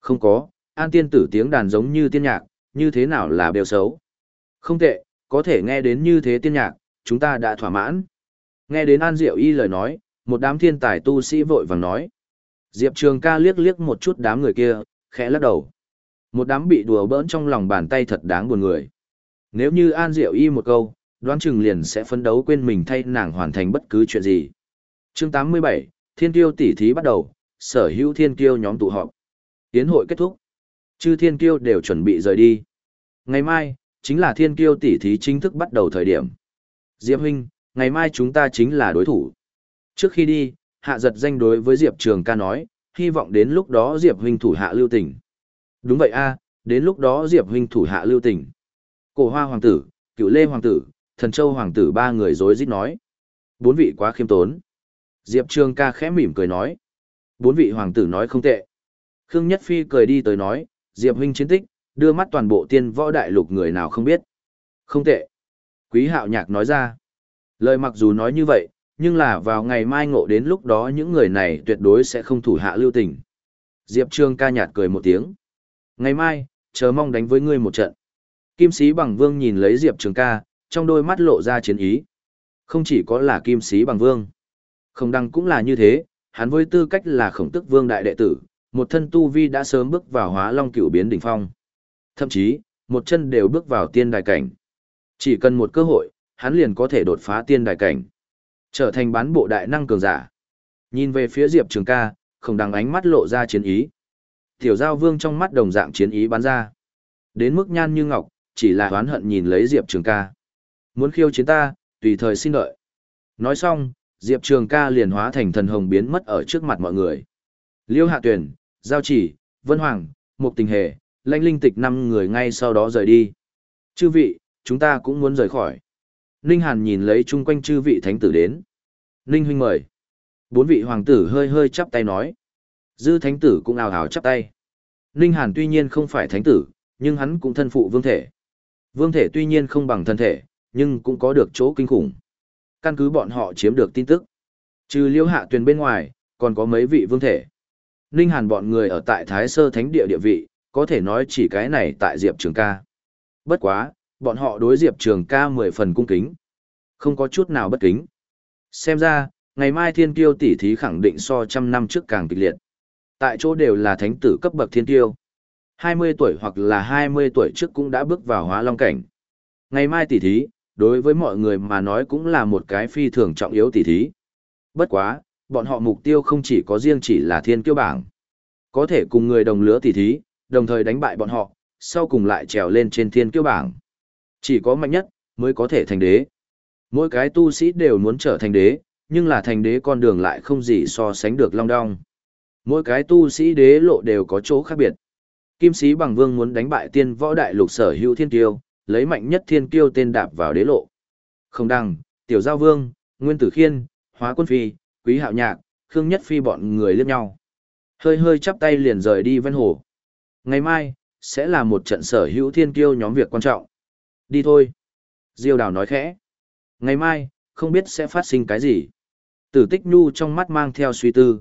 Không có, An tiên tử tiếng đàn giống như tiên nhạc, như thế nào là bêu xấu. Không tệ, có thể nghe đến như thế tiên nhạc, chúng ta đã thỏa mãn. Nghe đến An Diệu Y lời nói, một đám thiên tài tu sĩ vội vàng nói. Diệp Trường ca liếc liếc một chút đám người kia, khẽ lắc đầu. Một đám bị đùa bỡn trong lòng bàn tay thật đáng buồn người. Nếu như An Diệu Y một câu, đoán chừng liền sẽ phấn đấu quên mình thay nàng hoàn thành bất cứ chuyện gì. Chương 87, Thiên Tiêu tỷ thí bắt đầu, sở hữu Thiên Tiêu nhóm tụ họp. Tiến hội kết thúc. Chư Thiên Kiêu đều chuẩn bị rời đi. Ngày mai, chính là Thiên Kiêu tỷ thí chính thức bắt đầu thời điểm. Diệp huynh, ngày mai chúng ta chính là đối thủ. Trước khi đi, hạ giật danh đối với Diệp Trường ca nói, hy vọng đến lúc đó Diệp huynh thủ hạ lưu tình. Đúng vậy a đến lúc đó Diệp huynh thủ hạ lưu tình. Cổ hoa hoàng tử, cựu lê hoàng tử, thần châu hoàng tử ba người dối rít nói. Bốn vị quá khiêm tốn. Diệp Trường ca khẽ mỉm cười nói. Bốn vị hoàng tử nói không tệ. Khương Nhất Phi cười đi tới nói, Diệp huynh chiến tích, đưa mắt toàn bộ tiên võ đại lục người nào không biết. Không tệ. Quý hạo nhạc nói ra. Lời mặc dù nói như vậy, nhưng là vào ngày mai ngộ đến lúc đó những người này tuyệt đối sẽ không thủ hạ lưu tình. Diệp Trương ca nhạt cười một tiếng. Ngày mai, chờ mong đánh với ngươi một trận. Kim sĩ bằng vương nhìn lấy Diệp Trường ca, trong đôi mắt lộ ra chiến ý. Không chỉ có là kim sĩ bằng vương. Không đăng cũng là như thế, hắn với tư cách là khổng tức vương đại đệ tử, một thân tu vi đã sớm bước vào hóa long cửu biến đỉnh phong. Thậm chí, một chân đều bước vào tiên đài cảnh. Chỉ cần một cơ hội, hắn liền có thể đột phá tiên đài cảnh. Trở thành bán bộ đại năng cường giả. Nhìn về phía Diệp Trường ca, không đằng ánh mắt lộ ra chiến ý. Tiểu giao vương trong mắt đồng dạng chiến ý bắn ra. Đến mức nhan như ngọc, chỉ là oán hận nhìn lấy Diệp Trường ca. Muốn khiêu chiến ta, tùy thời xin đợi. Nói xong, Diệp Trường ca liền hóa thành thần hồng biến mất ở trước mặt mọi người. Liêu Hạ Tuyển, Giao Chỉ, Vân Hoàng, Mục Tình Hề, Lanh Linh Tịch năm người ngay sau đó rời đi. Chư vị, chúng ta cũng muốn rời khỏi. Ninh Hàn nhìn lấy chung quanh chư vị thánh tử đến. Ninh huynh mời. Bốn vị hoàng tử hơi hơi chắp tay nói. Dư thánh tử cũng ào ào chắp tay. Ninh Hàn tuy nhiên không phải thánh tử, nhưng hắn cũng thân phụ vương thể. Vương thể tuy nhiên không bằng thân thể, nhưng cũng có được chỗ kinh khủng. Căn cứ bọn họ chiếm được tin tức. Trừ liêu hạ tuyền bên ngoài, còn có mấy vị vương thể. Ninh Hàn bọn người ở tại Thái Sơ Thánh địa địa vị, có thể nói chỉ cái này tại Diệp Trường ca. Bất quá, bọn họ đối Diệp Trường ca mười phần cung kính. Không có chút nào bất kính. Xem ra, ngày mai thiên kiêu tỷ thí khẳng định so trăm năm trước càng kịch liệt. Tại chỗ đều là thánh tử cấp bậc thiên kiêu. 20 tuổi hoặc là 20 tuổi trước cũng đã bước vào hóa long cảnh. Ngày mai tỷ thí, đối với mọi người mà nói cũng là một cái phi thường trọng yếu tỷ thí. Bất quá, bọn họ mục tiêu không chỉ có riêng chỉ là thiên kiêu bảng. Có thể cùng người đồng lứa tỉ thí, đồng thời đánh bại bọn họ, sau cùng lại trèo lên trên thiên kiêu bảng. Chỉ có mạnh nhất, mới có thể thành đế. Mỗi cái tu sĩ đều muốn trở thành đế, nhưng là thành đế con đường lại không gì so sánh được long đong. Mỗi cái tu sĩ đế lộ đều có chỗ khác biệt. Kim sĩ bằng vương muốn đánh bại tiên võ đại lục sở hữu thiên kiêu, lấy mạnh nhất thiên kiêu tên đạp vào đế lộ. Không đăng, tiểu giao vương, nguyên tử khiên, hóa quân phi, quý hạo nhạc, Khương Nhất Phi bọn người liếc nhau. Hơi hơi chắp tay liền rời đi ven hồ. Ngày mai, sẽ là một trận sở hữu thiên kiêu nhóm việc quan trọng. Đi thôi. Diêu đào nói khẽ. Ngày mai, không biết sẽ phát sinh cái gì. Tử tích nhu trong mắt mang theo suy tư.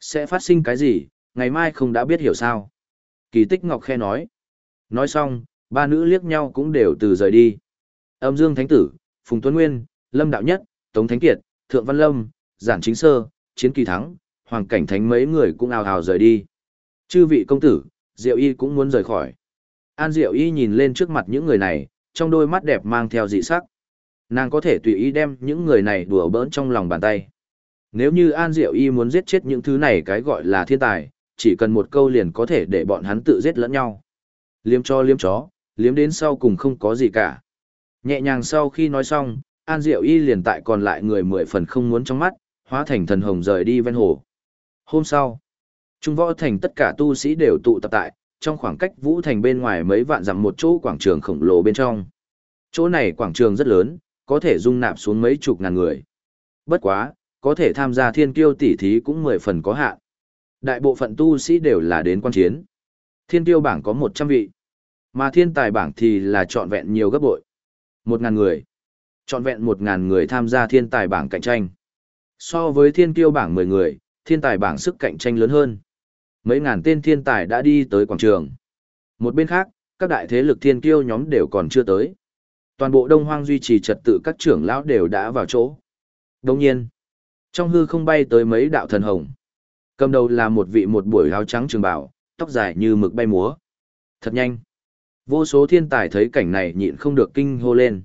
Sẽ phát sinh cái gì, ngày mai không đã biết hiểu sao. Kỳ tích ngọc khe nói. Nói xong, ba nữ liếc nhau cũng đều từ rời đi. Âm Dương Thánh Tử, Phùng Tuấn Nguyên, Lâm Đạo Nhất, Tống Thánh Kiệt, Thượng Văn Lâm, Giản Chính Sơ, Chiến Kỳ Thắng, Hoàng Cảnh Thánh mấy người cũng ào ào rời đi. Chư vị công tử, Diệu Y cũng muốn rời khỏi. An Diệu Y nhìn lên trước mặt những người này, trong đôi mắt đẹp mang theo dị sắc. Nàng có thể tùy ý đem những người này đùa bỡn trong lòng bàn tay. Nếu như An Diệu Y muốn giết chết những thứ này cái gọi là thiên tài, chỉ cần một câu liền có thể để bọn hắn tự giết lẫn nhau. Liếm cho liếm chó, liếm đến sau cùng không có gì cả. Nhẹ nhàng sau khi nói xong, An Diệu Y liền tại còn lại người mười phần không muốn trong mắt, hóa thành thần hồng rời đi ven hồ. Hôm sau, Trung Võ Thành tất cả tu sĩ đều tụ tập tại, trong khoảng cách Vũ Thành bên ngoài mấy vạn dặm một chỗ quảng trường khổng lồ bên trong. Chỗ này quảng trường rất lớn, có thể dung nạp xuống mấy chục ngàn người. Bất quá, có thể tham gia thiên kiêu tỷ thí cũng mười phần có hạn. Đại bộ phận tu sĩ đều là đến quan chiến. Thiên kiêu bảng có 100 vị, mà thiên tài bảng thì là trọn vẹn nhiều gấp bội. 1.000 người. Trọn vẹn 1.000 người tham gia thiên tài bảng cạnh tranh. So với thiên kiêu bảng 10 người, thiên tài bảng sức cạnh tranh lớn hơn. Mấy ngàn tên thiên tài đã đi tới quảng trường. Một bên khác, các đại thế lực thiên kiêu nhóm đều còn chưa tới. Toàn bộ Đông Hoang duy trì trật tự các trưởng lão đều đã vào chỗ. Đồng nhiên, trong hư không bay tới mấy đạo thần hồng. Cầm đầu là một vị một buổi áo trắng trường bào, tóc dài như mực bay múa. Thật nhanh. Vô số thiên tài thấy cảnh này nhịn không được kinh hô lên.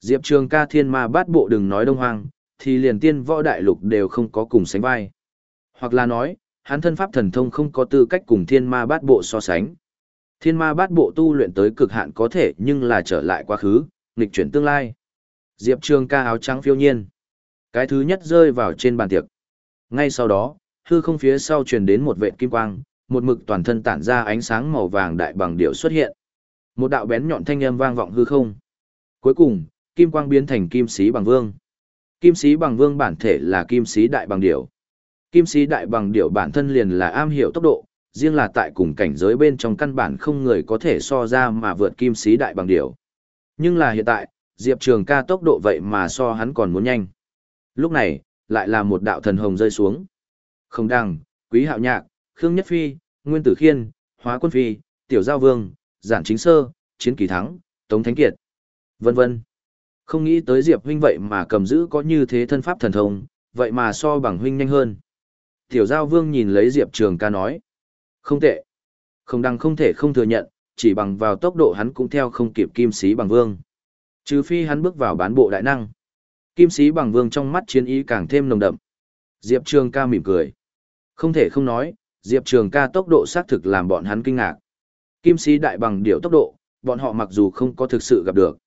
Diệp Trường ca thiên ma bát bộ đừng nói đông hoang, thì liền tiên võ đại lục đều không có cùng sánh vai. Hoặc là nói, hắn thân pháp thần thông không có tư cách cùng thiên ma bát bộ so sánh. Thiên ma bát bộ tu luyện tới cực hạn có thể nhưng là trở lại quá khứ, nghịch chuyển tương lai. Diệp Trường ca áo trắng phiêu nhiên. Cái thứ nhất rơi vào trên bàn tiệc. Ngay sau đó, hư không phía sau truyền đến một vệ kim quang, một mực toàn thân tản ra ánh sáng màu vàng đại bằng điệu xuất hiện. Một đạo bén nhọn thanh âm vang vọng hư không. Cuối cùng, kim quang biến thành kim sĩ bằng vương. Kim sĩ bằng vương bản thể là kim sĩ đại bằng điểu. Kim sĩ đại bằng điểu bản thân liền là am hiểu tốc độ, riêng là tại cùng cảnh giới bên trong căn bản không người có thể so ra mà vượt kim sĩ đại bằng điểu. Nhưng là hiện tại, Diệp Trường ca tốc độ vậy mà so hắn còn muốn nhanh. Lúc này, lại là một đạo thần hồng rơi xuống. Không đăng, Quý Hạo Nhạc, Khương Nhất Phi, Nguyên Tử Khiên, Hóa Quân Phi, Tiểu Giao Vương, Giản Chính Sơ, Chiến Kỳ Thắng, Tống Thánh Kiệt, vân vân. Không nghĩ tới Diệp huynh vậy mà cầm giữ có như thế thân pháp thần thông, vậy mà so bằng huynh nhanh hơn. Tiểu Giao Vương nhìn lấy Diệp Trường ca nói. Không tệ. Không đăng không thể không thừa nhận, chỉ bằng vào tốc độ hắn cũng theo không kịp kim sĩ bằng vương. Trừ phi hắn bước vào bán bộ đại năng. Kim sĩ bằng vương trong mắt chiến ý càng thêm nồng đậm. Diệp Trường ca mỉm cười. Không thể không nói, Diệp Trường ca tốc độ xác thực làm bọn hắn kinh ngạc. Kim sĩ đại bằng điệu tốc độ, bọn họ mặc dù không có thực sự gặp được.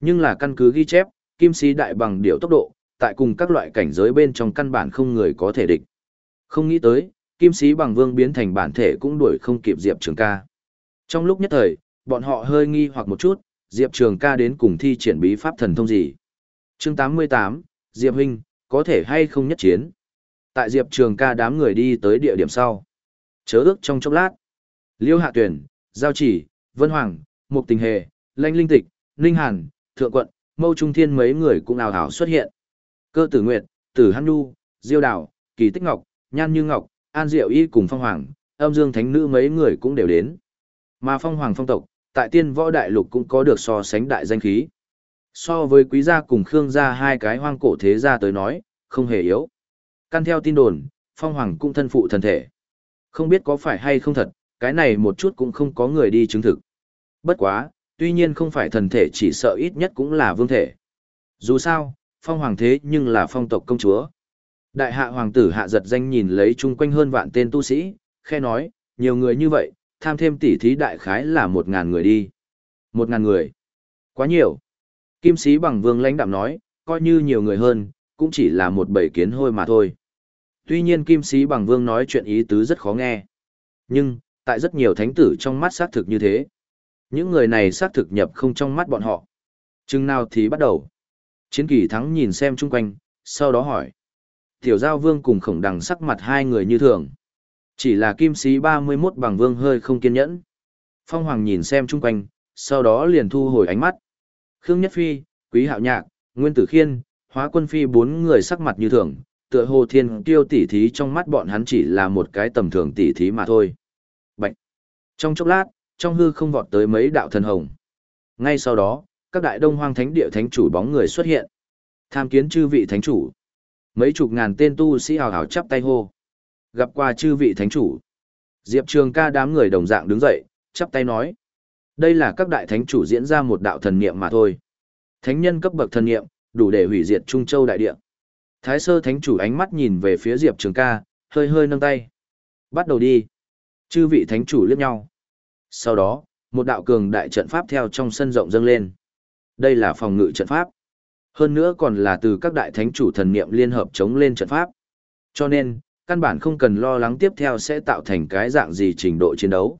Nhưng là căn cứ ghi chép, kim sĩ đại bằng điệu tốc độ, tại cùng các loại cảnh giới bên trong căn bản không người có thể địch. Không nghĩ tới, kim sĩ bằng vương biến thành bản thể cũng đuổi không kịp Diệp Trường ca. Trong lúc nhất thời, bọn họ hơi nghi hoặc một chút, Diệp Trường ca đến cùng thi triển bí pháp thần thông gì. chương 88, Diệp Huynh, có thể hay không nhất chiến. Tại Diệp Trường ca đám người đi tới địa điểm sau. Chớ ước trong chốc lát. Liêu Hạ Tuyển, Giao Chỉ, Vân Hoàng, Mục Tình Hề, Lanh Linh Tịch, Ninh Hàn, Thượng Quận, Mâu Trung Thiên mấy người cũng ào ào xuất hiện. Cơ Tử Nguyệt, Tử Hăn nu, Diêu Đào, Kỳ Tích Ngọc, Nhan Như Ngọc, An Diệu Y cùng Phong Hoàng, âm dương thánh nữ mấy người cũng đều đến. Mà Phong Hoàng phong tộc, tại tiên võ đại lục cũng có được so sánh đại danh khí. So với quý gia cùng Khương gia hai cái hoang cổ thế gia tới nói, không hề yếu. Căn theo tin đồn, Phong Hoàng cũng thân phụ thần thể. Không biết có phải hay không thật, cái này một chút cũng không có người đi chứng thực. Bất quá, tuy nhiên không phải thần thể chỉ sợ ít nhất cũng là vương thể. Dù sao, phong hoàng thế nhưng là phong tộc công chúa. Đại hạ hoàng tử hạ giật danh nhìn lấy chung quanh hơn vạn tên tu sĩ, khe nói, nhiều người như vậy, tham thêm tỷ thí đại khái là một ngàn người đi. Một ngàn người. Quá nhiều. Kim sĩ bằng vương lãnh đạm nói, coi như nhiều người hơn, cũng chỉ là một bầy kiến hôi mà thôi. Tuy nhiên kim sĩ bằng vương nói chuyện ý tứ rất khó nghe. Nhưng, tại rất nhiều thánh tử trong mắt xác thực như thế. Những người này xác thực nhập không trong mắt bọn họ. Chừng nào thì bắt đầu. Chiến kỳ thắng nhìn xem chung quanh, sau đó hỏi. Tiểu giao vương cùng khổng đằng sắc mặt hai người như thường. Chỉ là kim sĩ 31 bằng vương hơi không kiên nhẫn. Phong Hoàng nhìn xem chung quanh, sau đó liền thu hồi ánh mắt. Khương Nhất Phi, Quý Hạo Nhạc, Nguyên Tử Khiên, Hóa Quân Phi bốn người sắc mặt như thường, tựa hồ thiên tiêu tỷ thí trong mắt bọn hắn chỉ là một cái tầm thường tỷ thí mà thôi. Bạch. Trong chốc lát, trong hư không vọt tới mấy đạo thần hồng. Ngay sau đó, các đại đông hoang thánh địa thánh chủ bóng người xuất hiện. Tham kiến chư vị thánh chủ. Mấy chục ngàn tên tu sĩ hào hào chắp tay hô. Gặp qua chư vị thánh chủ. Diệp Trường ca đám người đồng dạng đứng dậy, chắp tay nói. Đây là các đại thánh chủ diễn ra một đạo thần niệm mà thôi. Thánh nhân cấp bậc thần niệm, đủ để hủy diệt Trung Châu đại địa. Thái sơ thánh chủ ánh mắt nhìn về phía Diệp Trường ca, hơi hơi nâng tay. Bắt đầu đi. Chư vị thánh chủ liếc nhau. Sau đó, một đạo cường đại trận pháp theo trong sân rộng dâng lên. Đây là phòng ngự trận pháp. Hơn nữa còn là từ các đại thánh chủ thần niệm liên hợp chống lên trận pháp. Cho nên, căn bản không cần lo lắng tiếp theo sẽ tạo thành cái dạng gì trình độ chiến đấu.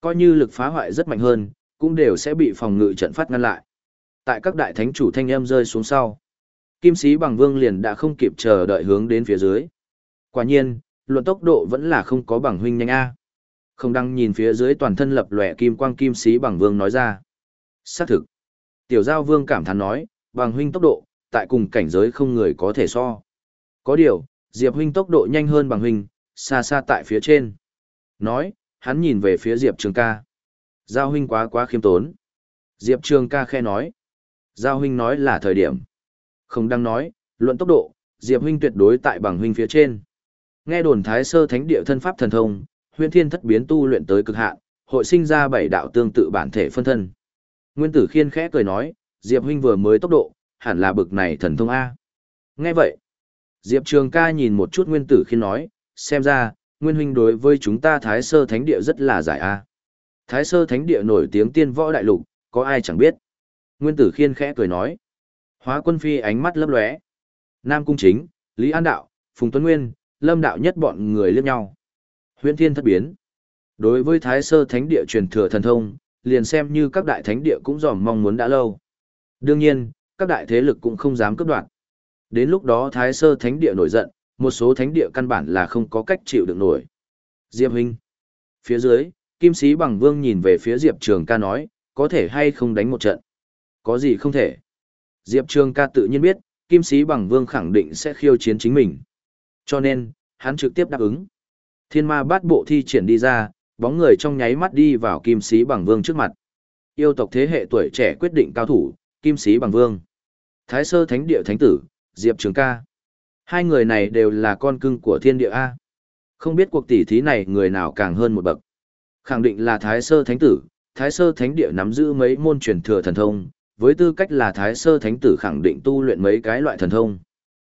Coi như lực phá hoại rất mạnh hơn, cũng đều sẽ bị phòng ngự trận phát ngăn lại. Tại các đại thánh chủ thanh âm rơi xuống sau, Kim sĩ bằng vương liền đã không kịp chờ đợi hướng đến phía dưới. Quả nhiên, luận tốc độ vẫn là không có bằng huynh nhanh A. Không đăng nhìn phía dưới toàn thân lập lòe kim quang kim sĩ bằng vương nói ra. Xác thực. Tiểu giao vương cảm thán nói, bằng huynh tốc độ, tại cùng cảnh giới không người có thể so. Có điều, Diệp huynh tốc độ nhanh hơn bằng huynh, xa xa tại phía trên. Nói, hắn nhìn về phía Diệp Trường ca. Giao huynh quá quá khiêm tốn. Diệp Trường ca khe nói. Giao huynh nói là thời điểm. Không đang nói, luận tốc độ, Diệp huynh tuyệt đối tại bằng huynh phía trên. Nghe đồn Thái Sơ Thánh địa thân pháp thần thông, Huyễn Thiên thất biến tu luyện tới cực hạn, hội sinh ra bảy đạo tương tự bản thể phân thân. Nguyên Tử Khiên khẽ cười nói, Diệp huynh vừa mới tốc độ, hẳn là bực này thần thông a. Nghe vậy, Diệp Trường Ca nhìn một chút Nguyên Tử Khiên nói, xem ra, Nguyên huynh đối với chúng ta Thái Sơ Thánh địa rất là giải a. Thái Sơ Thánh địa nổi tiếng tiên võ đại lục, có ai chẳng biết. Nguyên Tử Khiên khẽ cười nói, Hóa quân phi ánh mắt lấp lóe. Nam Cung Chính, Lý An Đạo, Phùng Tuấn Nguyên, Lâm Đạo nhất bọn người liếc nhau. Huyễn Thiên thất biến. Đối với Thái Sơ Thánh địa truyền thừa thần thông, liền xem như các đại thánh địa cũng dòm mong muốn đã lâu. Đương nhiên, các đại thế lực cũng không dám cướp đoạt. Đến lúc đó Thái Sơ Thánh địa nổi giận, một số thánh địa căn bản là không có cách chịu được nổi. Diệp huynh. Phía dưới, Kim Sĩ Bằng Vương nhìn về phía Diệp Trường ca nói, có thể hay không đánh một trận. Có gì không thể. Diệp Trường ca tự nhiên biết, Kim Sĩ Bằng Vương khẳng định sẽ khiêu chiến chính mình. Cho nên, hắn trực tiếp đáp ứng. Thiên ma bát bộ thi triển đi ra, bóng người trong nháy mắt đi vào Kim Sĩ Bằng Vương trước mặt. Yêu tộc thế hệ tuổi trẻ quyết định cao thủ, Kim Sĩ Bằng Vương. Thái Sơ Thánh Địa Thánh Tử, Diệp Trường ca. Hai người này đều là con cưng của thiên địa A. Không biết cuộc tỷ thí này người nào càng hơn một bậc. Khẳng định là Thái Sơ Thánh Tử, Thái Sơ Thánh Địa nắm giữ mấy môn truyền thừa thần thông, với tư cách là thái sơ thánh tử khẳng định tu luyện mấy cái loại thần thông.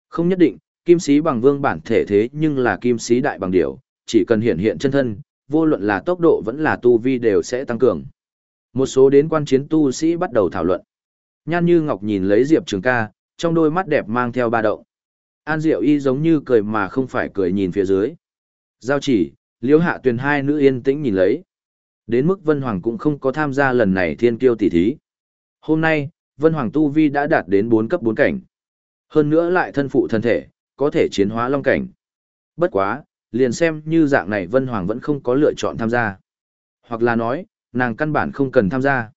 Không nhất định, kim sĩ bằng vương bản thể thế nhưng là kim sĩ đại bằng điểu, chỉ cần hiện hiện chân thân, vô luận là tốc độ vẫn là tu vi đều sẽ tăng cường. Một số đến quan chiến tu sĩ bắt đầu thảo luận. Nhan như ngọc nhìn lấy Diệp Trường ca, trong đôi mắt đẹp mang theo ba động. An Diệu Y giống như cười mà không phải cười nhìn phía dưới. Giao chỉ, liễu hạ tuyền hai nữ yên tĩnh nhìn lấy. Đến mức Vân Hoàng cũng không có tham gia lần này thiên kiêu tỷ thí. Hôm nay, Vân Hoàng Tu Vi đã đạt đến 4 cấp 4 cảnh. Hơn nữa lại thân phụ thân thể, có thể chiến hóa long cảnh. Bất quá, liền xem như dạng này Vân Hoàng vẫn không có lựa chọn tham gia. Hoặc là nói, nàng căn bản không cần tham gia.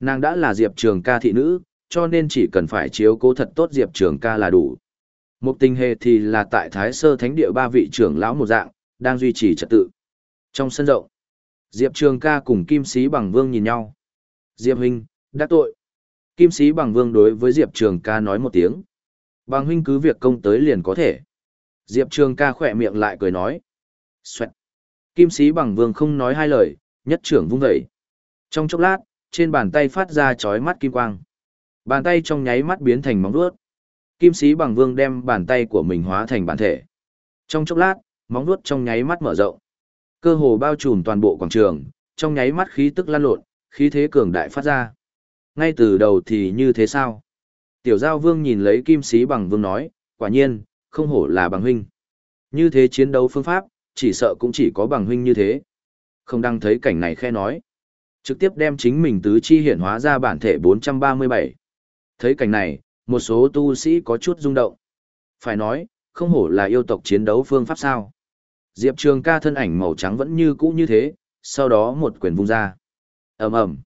Nàng đã là Diệp Trường ca thị nữ, cho nên chỉ cần phải chiếu cố thật tốt Diệp Trường ca là đủ. Một tình hề thì là tại Thái Sơ Thánh địa ba vị trưởng lão một dạng, đang duy trì trật tự. Trong sân rộng, Diệp Trường ca cùng Kim Sĩ Bằng Vương nhìn nhau. Diệp Huynh, đã tội. Kim sĩ bằng vương đối với Diệp Trường ca nói một tiếng. Bằng huynh cứ việc công tới liền có thể. Diệp Trường ca khỏe miệng lại cười nói. Xoẹt. Kim sĩ bằng vương không nói hai lời, nhất trưởng vung dậy. Trong chốc lát, trên bàn tay phát ra chói mắt kim quang. Bàn tay trong nháy mắt biến thành móng vuốt. Kim sĩ bằng vương đem bàn tay của mình hóa thành bản thể. Trong chốc lát, móng vuốt trong nháy mắt mở rộng. Cơ hồ bao trùm toàn bộ quảng trường, trong nháy mắt khí tức lan lộn, khí thế cường đại phát ra. Ngay từ đầu thì như thế sao? Tiểu giao vương nhìn lấy kim sĩ bằng vương nói, quả nhiên, không hổ là bằng huynh. Như thế chiến đấu phương pháp, chỉ sợ cũng chỉ có bằng huynh như thế. Không đăng thấy cảnh này khe nói. Trực tiếp đem chính mình tứ chi hiển hóa ra bản thể 437. Thấy cảnh này, một số tu sĩ có chút rung động. Phải nói, không hổ là yêu tộc chiến đấu phương pháp sao. Diệp Trường ca thân ảnh màu trắng vẫn như cũ như thế, sau đó một quyền vung ra. ầm ầm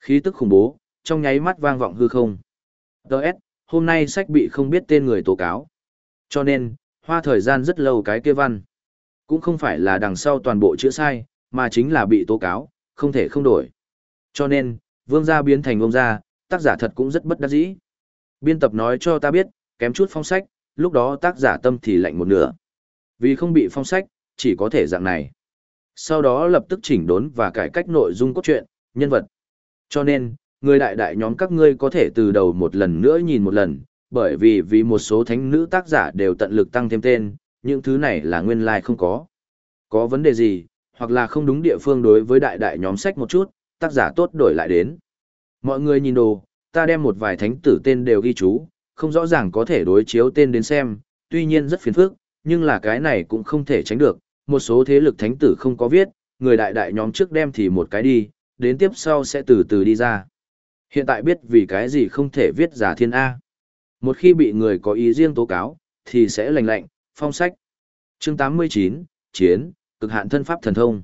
Khí tức khủng bố, trong nháy mắt vang vọng hư không. Đợt, hôm nay sách bị không biết tên người tố cáo. Cho nên, hoa thời gian rất lâu cái kia văn. Cũng không phải là đằng sau toàn bộ chữa sai, mà chính là bị tố cáo, không thể không đổi. Cho nên, vương gia biến thành ông gia, tác giả thật cũng rất bất đắc dĩ. Biên tập nói cho ta biết, kém chút phong sách, lúc đó tác giả tâm thì lạnh một nửa. Vì không bị phong sách, chỉ có thể dạng này. Sau đó lập tức chỉnh đốn và cải cách nội dung cốt truyện, nhân vật. Cho nên, người đại đại nhóm các ngươi có thể từ đầu một lần nữa nhìn một lần, bởi vì vì một số thánh nữ tác giả đều tận lực tăng thêm tên, những thứ này là nguyên lai like không có. Có vấn đề gì, hoặc là không đúng địa phương đối với đại đại nhóm sách một chút, tác giả tốt đổi lại đến. Mọi người nhìn đồ, ta đem một vài thánh tử tên đều ghi chú, không rõ ràng có thể đối chiếu tên đến xem, tuy nhiên rất phiền phức, nhưng là cái này cũng không thể tránh được, một số thế lực thánh tử không có viết, người đại đại nhóm trước đem thì một cái đi, đến tiếp sau sẽ từ từ đi ra. Hiện tại biết vì cái gì không thể viết giả thiên A. Một khi bị người có ý riêng tố cáo, thì sẽ lành lạnh, phong sách. chương 89, Chiến, cực hạn thân pháp thần thông.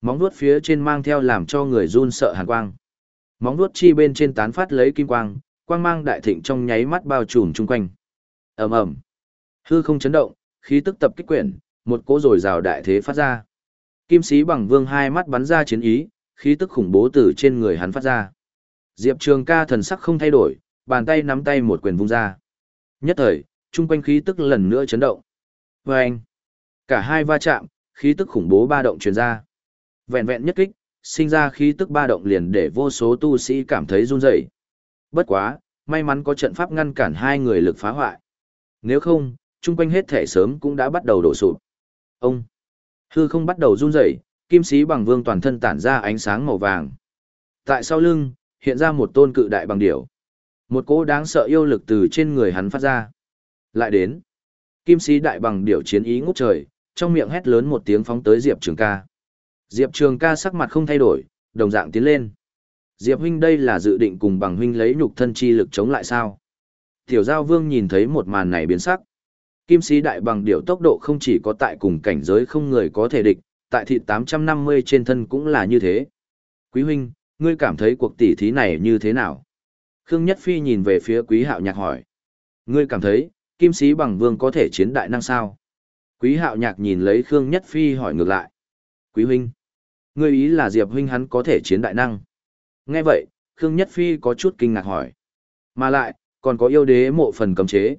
Móng vuốt phía trên mang theo làm cho người run sợ hàn quang. Móng vuốt chi bên trên tán phát lấy kim quang, quang mang đại thịnh trong nháy mắt bao trùm chung quanh. Ầm ầm. Hư không chấn động, khí tức tập kích quyển, một cỗ rồi rào đại thế phát ra. Kim sĩ bằng vương hai mắt bắn ra chiến ý, khí tức khủng bố từ trên người hắn phát ra. Diệp Trường ca thần sắc không thay đổi, bàn tay nắm tay một quyền vung ra. Nhất thời, chung quanh khí tức lần nữa chấn động. Và anh, cả hai va chạm, khí tức khủng bố ba động truyền ra. Vẹn vẹn nhất kích, sinh ra khí tức ba động liền để vô số tu sĩ cảm thấy run rẩy. Bất quá, may mắn có trận pháp ngăn cản hai người lực phá hoại. Nếu không, chung quanh hết thể sớm cũng đã bắt đầu đổ sụp. Ông, hư không bắt đầu run rẩy, kim sĩ bằng vương toàn thân tản ra ánh sáng màu vàng. Tại sau lưng, hiện ra một tôn cự đại bằng điểu. Một cỗ đáng sợ yêu lực từ trên người hắn phát ra. Lại đến, kim sĩ đại bằng điểu chiến ý ngút trời, trong miệng hét lớn một tiếng phóng tới Diệp Trường ca. Diệp Trường ca sắc mặt không thay đổi, đồng dạng tiến lên. Diệp huynh đây là dự định cùng bằng huynh lấy nhục thân chi lực chống lại sao? Tiểu giao vương nhìn thấy một màn này biến sắc. Kim sĩ đại bằng điểu tốc độ không chỉ có tại cùng cảnh giới không người có thể địch, tại thị 850 trên thân cũng là như thế. Quý huynh, ngươi cảm thấy cuộc tỷ thí này như thế nào? Khương Nhất Phi nhìn về phía quý hạo nhạc hỏi. Ngươi cảm thấy, kim sĩ bằng vương có thể chiến đại năng sao? Quý hạo nhạc nhìn lấy Khương Nhất Phi hỏi ngược lại. Quý huynh, ngươi ý là Diệp huynh hắn có thể chiến đại năng. Nghe vậy, Khương Nhất Phi có chút kinh ngạc hỏi. Mà lại, còn có yêu đế mộ phần cấm chế.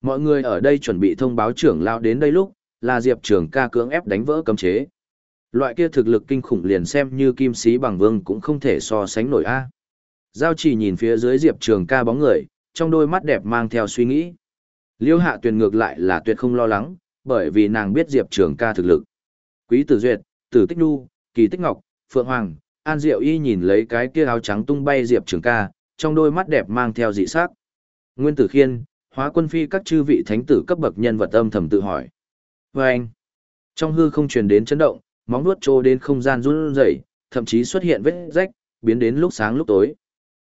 Mọi người ở đây chuẩn bị thông báo trưởng lao đến đây lúc, là Diệp Trường ca cưỡng ép đánh vỡ cấm chế. Loại kia thực lực kinh khủng liền xem như kim sĩ bằng vương cũng không thể so sánh nổi a. Giao chỉ nhìn phía dưới Diệp Trường ca bóng người, trong đôi mắt đẹp mang theo suy nghĩ. Liêu hạ tuyền ngược lại là tuyệt không lo lắng, bởi vì nàng biết Diệp Trường ca thực lực. Quý Tử Duyệt, Tử Tích Nu, Kỳ Tích Ngọc, Phượng Hoàng, An Diệu Y nhìn lấy cái kia áo trắng tung bay Diệp Trường ca, trong đôi mắt đẹp mang theo dị sắc. Nguyên Tử Khiên, hóa quân phi các chư vị thánh tử cấp bậc nhân vật âm thầm tự hỏi. Và anh, trong hư không truyền đến chấn động, móng nuốt trô đến không gian run rẩy, thậm chí xuất hiện vết rách, biến đến lúc sáng lúc tối.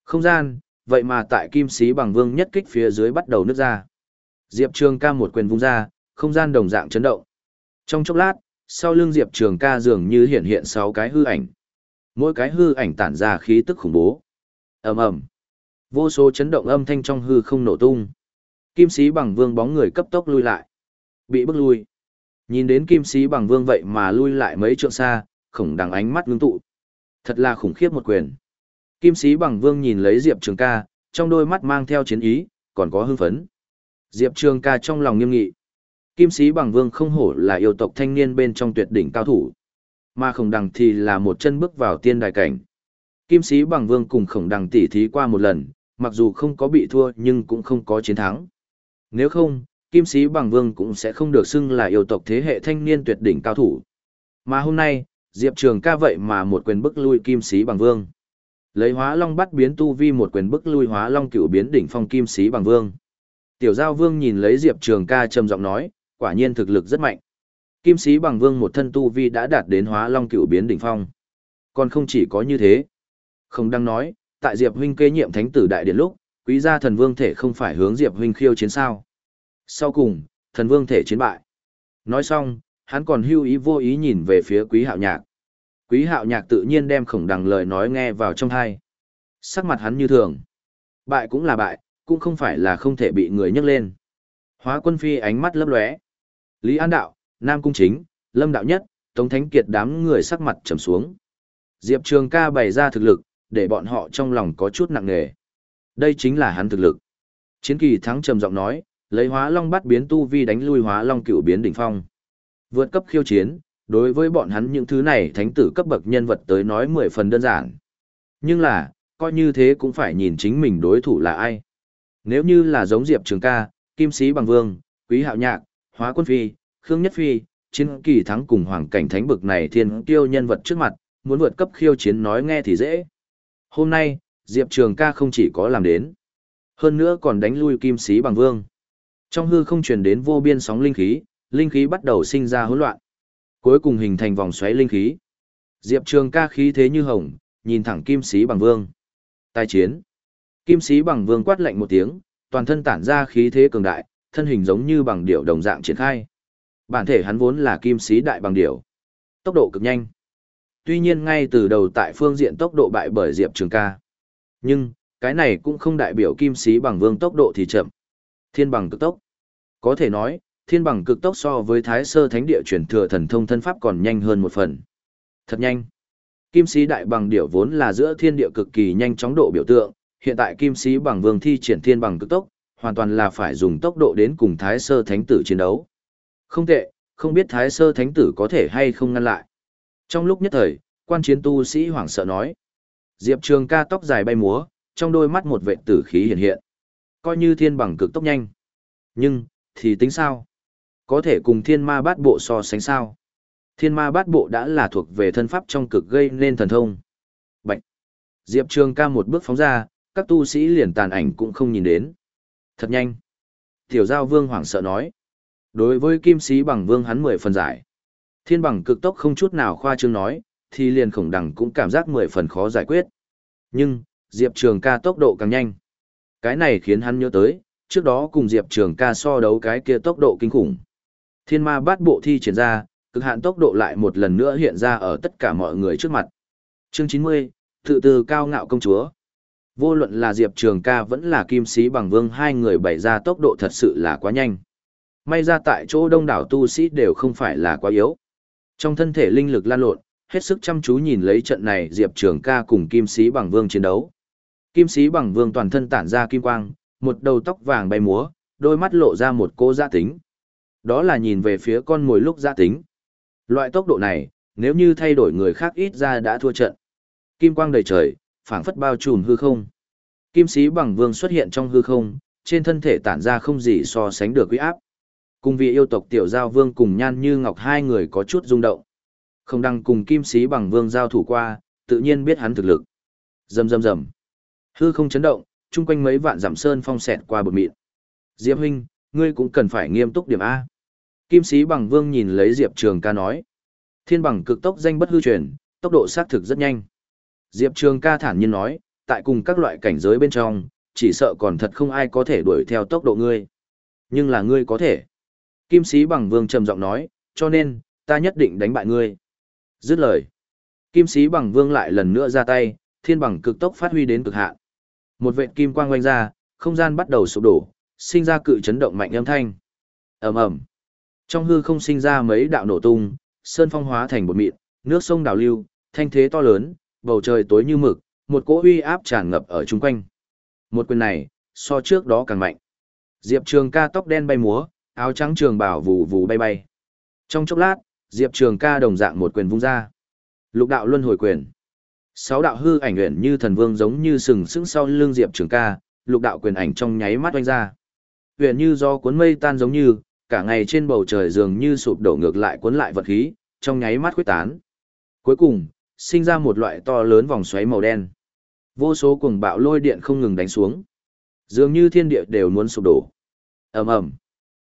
Không gian, vậy mà tại kim sĩ bằng vương nhất kích phía dưới bắt đầu nứt ra. Diệp Trường ca một quyền vung ra, không gian đồng dạng chấn động. Trong chốc lát, sau lưng Diệp Trường ca dường như hiện hiện sáu cái hư ảnh. Mỗi cái hư ảnh tản ra khí tức khủng bố. ầm ầm Vô số chấn động âm thanh trong hư không nổ tung. Kim sĩ bằng vương bóng người cấp tốc lui lại. Bị bức lui. Nhìn đến kim sĩ bằng vương vậy mà lui lại mấy trượng xa, khổng đằng ánh mắt ngưng tụ. Thật là khủng khiếp một quyền. Kim sĩ bằng vương nhìn lấy Diệp Trường ca, trong đôi mắt mang theo chiến ý, còn có hưng phấn. Diệp Trường ca trong lòng nghiêm nghị. Kim sĩ bằng vương không hổ là yêu tộc thanh niên bên trong tuyệt đỉnh cao thủ. Mà khổng đằng thì là một chân bước vào tiên đài cảnh. Kim sĩ bằng vương cùng khổng đằng tỉ thí qua một lần, mặc dù không có bị thua nhưng cũng không có chiến thắng. Nếu không, Kim sĩ bằng vương cũng sẽ không được xưng là yêu tộc thế hệ thanh niên tuyệt đỉnh cao thủ. Mà hôm nay, Diệp Trường ca vậy mà một quyền bức lui Kim sĩ bằng vương. Lấy hóa long bắt biến tu vi một quyền bức lui hóa long cựu biến đỉnh phong Kim sĩ bằng vương. Tiểu giao vương nhìn lấy Diệp Trường ca trầm giọng nói, quả nhiên thực lực rất mạnh. Kim sĩ bằng vương một thân tu vi đã đạt đến hóa long cựu biến đỉnh phong. Còn không chỉ có như thế. Không đang nói, tại Diệp huynh kế nhiệm thánh tử đại điện lúc, quý gia thần vương thể không phải hướng Diệp huynh khiêu chiến sao. Sau cùng, thần vương thể chiến bại. Nói xong, hắn còn hưu ý vô ý nhìn về phía quý hạo nhạc. Quý hạo nhạc tự nhiên đem khổng đằng lời nói nghe vào trong thai. Sắc mặt hắn như thường. Bại cũng là bại, cũng không phải là không thể bị người nhấc lên. Hóa quân phi ánh mắt lấp lóe. Lý An Đạo, Nam Cung Chính, Lâm Đạo Nhất, Tống Thánh Kiệt đám người sắc mặt trầm xuống. Diệp Trường ca bày ra thực lực, để bọn họ trong lòng có chút nặng nề. Đây chính là hắn thực lực. Chiến kỳ thắng trầm giọng nói, lấy hóa long bắt biến tu vi đánh lui hóa long cựu biến đỉnh phong. Vượt cấp khiêu chiến, đối với bọn hắn những thứ này thánh tử cấp bậc nhân vật tới nói mười phần đơn giản. Nhưng là, coi như thế cũng phải nhìn chính mình đối thủ là ai. Nếu như là giống Diệp Trường ca, Kim Sĩ Bằng Vương, Quý Hạo Nhạc, Hóa Quân Phi, Khương Nhất Phi, chiến kỳ thắng cùng hoàng cảnh thánh bực này thiên kiêu nhân vật trước mặt, muốn vượt cấp khiêu chiến nói nghe thì dễ. Hôm nay, Diệp Trường ca không chỉ có làm đến, hơn nữa còn đánh lui kim sĩ bằng vương. Trong hư không truyền đến vô biên sóng linh khí, linh khí bắt đầu sinh ra hỗn loạn. Cuối cùng hình thành vòng xoáy linh khí. Diệp Trường ca khí thế như hồng, nhìn thẳng kim sĩ bằng vương. Tài chiến. Kim sĩ bằng vương quát lạnh một tiếng, toàn thân tản ra khí thế cường đại, thân hình giống như bằng điểu đồng dạng triển khai. Bản thể hắn vốn là kim sĩ đại bằng điểu, Tốc độ cực nhanh. Tuy nhiên ngay từ đầu tại phương diện tốc độ bại bởi Diệp Trường ca. Nhưng, cái này cũng không đại biểu kim sĩ bằng vương tốc độ thì chậm. Thiên bằng cực tốc. Có thể nói, thiên bằng cực tốc so với thái sơ thánh địa chuyển thừa thần thông thân pháp còn nhanh hơn một phần. Thật nhanh. Kim sĩ đại bằng điểu vốn là giữa thiên địa cực kỳ nhanh chóng độ biểu tượng, hiện tại kim sĩ bằng vương thi triển thiên bằng cực tốc, hoàn toàn là phải dùng tốc độ đến cùng thái sơ thánh tử chiến đấu. Không tệ, không biết thái sơ thánh tử có thể hay không ngăn lại. Trong lúc nhất thời, quan chiến tu sĩ hoảng sợ nói. Diệp Trường ca tóc dài bay múa, trong đôi mắt một vệ tử khí hiện hiện. Coi như thiên bằng cực tốc nhanh. Nhưng, thì tính sao? Có thể cùng thiên ma bát bộ so sánh sao? Thiên ma bát bộ đã là thuộc về thân pháp trong cực gây nên thần thông. Bạch! Diệp Trường ca một bước phóng ra, các tu sĩ liền tàn ảnh cũng không nhìn đến. Thật nhanh! Tiểu giao vương hoảng sợ nói. Đối với kim sĩ bằng vương hắn mười phần giải. Thiên bằng cực tốc không chút nào khoa trương nói, thì liền khổng đẳng cũng cảm giác mười phần khó giải quyết. Nhưng, Diệp Trường ca tốc độ càng nhanh. Cái này khiến hắn nhớ tới, trước đó cùng Diệp Trường ca so đấu cái kia tốc độ kinh khủng. Thiên ma bát bộ thi triển ra, cực hạn tốc độ lại một lần nữa hiện ra ở tất cả mọi người trước mặt. Chương 90, tự từ cao ngạo công chúa. Vô luận là Diệp Trường ca vẫn là Kim Sĩ Bằng Vương hai người bày ra tốc độ thật sự là quá nhanh. May ra tại chỗ đông đảo tu sĩ đều không phải là quá yếu. Trong thân thể linh lực lan lộn, hết sức chăm chú nhìn lấy trận này Diệp Trường ca cùng Kim Sĩ Bằng Vương chiến đấu. Kim Sĩ Bằng Vương toàn thân tản ra kim quang, một đầu tóc vàng bay múa, đôi mắt lộ ra một cô giã tính. Đó là nhìn về phía con mồi lúc gia tính. Loại tốc độ này, nếu như thay đổi người khác ít ra đã thua trận. Kim quang đầy trời, phảng phất bao trùm hư không. Kim sĩ bằng vương xuất hiện trong hư không, trên thân thể tản ra không gì so sánh được uy áp. Cùng vị yêu tộc tiểu giao vương cùng nhan như ngọc hai người có chút rung động. Không đăng cùng kim sĩ bằng vương giao thủ qua, tự nhiên biết hắn thực lực. Rầm rầm rầm. Hư không chấn động, chung quanh mấy vạn giảm sơn phong xẹt qua bột mịn. Diệp huynh, ngươi cũng cần phải nghiêm túc điểm A. Kim sĩ bằng vương nhìn lấy Diệp Trường ca nói. Thiên bằng cực tốc danh bất hư truyền, tốc độ xác thực rất nhanh. Diệp Trường ca thản nhiên nói, tại cùng các loại cảnh giới bên trong, chỉ sợ còn thật không ai có thể đuổi theo tốc độ ngươi. Nhưng là ngươi có thể. Kim sĩ bằng vương trầm giọng nói, cho nên, ta nhất định đánh bại ngươi. Dứt lời. Kim sĩ bằng vương lại lần nữa ra tay, thiên bằng cực tốc phát huy đến cực hạn. Một vệt kim quang quanh ra, không gian bắt đầu sụp đổ, sinh ra cự chấn động mạnh âm thanh. ầm ầm, trong hư không sinh ra mấy đạo nổ tung, sơn phong hóa thành bột mịn, nước sông đào lưu, thanh thế to lớn, bầu trời tối như mực, một cỗ uy áp tràn ngập ở chung quanh. Một quyền này, so trước đó càng mạnh. Diệp Trường ca tóc đen bay múa, áo trắng trường bảo vù vù bay bay. Trong chốc lát, Diệp Trường ca đồng dạng một quyền vung ra. Lục đạo luân hồi quyền. Sáu đạo hư ảnh nguyện như thần vương giống như sừng sững sau lưng Diệp Trường ca, lục đạo quyền ảnh trong nháy mắt oanh ra. Huyền như do cuốn mây tan giống như, cả ngày trên bầu trời dường như sụp đổ ngược lại cuốn lại vật khí, trong nháy mắt khuyết tán. Cuối cùng, sinh ra một loại to lớn vòng xoáy màu đen. Vô số cuồng bạo lôi điện không ngừng đánh xuống. Dường như thiên địa đều muốn sụp đổ. ầm ầm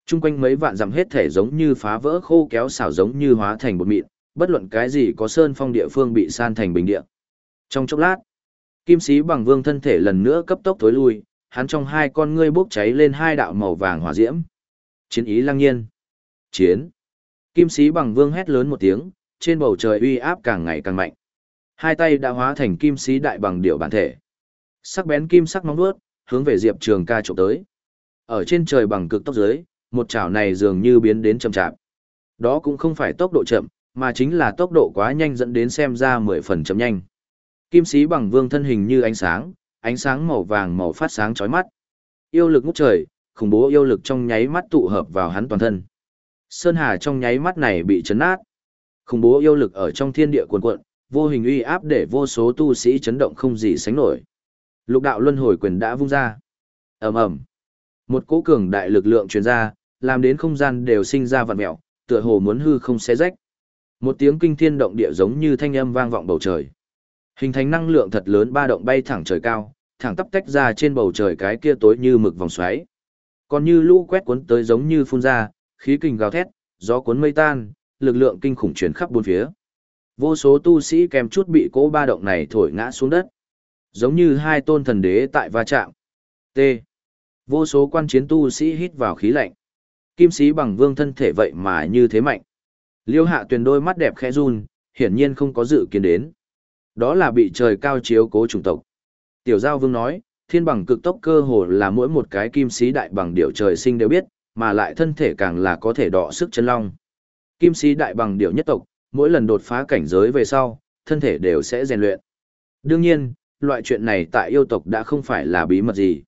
Trung quanh mấy vạn dặm hết thể giống như phá vỡ khô kéo xảo giống như hóa thành bột mịn, bất luận cái gì có sơn phong địa phương bị san thành bình địa. Trong chốc lát, kim sĩ bằng vương thân thể lần nữa cấp tốc tối lui, hắn trong hai con ngươi bốc cháy lên hai đạo màu vàng hỏa diễm. Chiến ý lăng nhiên. Chiến. Kim sĩ bằng vương hét lớn một tiếng, trên bầu trời uy áp càng ngày càng mạnh. Hai tay đã hóa thành kim sĩ đại bằng điệu bản thể. Sắc bén kim sắc nóng đuốt, hướng về Diệp Trường ca trộm tới. Ở trên trời bằng cực tốc dưới, một chảo này dường như biến đến chậm chạp. Đó cũng không phải tốc độ chậm, mà chính là tốc độ quá nhanh dẫn đến xem ra mười phần chậm nhanh. Kim sĩ bằng vương thân hình như ánh sáng, ánh sáng màu vàng màu phát sáng chói mắt. Yêu lực ngút trời, khủng bố yêu lực trong nháy mắt tụ hợp vào hắn toàn thân. Sơn Hà trong nháy mắt này bị chấn nát. Khủng bố yêu lực ở trong thiên địa cuồn cuộn, vô hình uy áp để vô số tu sĩ chấn động không gì sánh nổi. Lục đạo luân hồi quyền đã vung ra. Ầm ầm. Một cỗ cường đại lực lượng truyền ra, làm đến không gian đều sinh ra vặn mèo, tựa hồ muốn hư không xé rách. Một tiếng kinh thiên động địa giống như thanh âm vang vọng bầu trời. Hình thành năng lượng thật lớn ba động bay thẳng trời cao, thẳng tắp tách ra trên bầu trời cái kia tối như mực vòng xoáy. Còn như lũ quét cuốn tới giống như phun ra, khí kình gào thét, gió cuốn mây tan, lực lượng kinh khủng chuyển khắp bốn phía. Vô số tu sĩ kèm chút bị cỗ ba động này thổi ngã xuống đất. Giống như hai tôn thần đế tại va chạm. T. Vô số quan chiến tu sĩ hít vào khí lạnh. Kim sĩ bằng vương thân thể vậy mà như thế mạnh. Liêu hạ tuyền đôi mắt đẹp khẽ run, hiển nhiên không có dự kiến đến. Đó là bị trời cao chiếu cố chủng tộc. Tiểu giao vương nói, thiên bằng cực tốc cơ hồ là mỗi một cái kim sĩ đại bằng điệu trời sinh đều biết, mà lại thân thể càng là có thể đọ sức chân long. Kim sĩ đại bằng điệu nhất tộc, mỗi lần đột phá cảnh giới về sau, thân thể đều sẽ rèn luyện. Đương nhiên, loại chuyện này tại yêu tộc đã không phải là bí mật gì.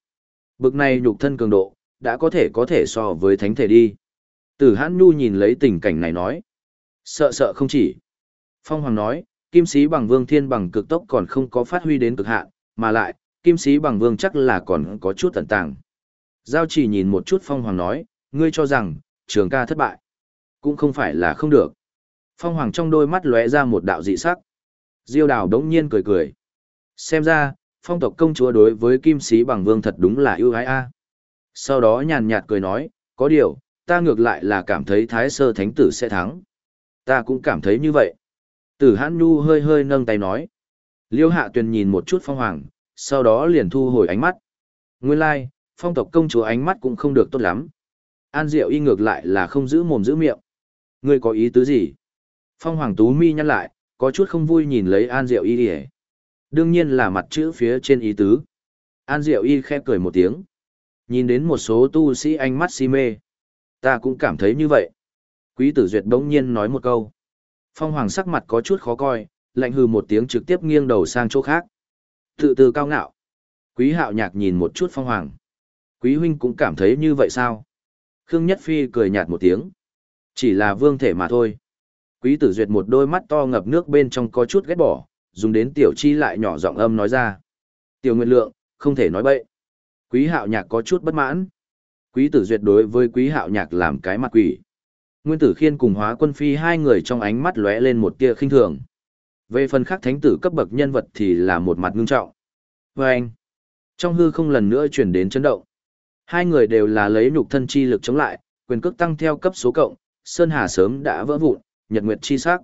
Bực này nhục thân cường độ, đã có thể có thể so với thánh thể đi. Tử hãn nhu nhìn lấy tình cảnh này nói. Sợ sợ không chỉ. Phong Hoàng nói, kim sĩ bằng vương thiên bằng cực tốc còn không có phát huy đến cực hạn, mà lại, kim sĩ bằng vương chắc là còn có chút tận tàng. Giao chỉ nhìn một chút Phong Hoàng nói, ngươi cho rằng, trường ca thất bại. Cũng không phải là không được. Phong Hoàng trong đôi mắt lóe ra một đạo dị sắc. Diêu đào đống nhiên cười cười. Xem ra, phong tộc công chúa đối với kim sĩ bằng vương thật đúng là ưu ái a. Sau đó nhàn nhạt cười nói, có điều, ta ngược lại là cảm thấy thái sơ thánh tử sẽ thắng. Ta cũng cảm thấy như vậy. Tử hãn nhu hơi hơi nâng tay nói. Liêu hạ tuyền nhìn một chút phong hoàng, sau đó liền thu hồi ánh mắt. Nguyên lai, like, phong tộc công chúa ánh mắt cũng không được tốt lắm. An Diệu y ngược lại là không giữ mồm giữ miệng. Ngươi có ý tứ gì? Phong Hoàng Tú mi nhăn lại, có chút không vui nhìn lấy An Diệu y đi Đương nhiên là mặt chữ phía trên ý tứ. An Diệu y khẽ cười một tiếng. Nhìn đến một số tu sĩ ánh mắt si mê. Ta cũng cảm thấy như vậy. Quý tử duyệt đống nhiên nói một câu. Phong Hoàng sắc mặt có chút khó coi, lạnh hừ một tiếng trực tiếp nghiêng đầu sang chỗ khác. Tự từ cao ngạo. Quý hạo nhạc nhìn một chút Phong Hoàng. Quý huynh cũng cảm thấy như vậy sao? Khương Nhất Phi cười nhạt một tiếng. Chỉ là vương thể mà thôi. Quý tử duyệt một đôi mắt to ngập nước bên trong có chút ghét bỏ, dùng đến tiểu chi lại nhỏ giọng âm nói ra. Tiểu nguyện Lượng, không thể nói bậy. Quý hạo nhạc có chút bất mãn. Quý tử duyệt đối với quý hạo nhạc làm cái mặt quỷ. Nguyên tử khiên cùng hóa quân phi hai người trong ánh mắt lóe lên một tia khinh thường. Về phần khác thánh tử cấp bậc nhân vật thì là một mặt ngưng trọng. Và anh, trong hư không lần nữa chuyển đến chấn động. Hai người đều là lấy nhục thân chi lực chống lại, quyền cước tăng theo cấp số cộng, Sơn Hà sớm đã vỡ vụn, nhật nguyệt chi sắc.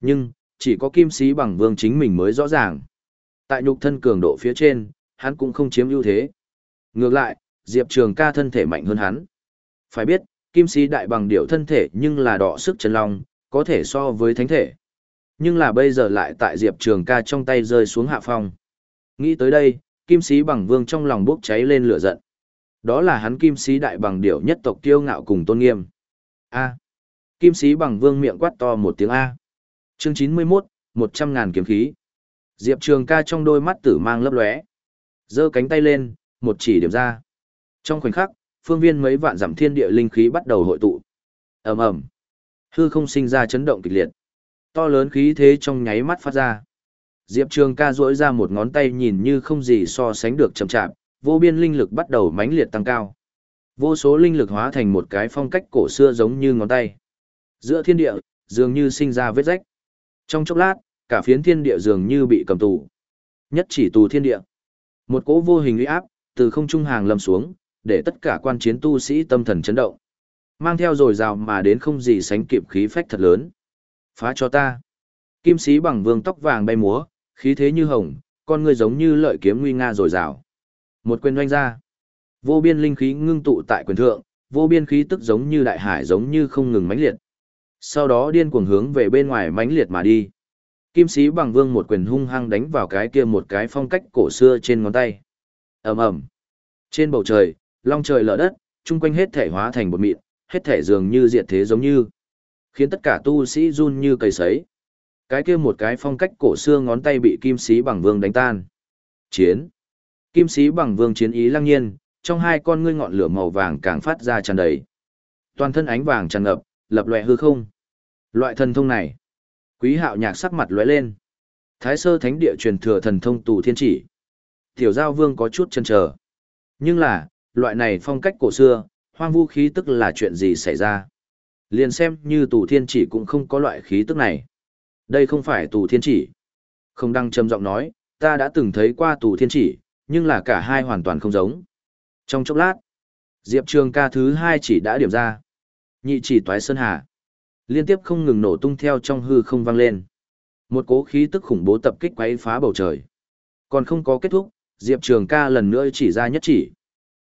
Nhưng, chỉ có kim sĩ bằng vương chính mình mới rõ ràng. Tại nhục thân cường độ phía trên, hắn cũng không chiếm ưu thế. Ngược lại, Diệp Trường ca thân thể mạnh hơn hắn. Phải biết, kim sĩ đại bằng điệu thân thể nhưng là đỏ sức chân long, có thể so với thánh thể. Nhưng là bây giờ lại tại Diệp Trường ca trong tay rơi xuống hạ phong. Nghĩ tới đây, kim sĩ bằng vương trong lòng bốc cháy lên lửa giận. Đó là hắn kim sĩ đại bằng điệu nhất tộc kiêu ngạo cùng tôn nghiêm. A. Kim sĩ bằng vương miệng quát to một tiếng A. Chương chín mươi 91, một trăm ngàn kiếm khí. Diệp Trường ca trong đôi mắt tử mang lấp lóe, giơ cánh tay lên, một chỉ điểm ra. Trong khoảnh khắc, phương viên mấy vạn giảm thiên địa linh khí bắt đầu hội tụ. Ầm ầm. Hư không sinh ra chấn động kịch liệt. To lớn khí thế trong nháy mắt phát ra. Diệp Trường ca duỗi ra một ngón tay nhìn như không gì so sánh được chậm chạp, vô biên linh lực bắt đầu mãnh liệt tăng cao. Vô số linh lực hóa thành một cái phong cách cổ xưa giống như ngón tay. Giữa thiên địa, dường như sinh ra vết rách. Trong chốc lát, cả phiến thiên địa dường như bị cầm tù. Nhất chỉ tù thiên địa. Một cỗ vô hình uy áp từ không trung hàng lâm xuống, để tất cả quan chiến tu sĩ tâm thần chấn động. Mang theo rồi rào mà đến không gì sánh kịp khí phách thật lớn. Phá cho ta. Kim sĩ bằng vương tóc vàng bay múa, khí thế như hồng, con người giống như lợi kiếm nguy nga rồi rào. Một quyền doanh ra. Vô biên linh khí ngưng tụ tại quyền thượng, vô biên khí tức giống như đại hải giống như không ngừng mãnh liệt. Sau đó điên cuồng hướng về bên ngoài mãnh liệt mà đi. Kim sĩ bằng vương một quyền hung hăng đánh vào cái kia một cái phong cách cổ xưa trên ngón tay. ầm ầm Trên bầu trời, long trời lở đất, chung quanh hết thể hóa thành một mịn, hết thể dường như diệt thế giống như. Khiến tất cả tu sĩ run như cây sấy. Cái kia một cái phong cách cổ xưa ngón tay bị kim sĩ bằng vương đánh tan. Chiến. Kim sĩ bằng vương chiến ý lăng nhiên, trong hai con ngươi ngọn lửa màu vàng càng phát ra tràn đầy. Toàn thân ánh vàng tràn ngập, lập lòe hư không. Loại thần thông này, Quý Hạo Nhạc sắc mặt lóe lên. Thái Sơ Thánh Địa truyền thừa thần thông tù thiên chỉ. Tiểu Giao Vương có chút chần chờ. Nhưng là, loại này phong cách cổ xưa, hoang vu khí tức là chuyện gì xảy ra? Liền xem như tù thiên chỉ cũng không có loại khí tức này. Đây không phải tù thiên chỉ. Không đăng trầm giọng nói, ta đã từng thấy qua tù thiên chỉ, nhưng là cả hai hoàn toàn không giống. Trong chốc lát, Diệp Trường ca thứ hai chỉ đã điểm ra. Nhị chỉ toái sơn hà. Liên tiếp không ngừng nổ tung theo trong hư không vang lên. Một cố khí tức khủng bố tập kích quấy phá bầu trời. Còn không có kết thúc, Diệp Trường ca lần nữa chỉ ra nhất chỉ.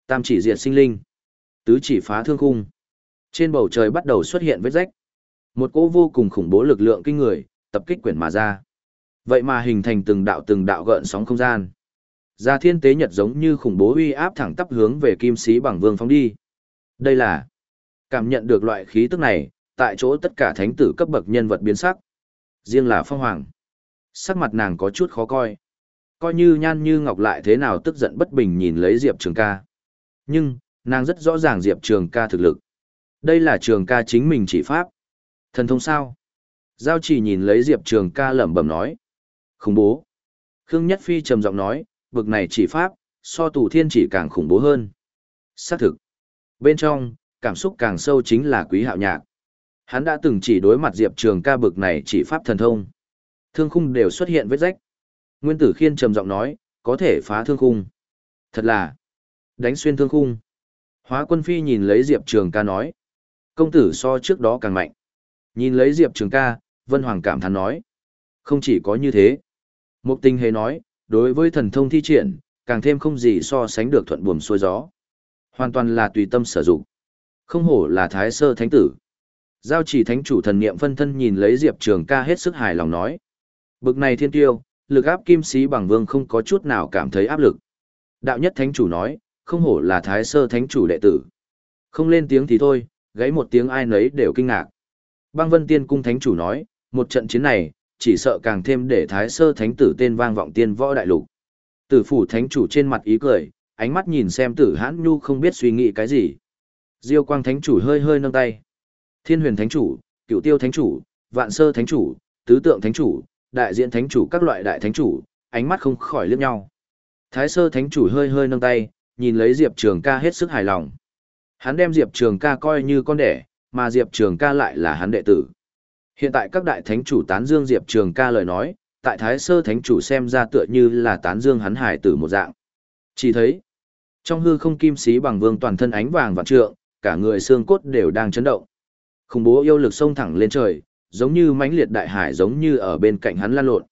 Tam chỉ diệt sinh linh. Tứ chỉ phá thương khung. Trên bầu trời bắt đầu xuất hiện vết rách. Một cỗ vô cùng khủng bố lực lượng kinh người, tập kích quyển mà ra. Vậy mà hình thành từng đạo từng đạo gợn sóng không gian. Gia thiên tế nhật giống như khủng bố uy áp thẳng tắp hướng về kim sĩ bằng vương phóng đi. Đây là cảm nhận được loại khí tức này, tại chỗ tất cả thánh tử cấp bậc nhân vật biến sắc. Riêng là phong hoàng. Sắc mặt nàng có chút khó coi. Coi như nhan như ngọc lại thế nào tức giận bất bình nhìn lấy Diệp Trường ca. Nhưng, nàng rất rõ ràng Diệp Trường ca thực lực. Đây là Trường ca chính mình chỉ pháp. Thần thông sao? Giao chỉ nhìn lấy Diệp Trường ca lẩm bẩm nói. Khủng bố. Khương Nhất Phi trầm giọng nói, bực này chỉ pháp, so tù thiên chỉ càng khủng bố hơn. Xác thực. Bên trong, cảm xúc càng sâu chính là quý hạo nhạc. Hắn đã từng chỉ đối mặt Diệp Trường ca bực này chỉ pháp thần thông. Thương khung đều xuất hiện vết rách. Nguyên tử khiên trầm giọng nói, có thể phá thương khung. Thật là, đánh xuyên thương khung. Hóa quân phi nhìn lấy Diệp Trường ca nói. Công tử so trước đó càng mạnh. Nhìn lấy Diệp Trường ca, Vân Hoàng cảm thán nói. Không chỉ có như thế. Mục tình hề nói, đối với thần thông thi triển, càng thêm không gì so sánh được thuận buồm xuôi gió. Hoàn toàn là tùy tâm sử dụng. Không hổ là thái sơ thánh tử. Giao chỉ thánh chủ thần niệm phân thân nhìn lấy Diệp Trường ca hết sức hài lòng nói. Bực này thiên tiêu, lực áp kim sĩ bằng vương không có chút nào cảm thấy áp lực. Đạo nhất thánh chủ nói, không hổ là thái sơ thánh chủ đệ tử. Không lên tiếng thì thôi, gáy một tiếng ai nấy đều kinh ngạc. Băng vân tiên cung thánh chủ nói, một trận chiến này, chỉ sợ càng thêm để thái sơ thánh tử tên vang vọng tiên võ đại lục. Tử phủ thánh chủ trên mặt ý cười, ánh mắt nhìn xem tử hãn nhu không biết suy nghĩ cái gì. Diêu quang thánh chủ hơi hơi nâng tay. Thiên huyền thánh chủ, cựu tiêu thánh chủ, vạn sơ thánh chủ, tứ tượng thánh chủ, đại diện thánh chủ các loại đại thánh chủ, ánh mắt không khỏi liếc nhau. Thái sơ thánh chủ hơi hơi nâng tay, nhìn lấy Diệp Trường ca hết sức hài lòng. Hắn đem Diệp Trường ca coi như con đẻ, mà Diệp Trường ca lại là hắn đệ tử. Hiện tại các đại thánh chủ tán dương Diệp Trường ca lời nói, tại Thái Sơ thánh chủ xem ra tựa như là tán dương hắn hải tử một dạng. Chỉ thấy, trong hư không kim sĩ bằng vương toàn thân ánh vàng và trượng, cả người xương cốt đều đang chấn động. Khủng bố yêu lực sông thẳng lên trời, giống như mãnh liệt đại hải giống như ở bên cạnh hắn lan lộn.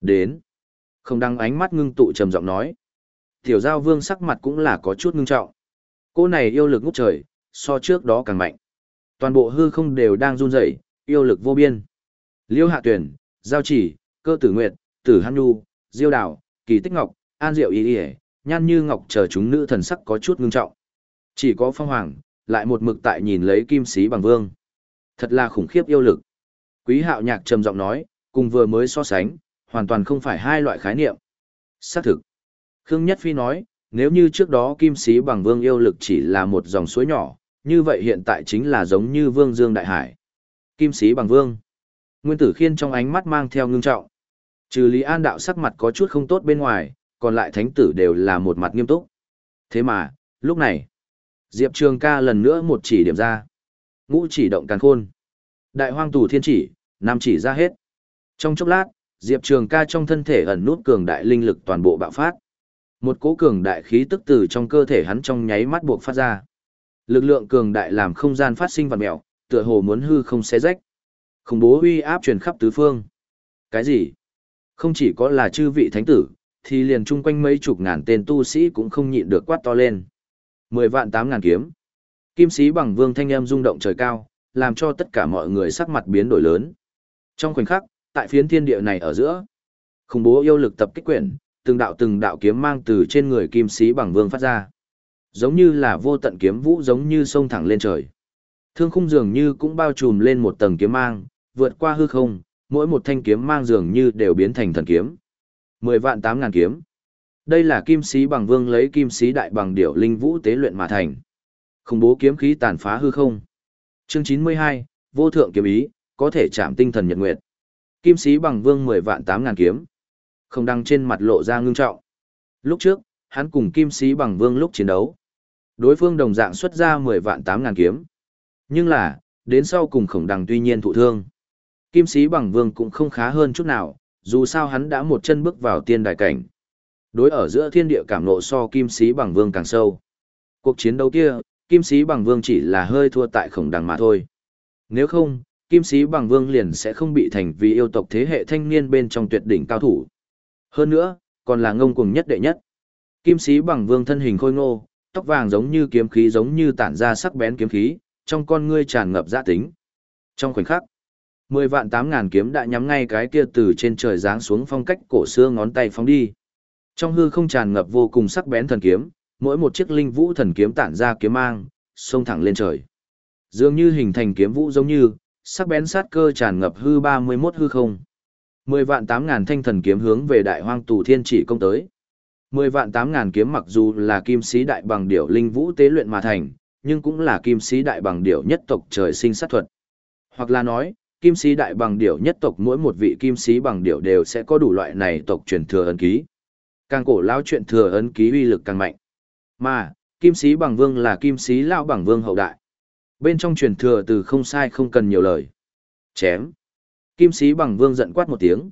Đến. Không đăng ánh mắt ngưng tụ trầm giọng nói. Tiểu giao vương sắc mặt cũng là có chút ngưng trọng. Cô này yêu lực ngút trời, so trước đó càng mạnh. Toàn bộ hư không đều đang run rẩy, yêu lực vô biên. Liêu Hạ Tuyển, Giao Chỉ, Cơ Tử Nguyệt, Tử Hăn Nhu, Diêu Đào, Kỳ Tích Ngọc, An Diệu Y Y, Nhan Như Ngọc chờ chúng nữ thần sắc có chút ngưng trọng. Chỉ có Phong Hoàng, lại một mực tại nhìn lấy kim sĩ bằng vương. Thật là khủng khiếp yêu lực. Quý hạo nhạc trầm giọng nói, cùng vừa mới so sánh, hoàn toàn không phải hai loại khái niệm. Xác thực. Khương Nhất Phi nói, nếu như trước đó kim sĩ bằng vương yêu lực chỉ là một dòng suối nhỏ, như vậy hiện tại chính là giống như vương dương đại hải. Kim sĩ bằng vương. Nguyên tử khiên trong ánh mắt mang theo ngưng trọng. Trừ Lý An đạo sắc mặt có chút không tốt bên ngoài, còn lại thánh tử đều là một mặt nghiêm túc. Thế mà, lúc này, Diệp Trường ca lần nữa một chỉ điểm ra. Ngũ chỉ động càn khôn. Đại hoang tù thiên chỉ, nam chỉ ra hết. Trong chốc lát, Diệp Trường ca trong thân thể ẩn nút cường đại linh lực toàn bộ bạo phát. Một cỗ cường đại khí tức từ trong cơ thể hắn trong nháy mắt buộc phát ra. Lực lượng cường đại làm không gian phát sinh vật mèo, tựa hồ muốn hư không xé rách. Khủng bố uy áp truyền khắp tứ phương. Cái gì? Không chỉ có là chư vị thánh tử, thì liền chung quanh mấy chục ngàn tên tu sĩ cũng không nhịn được quát to lên. Mười vạn tám ngàn kiếm. Kim sĩ bằng vương thanh âm rung động trời cao, làm cho tất cả mọi người sắc mặt biến đổi lớn. Trong khoảnh khắc, tại phiến thiên địa này ở giữa, khủng bố yêu lực tập kích quyển, từng đạo từng đạo kiếm mang từ trên người kim sĩ bằng vương phát ra. Giống như là vô tận kiếm vũ giống như sông thẳng lên trời. Thương khung dường như cũng bao trùm lên một tầng kiếm mang, vượt qua hư không, mỗi một thanh kiếm mang dường như đều biến thành thần kiếm. Mười vạn tám ngàn kiếm. Đây là kim sĩ bằng vương lấy kim sĩ đại bằng điểu linh vũ tế luyện mà thành. Khủng bố kiếm khí tàn phá hư không. Chương chín mươi hai vô thượng kiếm ý, có thể chạm tinh thần nhật nguyệt. Kim sĩ bằng vương mười vạn tám ngàn kiếm. Không đăng trên mặt lộ ra ngưng trọng. Lúc trước, hắn cùng kim sĩ bằng vương lúc chiến đấu. Đối phương đồng dạng xuất ra mười vạn tám ngàn kiếm. Nhưng là, đến sau cùng khổng đằng tuy nhiên thụ thương. Kim sĩ bằng vương cũng không khá hơn chút nào, dù sao hắn đã một chân bước vào tiên đại cảnh. Đối ở giữa thiên địa cảm nộ so kim sĩ bằng vương càng sâu. Cuộc chiến đấu kia, kim sĩ bằng vương chỉ là hơi thua tại khổng đằng mà thôi. Nếu không, kim sĩ bằng vương liền sẽ không bị thành vì yêu tộc thế hệ thanh niên bên trong tuyệt đỉnh cao thủ. Hơn nữa, còn là ngông cuồng nhất đệ nhất. Kim sĩ bằng vương thân hình khôi ngô, tóc vàng giống như kiếm khí giống như tản ra sắc bén kiếm khí, trong con ngươi tràn ngập dạ tính. Trong khoảnh khắc, mười vạn tám ngàn kiếm đã nhắm ngay cái kia từ trên trời giáng xuống phong cách cổ xưa ngón tay phóng đi. Trong hư không tràn ngập vô cùng sắc bén thần kiếm, mỗi một chiếc linh vũ thần kiếm tản ra kiếm mang, xông thẳng lên trời. Dường như hình thành kiếm vũ giống như, sắc bén sát cơ tràn ngập hư 31 hư không. Mười vạn tám ngàn thanh thần kiếm hướng về đại hoang tù thiên chỉ công tới. Mười vạn tám ngàn kiếm mặc dù là kim sĩ đại bằng điểu linh vũ tế luyện mà thành, nhưng cũng là kim sĩ đại bằng điểu nhất tộc trời sinh sát thuật. Hoặc là nói, kim sĩ đại bằng điểu nhất tộc mỗi một vị kim sĩ bằng điểu đều sẽ có đủ loại này tộc truyền thừa ấn ký. Càng cổ lão chuyện thừa ấn ký uy lực càng mạnh. Mà, kim sĩ bằng vương là kim sĩ lão bằng vương hậu đại. Bên trong truyền thừa từ không sai không cần nhiều lời. Chém. Kim sĩ bằng vương giận quát một tiếng.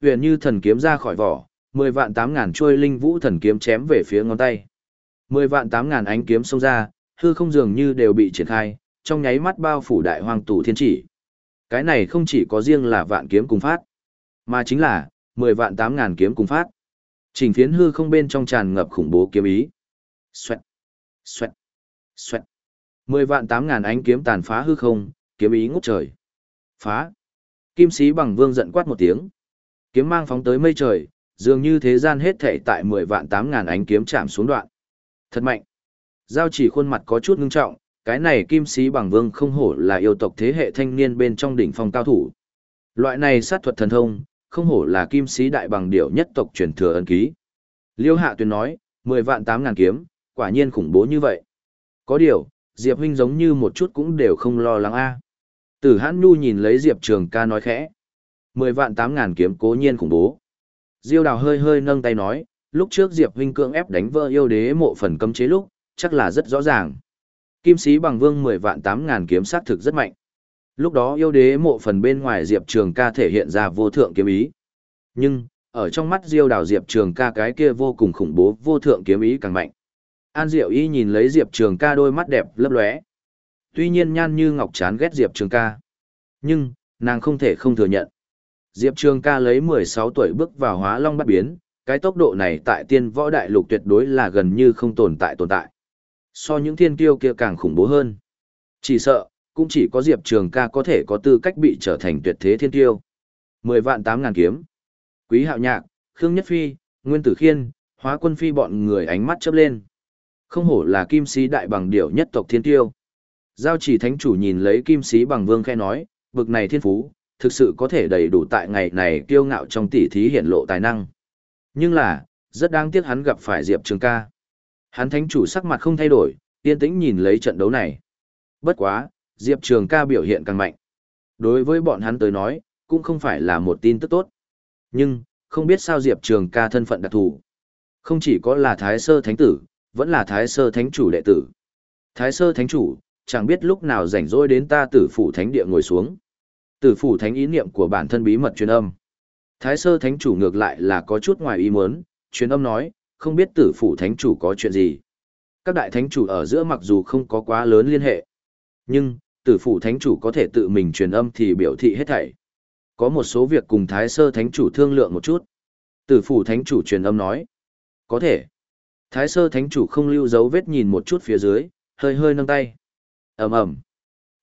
Huyền như thần kiếm ra khỏi vỏ, mười vạn tám ngàn trôi linh vũ thần kiếm chém về phía ngón tay. mười vạn tám ngàn ánh kiếm xông ra, hư không dường như đều bị triển khai, trong nháy mắt bao phủ đại hoàng tù thiên chỉ. Cái này không chỉ có riêng là vạn kiếm cùng phát, mà chính là mười vạn tám ngàn kiếm cùng phát. Trình phiến hư không bên trong tràn ngập khủng bố kiếm ý. Xoẹt, xoẹt, xoẹt. Mười vạn tám ngàn ánh kiếm tàn phá hư không, kiếm ý ngút trời. Phá. Kim sĩ bằng vương giận quát một tiếng. Kiếm mang phóng tới mây trời, dường như thế gian hết thảy tại mười vạn tám ngàn ánh kiếm chạm xuống đoạn. Thật mạnh. Giao chỉ khuôn mặt có chút ngưng trọng, cái này kim sĩ bằng vương không hổ là yêu tộc thế hệ thanh niên bên trong đỉnh phong cao thủ. Loại này sát thuật thần thông, không hổ là kim sĩ đại bằng điểu nhất tộc truyền thừa ân ký. Liêu hạ Tuyền nói, mười vạn tám ngàn kiếm, quả nhiên khủng bố như vậy. Có điều, Diệp huynh giống như một chút cũng đều không lo lắng a. Tử hãn nhu nhìn lấy Diệp trường ca nói khẽ. Mười vạn tám ngàn kiếm cố nhiên khủng bố. Diêu đào hơi hơi nâng tay nói, lúc trước Diệp huynh cưỡng ép đánh vỡ yêu đế mộ phần cấm chế lúc, chắc là rất rõ ràng. Kim sĩ bằng vương 10 vạn 8 ngàn kiếm sát thực rất mạnh. Lúc đó yêu đế mộ phần bên ngoài Diệp Trường ca thể hiện ra vô thượng kiếm ý. Nhưng, ở trong mắt Diêu đào Diệp Trường ca cái kia vô cùng khủng bố vô thượng kiếm ý càng mạnh. An Diệu Y nhìn lấy Diệp Trường ca đôi mắt đẹp lấp lóe. Tuy nhiên nhan như ngọc chán ghét Diệp Trường ca. Nhưng, nàng không thể không thừa nhận. Diệp Trường ca lấy 16 tuổi bước vào hóa long bắt biến, cái tốc độ này tại tiên võ đại lục tuyệt đối là gần như không tồn tại tồn tại. So những thiên kiêu kia càng khủng bố hơn. Chỉ sợ, cũng chỉ có Diệp Trường ca có thể có tư cách bị trở thành tuyệt thế thiên kiêu. 10 vạn 8 ngàn kiếm. Quý hạo nhạc, Khương Nhất Phi, Nguyên Tử Khiên, hóa quân phi bọn người ánh mắt chớp lên. Không hổ là kim sĩ đại bằng điểu nhất tộc thiên tiêu. Giao chỉ thánh chủ nhìn lấy kim sĩ bằng vương khe nói, bực này thiên phú, thực sự có thể đầy đủ tại ngày này kiêu ngạo trong tỷ thí hiển lộ tài năng. Nhưng là, rất đáng tiếc hắn gặp phải Diệp Trường ca. Hắn thánh chủ sắc mặt không thay đổi, yên tĩnh nhìn lấy trận đấu này. Bất quá, Diệp Trường ca biểu hiện càng mạnh. Đối với bọn hắn tới nói, cũng không phải là một tin tức tốt. Nhưng, không biết sao Diệp Trường ca thân phận đặc thù. Không chỉ có là Thái Sơ Thánh Tử, vẫn là Thái Sơ Thánh Chủ đệ tử. Thái Sơ Thánh Chủ, chẳng biết lúc nào rảnh rỗi đến ta tử phủ thánh địa ngồi xuống. Tử phủ thánh ý niệm của bản thân bí mật truyền âm. Thái Sơ Thánh Chủ ngược lại là có chút ngoài ý muốn, truyền âm nói, không biết tử phủ thánh chủ có chuyện gì. Các đại thánh chủ ở giữa mặc dù không có quá lớn liên hệ, nhưng tử phủ thánh chủ có thể tự mình truyền âm thì biểu thị hết thảy. Có một số việc cùng thái sơ thánh chủ thương lượng một chút. Tử phủ thánh chủ truyền âm nói, có thể. Thái sơ thánh chủ không lưu dấu vết nhìn một chút phía dưới, hơi hơi nâng tay ầm ầm.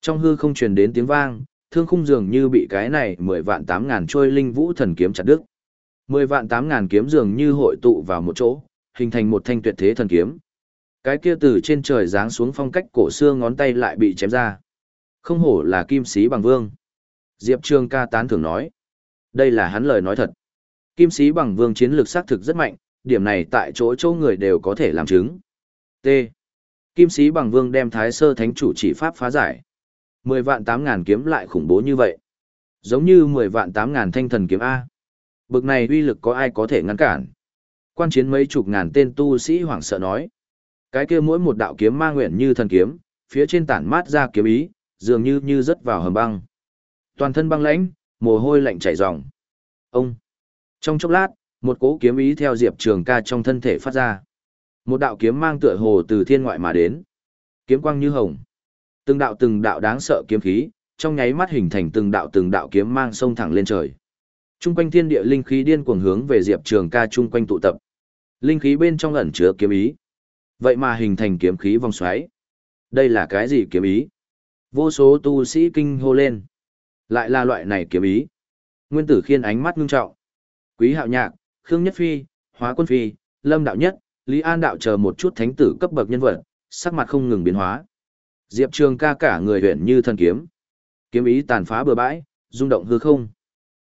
Trong hư không truyền đến tiếng vang, thương khung dường như bị cái này mười vạn tám ngàn trôi linh vũ thần kiếm chặt đứt. Mười vạn tám ngàn kiếm dường như hội tụ vào một chỗ, hình thành một thanh tuyệt thế thần kiếm. Cái kia từ trên trời giáng xuống phong cách cổ xưa ngón tay lại bị chém ra. Không hổ là kim sĩ bằng vương. Diệp trường ca tán thưởng nói, đây là hắn lời nói thật. Kim sĩ bằng vương chiến lược xác thực rất mạnh, điểm này tại chỗ chỗ người đều có thể làm chứng. T kim sĩ bằng vương đem thái sơ thánh chủ chỉ pháp phá giải. Mười vạn tám ngàn kiếm lại khủng bố như vậy. Giống như mười vạn tám ngàn thanh thần kiếm a. Bực này uy lực có ai có thể ngăn cản? Quan chiến mấy chục ngàn tên tu sĩ hoảng sợ nói. Cái kia mỗi một đạo kiếm ma nguyện như thần kiếm, phía trên tản mát ra kiếm ý, dường như như rớt vào hầm băng. Toàn thân băng lãnh, mồ hôi lạnh chảy ròng. Ông! Trong chốc lát, một cỗ kiếm ý theo diệp trường ca trong thân thể phát ra một đạo kiếm mang tựa hồ từ thiên ngoại mà đến kiếm quang như hồng Từng đạo từng đạo đáng sợ kiếm khí, trong nháy mắt hình thành từng đạo từng đạo kiếm mang sông thẳng lên trời. Trung quanh thiên địa linh khí điên cuồng hướng về Diệp Trường Ca trung quanh tụ tập. Linh khí bên trong ẩn chứa kiếm ý. Vậy mà hình thành kiếm khí vòng xoáy. Đây là cái gì kiếm ý? Vô số tu sĩ kinh hô lên. Lại là loại này kiếm ý. Nguyên tử khiên ánh mắt ngưng trọng. Quý hạo nhạc, Khương Nhất Phi, Hóa Quân Phi, Lâm Đạo Nhất, Lý An Đạo chờ một chút thánh tử cấp bậc nhân vật, sắc mặt không ngừng biến hóa. Diệp Trường ca cả người huyền như thần kiếm. Kiếm ý tàn phá bừa bãi, rung động hư không.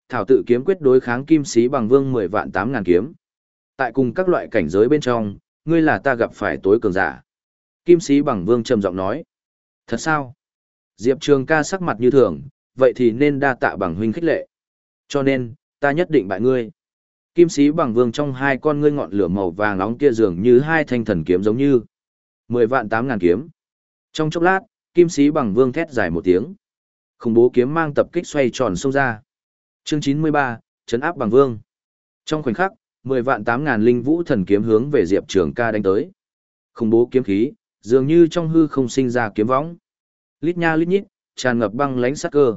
Thảo tự kiếm quyết đối kháng kim sĩ bằng vương 10 vạn 8 ngàn kiếm. Tại cùng các loại cảnh giới bên trong, ngươi là ta gặp phải tối cường giả. Kim sĩ bằng vương trầm giọng nói. Thật sao? Diệp Trường ca sắc mặt như thường, vậy thì nên đa tạ bằng huynh khích lệ. Cho nên, ta nhất định bại ngươi. Kim sĩ bằng vương trong hai con ngươi ngọn lửa màu vàng nóng kia dường như hai thanh thần kiếm giống như. 10 vạn tám ngàn kiếm. Trong chốc lát, kim sĩ bằng vương thét dài một tiếng. Khủng bố kiếm mang tập kích xoay tròn xông ra. Chương chín mươi ba, chấn áp bằng vương. Trong khoảnh khắc, mười vạn tám ngàn linh vũ thần kiếm hướng về Diệp Trường Ca đánh tới. Khủng bố kiếm khí, dường như trong hư không sinh ra kiếm võng. Lít nha lít nhít, tràn ngập băng lánh sắc cơ.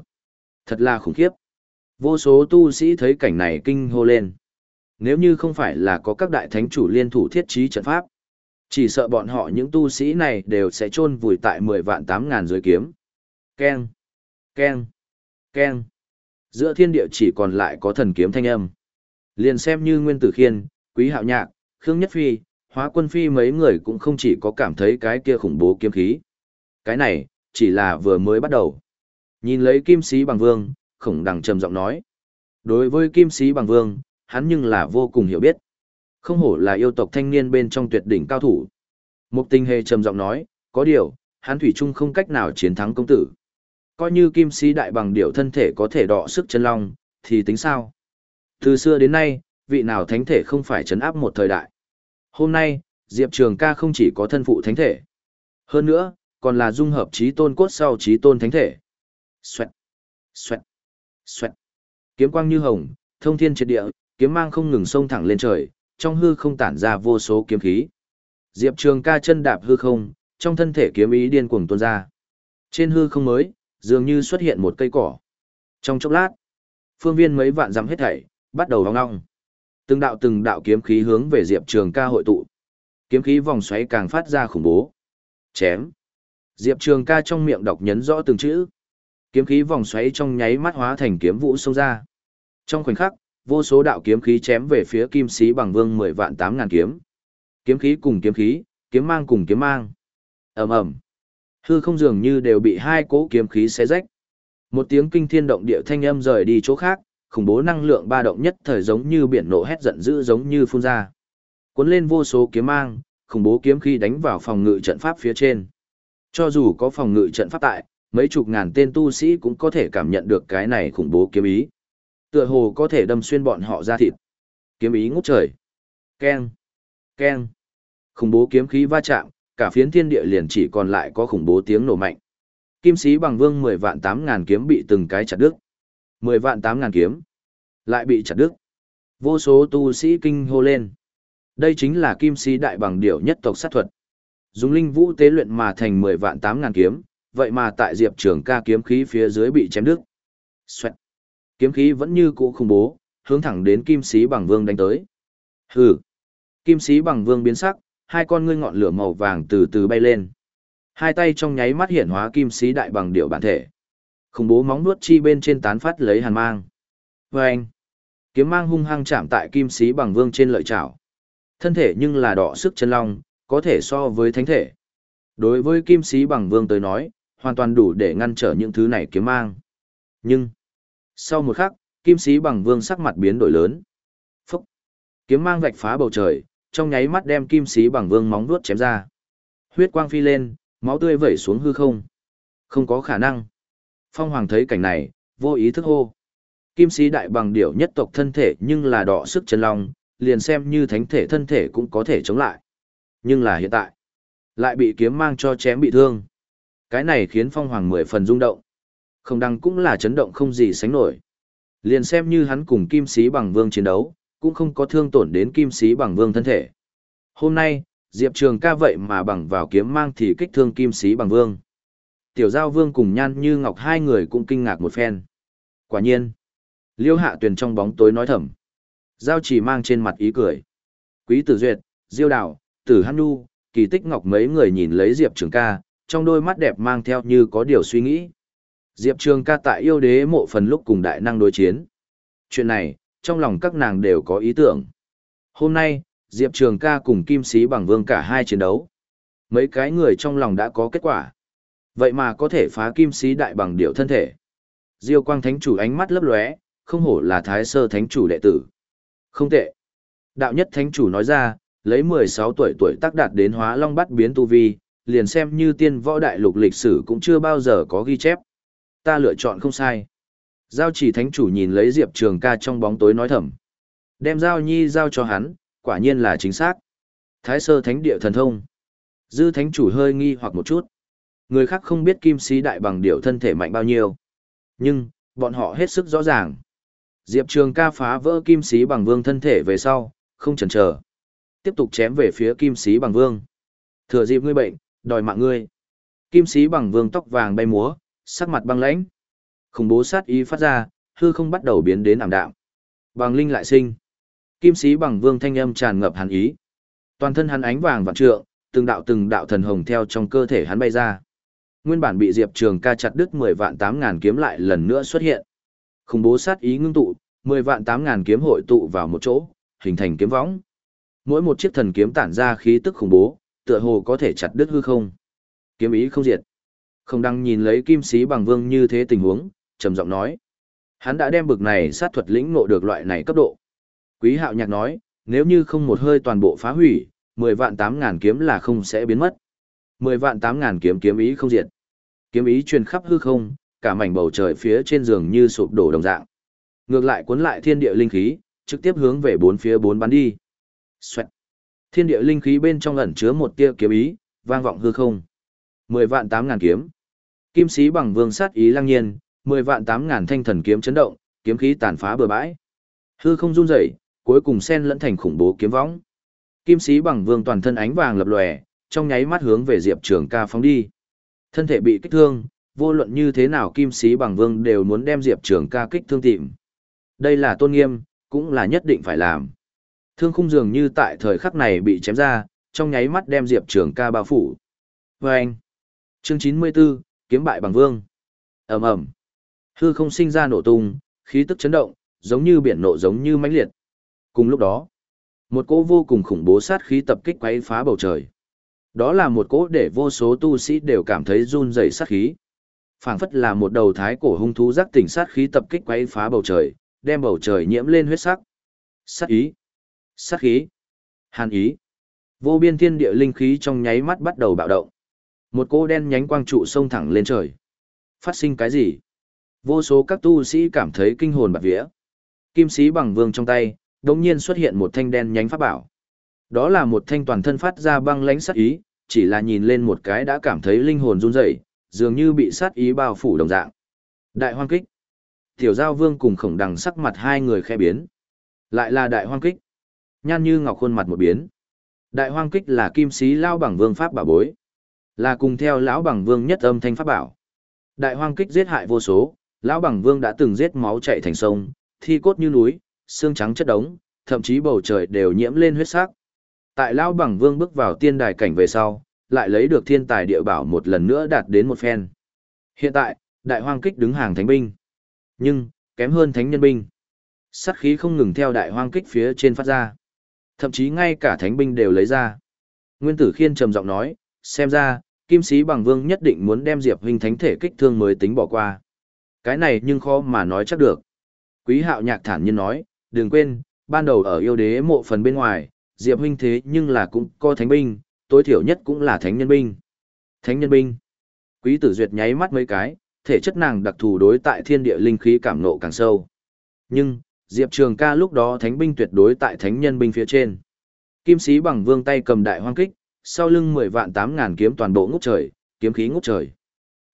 Thật là khủng khiếp. Vô số tu sĩ thấy cảnh này kinh hô lên. Nếu như không phải là có các đại thánh chủ liên thủ thiết trí trận pháp, chỉ sợ bọn họ những tu sĩ này đều sẽ chôn vùi tại 10 vạn 8 ngàn dưới kiếm. Ken, Ken, Ken. Giữa thiên địa chỉ còn lại có thần kiếm thanh âm. Liền xem như Nguyên Tử Khiên, Quý Hạo Nhạc, Khương Nhất Phi, Hóa Quân Phi mấy người cũng không chỉ có cảm thấy cái kia khủng bố kiếm khí. Cái này, chỉ là vừa mới bắt đầu. Nhìn lấy kim sĩ bằng vương, khổng đằng trầm giọng nói. Đối với kim sĩ bằng vương, hắn nhưng là vô cùng hiểu biết. Không hổ là yêu tộc thanh niên bên trong tuyệt đỉnh cao thủ. Mục tình hề trầm giọng nói, có điều, hắn thủy chung không cách nào chiến thắng công tử. Coi như kim sĩ đại bằng điểu thân thể có thể đọ sức chân long, thì tính sao? Từ xưa đến nay, vị nào thánh thể không phải chấn áp một thời đại. Hôm nay, Diệp Trường ca không chỉ có thân phụ thánh thể. Hơn nữa, còn là dung hợp trí tôn cốt sau trí tôn thánh thể. Xoẹt, xoẹt, xoẹt. Kiếm quang như hồng, thông thiên triệt địa, kiếm mang không ngừng xông thẳng lên trời, trong hư không tản ra vô số kiếm khí. Diệp Trường ca chân đạp hư không, trong thân thể kiếm ý điên cuồng tuôn ra. Trên hư không mới, dường như xuất hiện một cây cỏ. Trong chốc lát, phương viên mấy vạn dặm hết thảy, bắt đầu vong ngong. Từng đạo từng đạo kiếm khí hướng về Diệp Trường ca hội tụ. Kiếm khí vòng xoáy càng phát ra khủng bố. Chém. Diệp Trường ca trong miệng đọc nhấn rõ từng chữ. Kiếm khí vòng xoáy trong nháy mắt hóa thành kiếm vũ xông ra. Trong khoảnh khắc, vô số đạo kiếm khí chém về phía kim sĩ bằng vương mười vạn tám ngàn kiếm. Kiếm khí cùng kiếm khí, kiếm mang cùng kiếm mang. ầm ầm Hư không dường như đều bị hai cỗ kiếm khí xé rách. Một tiếng kinh thiên động địa thanh âm rời đi chỗ khác, khủng bố năng lượng ba động nhất thời giống như biển nộ hét giận dữ giống như phun ra. Cuốn lên vô số kiếm mang, khủng bố kiếm khí đánh vào phòng ngự trận pháp phía trên. Cho dù có phòng ngự trận pháp tại, mấy chục ngàn tên tu sĩ cũng có thể cảm nhận được cái này khủng bố kiếm ý. Tựa hồ có thể đâm xuyên bọn họ ra thịt. Kiếm ý ngút trời. Keng. Keng. Khủng bố kiếm khí va chạm, cả phiến thiên địa liền chỉ còn lại có khủng bố tiếng nổ mạnh. Kim sĩ bằng vương 10 vạn 8 ngàn kiếm bị từng cái chặt đứt. 10 vạn 8 ngàn kiếm. Lại bị chặt đứt. Vô số tu sĩ kinh hô lên. Đây chính là kim sĩ đại bằng điểu nhất tộc sát thuật. Dùng linh vũ tế luyện mà thành 10 vạn 8 ngàn kiếm, vậy mà tại diệp trường ca kiếm khí phía dưới bị chém đứt. Xoẹt. Kiếm khí vẫn như cũ khủng bố, hướng thẳng đến kim sĩ bằng vương đánh tới. Hừ. Kim sĩ bằng vương biến sắc, hai con ngươi ngọn lửa màu vàng từ từ bay lên. Hai tay trong nháy mắt hiện hóa kim sĩ đại bằng điệu bản thể. Khủng bố móng nuốt chi bên trên tán phát lấy hàn mang. Và anh, kiếm mang hung hăng chạm tại kim sĩ bằng vương trên lợi chảo. Thân thể nhưng là đỏ sức chân long, có thể so với thánh thể. Đối với kim sĩ bằng vương tới nói, hoàn toàn đủ để ngăn trở những thứ này kiếm mang. Nhưng, sau một khắc, kim sĩ bằng vương sắc mặt biến đổi lớn. Phúc! Kiếm mang vạch phá bầu trời, trong nháy mắt đem kim sĩ bằng vương móng vuốt chém ra. Huyết quang phi lên, máu tươi vẩy xuống hư không. Không có khả năng. Phong Hoàng thấy cảnh này, vô ý thức hô. Kim sĩ đại bằng điểu nhất tộc thân thể nhưng là đỏ sức chân long, liền xem như thánh thể thân thể cũng có thể chống lại. Nhưng là hiện tại, lại bị kiếm mang cho chém bị thương. Cái này khiến Phong Hoàng mười phần rung động. Không đăng cũng là chấn động không gì sánh nổi. Liền xem như hắn cùng kim sĩ bằng vương chiến đấu, cũng không có thương tổn đến kim sĩ bằng vương thân thể. Hôm nay, Diệp Trường ca vậy mà bằng vào kiếm mang thì kích thương kim sĩ bằng vương. Tiểu giao vương cùng nhan như ngọc hai người cũng kinh ngạc một phen. Quả nhiên, liêu hạ tuyền trong bóng tối nói thầm. Giao chỉ mang trên mặt ý cười. Quý tử duyệt, diêu đào, tử hăn nu, kỳ tích ngọc mấy người nhìn lấy Diệp Trường ca, trong đôi mắt đẹp mang theo như có điều suy nghĩ. Diệp Trường ca tại yêu đế mộ phần lúc cùng đại năng đối chiến. Chuyện này, trong lòng các nàng đều có ý tưởng. Hôm nay, Diệp Trường ca cùng Kim Sĩ bằng vương cả hai chiến đấu. Mấy cái người trong lòng đã có kết quả. Vậy mà có thể phá Kim Sĩ đại bằng điệu thân thể. Diêu quang thánh chủ ánh mắt lấp lóe, không hổ là thái sơ thánh chủ đệ tử. Không tệ. Đạo nhất thánh chủ nói ra, lấy 16 tuổi tuổi tác đạt đến hóa long bắt biến tu vi, liền xem như tiên võ đại lục lịch sử cũng chưa bao giờ có ghi chép. Ta lựa chọn không sai. Giao chỉ thánh chủ nhìn lấy Diệp Trường ca trong bóng tối nói thầm. Đem Giao Nhi giao cho hắn, quả nhiên là chính xác. Thái sơ thánh địa thần thông. Dư thánh chủ hơi nghi hoặc một chút. Người khác không biết kim sĩ đại bằng điệu thân thể mạnh bao nhiêu. Nhưng, bọn họ hết sức rõ ràng. Diệp Trường ca phá vỡ kim sĩ bằng vương thân thể về sau, không chần chờ Tiếp tục chém về phía kim sĩ bằng vương. Thừa dịp ngươi bệnh, đòi mạng ngươi. Kim sĩ bằng vương tóc vàng bay múa, sắc mặt băng lãnh. Khủng bố sát ý phát ra, hư không bắt đầu biến đến ảm đạm. Bằng linh lại sinh. Kim sĩ bằng vương thanh âm tràn ngập hàn ý. Toàn thân hắn ánh vàng vạn trượng, từng đạo từng đạo thần hồng theo trong cơ thể hắn bay ra. Nguyên bản bị Diệp Trường ca chặt đứt 10 vạn 8 ngàn kiếm lại lần nữa xuất hiện. Khủng bố sát ý ngưng tụ, 10 vạn 8 ngàn kiếm hội tụ vào một chỗ, hình thành kiếm võng. Mỗi một chiếc thần kiếm tản ra khí tức khủng bố, tựa hồ có thể chặt đứt hư không. Kiếm ý không diệt. Không đăng nhìn lấy kim sĩ bằng vương như thế tình huống, trầm giọng nói. Hắn đã đem bực này sát thuật lĩnh ngộ được loại này cấp độ. Quý hạo nhạc nói, nếu như không một hơi toàn bộ phá hủy, 10 vạn 8 ngàn kiếm là không sẽ biến mất. 10 vạn 8 ngàn kiếm kiếm ý không diệt. Kiếm ý truyền khắp hư không, cả mảnh bầu trời phía trên giường như sụp đổ đồng dạng. Ngược lại cuốn lại thiên địa linh khí, trực tiếp hướng về bốn phía bốn bắn đi. Xoẹt. Thiên địa linh khí bên trong ẩn chứa một tia kiếm ý, vang vọng hư không. 10 vạn 8 ngàn kiếm. Kim sĩ bằng vương sát ý lăng nhiên, 10 vạn 8 ngàn thanh thần kiếm chấn động, kiếm khí tàn phá bờ bãi. Hư không run rẩy, cuối cùng xen lẫn thành khủng bố kiếm võng. Kim sĩ bằng vương toàn thân ánh vàng lập lòe, trong nháy mắt hướng về Diệp Trường ca phóng đi. Thân thể bị kích thương, vô luận như thế nào kim sĩ bằng vương đều muốn đem Diệp Trường ca kích thương tìm. Đây là tôn nghiêm, cũng là nhất định phải làm. Thương khung dường như tại thời khắc này bị chém ra, trong nháy mắt đem Diệp Trường ca bao phủ. Và anh, chương 94, kiếm bại bằng vương. ầm ầm Hư không sinh ra nổ tung, khí tức chấn động, giống như biển nộ giống như mãnh liệt. Cùng lúc đó, một cỗ vô cùng khủng bố sát khí tập kích quấy phá bầu trời. Đó là một cỗ để vô số tu sĩ đều cảm thấy run rẩy sát khí. Phảng phất là một đầu thái cổ hung thú giác tỉnh sát khí tập kích quấy phá bầu trời, đem bầu trời nhiễm lên huyết sắc. Sát ý, sát khí, hàn ý. Vô biên thiên địa linh khí trong nháy mắt bắt đầu bạo động. Một cô đen nhánh quang trụ sông thẳng lên trời. Phát sinh cái gì? Vô số các tu sĩ cảm thấy kinh hồn bạt vía. Kim sĩ bằng vương trong tay, đống nhiên xuất hiện một thanh đen nhánh pháp bảo. Đó là một thanh toàn thân phát ra băng lãnh sát ý, chỉ là nhìn lên một cái đã cảm thấy linh hồn run rẩy, dường như bị sát ý bao phủ đồng dạng. Đại hoang kích. Tiểu giao vương cùng khổng đằng sắc mặt hai người khẽ biến. Lại là đại hoang kích. Nhan như ngọc khuôn mặt một biến. Đại hoang kích là kim sĩ lao bằng vương pháp bảo bối. Là cùng theo lão bằng vương nhất âm thanh pháp bảo. Đại hoang kích giết hại vô số, lão bằng vương đã từng giết máu chạy thành sông, thi cốt như núi, xương trắng chất đống, thậm chí bầu trời đều nhiễm lên huyết sắc. Tại lão bằng vương bước vào tiên đài cảnh về sau, lại lấy được thiên tài địa bảo một lần nữa đạt đến một phen. Hiện tại, đại hoang kích đứng hàng thánh binh. Nhưng, kém hơn thánh nhân binh. Sát khí không ngừng theo đại hoang kích phía trên phát ra. Thậm chí ngay cả thánh binh đều lấy ra. Nguyên tử khiên trầm giọng nói, xem ra, kim sĩ bằng vương nhất định muốn đem diệp huynh thánh thể kích thương mới tính bỏ qua. Cái này nhưng khó mà nói chắc được. Quý hạo nhạc thản nhiên nói, đừng quên, ban đầu ở yêu đế mộ phần bên ngoài, diệp huynh thế nhưng là cũng có thánh binh, tối thiểu nhất cũng là thánh nhân binh. Thánh nhân binh. Quý tử duyệt nháy mắt mấy cái, thể chất nàng đặc thù đối tại thiên địa linh khí cảm nộ càng sâu. Nhưng, Diệp Trường ca lúc đó thánh binh tuyệt đối tại thánh nhân binh phía trên. Kim sĩ bằng vương tay cầm đại hoang kích, sau lưng mười vạn tám ngàn kiếm toàn bộ ngút trời, kiếm khí ngút trời.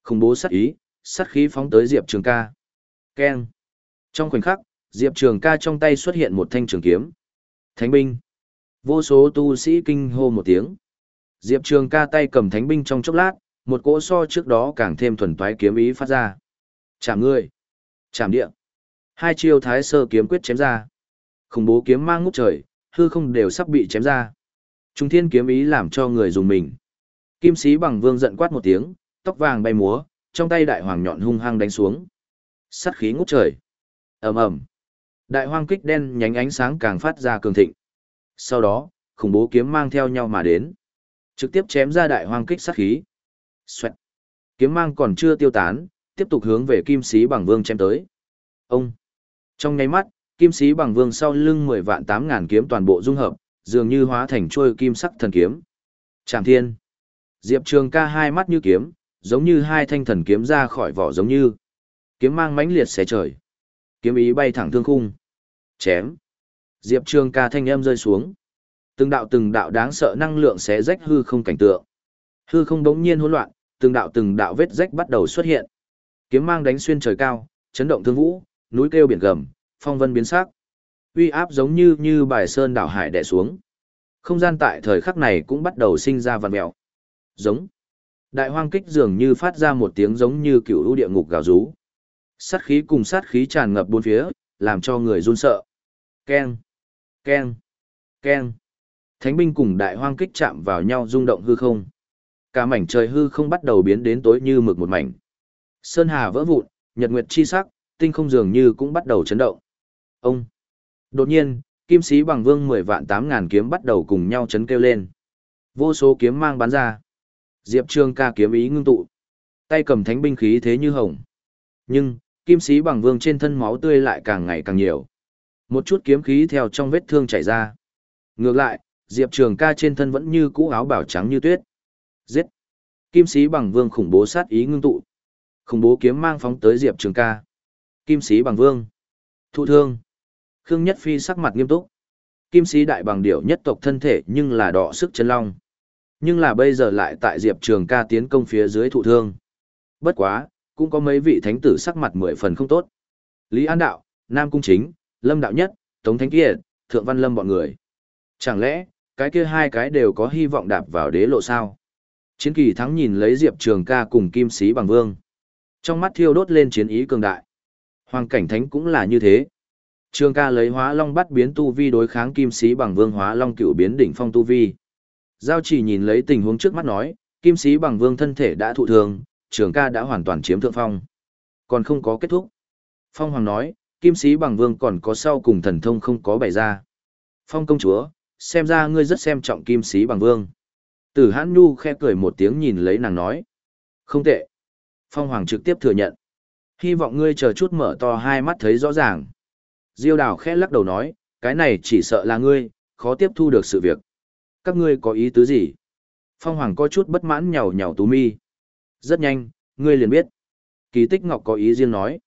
Khủng bố sát ý, sát khí phóng tới Diệp Trường ca. Keng. Trong khoảnh khắc, Diệp Trường ca trong tay xuất hiện một thanh trường kiếm. Thánh binh. Vô số tu sĩ kinh hô một tiếng. Diệp Trường ca tay cầm thánh binh trong chốc lát, một cỗ so trước đó càng thêm thuần toái kiếm ý phát ra. Chạm ngươi. Chạm địa. Hai chiêu thái sơ kiếm quyết chém ra. Khủng bố kiếm mang ngút trời, hư không đều sắp bị chém ra. Trung thiên kiếm ý làm cho người dùng mình. Kim sĩ bằng vương giận quát một tiếng, tóc vàng bay múa, trong tay đại hoàng nhọn hung hăng đánh xuống. Sắt khí ngút trời. ầm ầm Đại hoang kích đen nhánh ánh sáng càng phát ra cường thịnh. Sau đó, khủng bố kiếm mang theo nhau mà đến. Trực tiếp chém ra đại hoang kích sát khí. Xoẹt. Kiếm mang còn chưa tiêu tán, tiếp tục hướng về kim sĩ bằng vương chém tới. Ông. Trong nháy mắt, kim sĩ bằng vương sau lưng mười vạn tám ngàn kiếm toàn bộ dung hợp, dường như hóa thành trôi kim sắc thần kiếm. Trảm thiên. Diệp Trường ca hai mắt như kiếm, giống như hai thanh thần kiếm ra khỏi vỏ giống như. Kiếm mang mãnh liệt xé trời. Kiếm ý bay thẳng thương khung. Chém. Diệp Trường ca thanh âm rơi xuống. Từng đạo từng đạo đáng sợ năng lượng xé rách hư không cảnh tượng. Hư không đống nhiên hỗn loạn, từng đạo từng đạo vết rách bắt đầu xuất hiện. Kiếm mang đánh xuyên trời cao, chấn động thương vũ, núi kêu biển gầm, phong vân biến sắc. Uy áp giống như như bài sơn đảo hải đè xuống. Không gian tại thời khắc này cũng bắt đầu sinh ra vằn mèo. Giống. Đại hoang kích dường như phát ra một tiếng giống như cựu lũ địa ngục gào rú. Sát khí cùng sát khí tràn ngập bốn phía, làm cho người run sợ. Keng. Keng. Keng. Thánh binh cùng đại hoang kích chạm vào nhau rung động hư không. Cả mảnh trời hư không bắt đầu biến đến tối như mực một mảnh. Sơn hà vỡ vụn, nhật nguyệt chi sắc, tinh không dường như cũng bắt đầu chấn động. Ông. Đột nhiên, kim sĩ bằng vương mười vạn tám ngàn kiếm bắt đầu cùng nhau chấn kêu lên. Vô số kiếm mang bắn ra. Diệp Trương ca kiếm ý ngưng tụ. Tay cầm thánh binh khí thế như hồng. Nhưng, kim sĩ bằng vương trên thân máu tươi lại càng ngày càng nhiều. Một chút kiếm khí theo trong vết thương chảy ra. Ngược lại, Diệp Trường ca trên thân vẫn như cũ áo bảo trắng như tuyết. Giết! Kim sĩ bằng vương khủng bố sát ý ngưng tụ. Khủng bố kiếm mang phóng tới Diệp Trường ca. Kim sĩ bằng vương. Thụ thương. Khương Nhất Phi sắc mặt nghiêm túc. Kim sĩ đại bằng điểu nhất tộc thân thể nhưng là đỏ sức chân long. Nhưng là bây giờ lại tại Diệp Trường ca tiến công phía dưới thụ thương. Bất quá, cũng có mấy vị thánh tử sắc mặt mười phần không tốt. Lý An Đạo, Nam Cung Chính, Lâm Đạo Nhất, Tống Thánh Kiệt, Thượng Văn Lâm bọn người. Chẳng lẽ, cái kia hai cái đều có hy vọng đạp vào đế lộ sao? Chiến kỳ thắng nhìn lấy Diệp Trường ca cùng Kim Sĩ bằng vương. Trong mắt thiêu đốt lên chiến ý cường đại. Hoàng cảnh thánh cũng là như thế. Trường ca lấy hóa long bắt biến tu vi đối kháng Kim Sĩ bằng vương hóa long cựu biến đỉnh phong tu vi. Giao chỉ nhìn lấy tình huống trước mắt nói, Kim Sĩ bằng vương thân thể đã thụ thường, trường ca đã hoàn toàn chiếm thượng phong. Còn không có kết thúc. Phong Hoàng nói, Kim Sĩ bằng vương còn có sau cùng thần thông không có bày ra. Phong công chúa, xem ra ngươi rất xem trọng Kim Sĩ bằng vương. Tử hãn nhu khe cười một tiếng nhìn lấy nàng nói. Không tệ. Phong Hoàng trực tiếp thừa nhận. Hy vọng ngươi chờ chút mở to hai mắt thấy rõ ràng. Diêu đào khẽ lắc đầu nói, cái này chỉ sợ là ngươi, khó tiếp thu được sự việc. Các ngươi có ý tứ gì? Phong Hoàng có chút bất mãn nhào nhào tú mi. Rất nhanh, ngươi liền biết. Kỳ tích ngọc có ý riêng nói.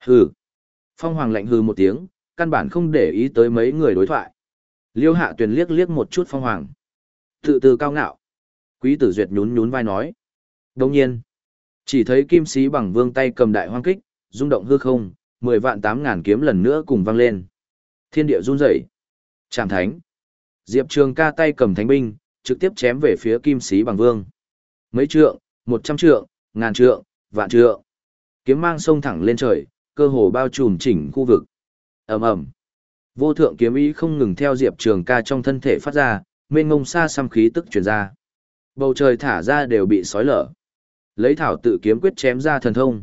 Hừ. Phong Hoàng lạnh hừ một tiếng, căn bản không để ý tới mấy người đối thoại. Liêu hạ tuyền liếc liếc một chút Phong Hoàng. Tự từ cao ngạo. Quý tử duyệt nhún nhún vai nói. Đồng nhiên, chỉ thấy kim sĩ bằng vương tay cầm đại hoang kích, rung động hư không, mười vạn tám ngàn kiếm lần nữa cùng vang lên. Thiên địa run rẩy. Trảm thánh. Diệp Trường ca tay cầm thánh binh, trực tiếp chém về phía kim sĩ bằng vương. Mấy trượng, một trăm trượng, ngàn trượng, vạn trượng. Kiếm mang sông thẳng lên trời, cơ hồ bao trùm chỉnh khu vực. ầm ầm, Vô thượng kiếm ý không ngừng theo Diệp Trường ca trong thân thể phát ra, mênh ngông xa xăm khí tức truyền ra. Bầu trời thả ra đều bị sói lở. Lấy thảo tự kiếm quyết chém ra thần thông.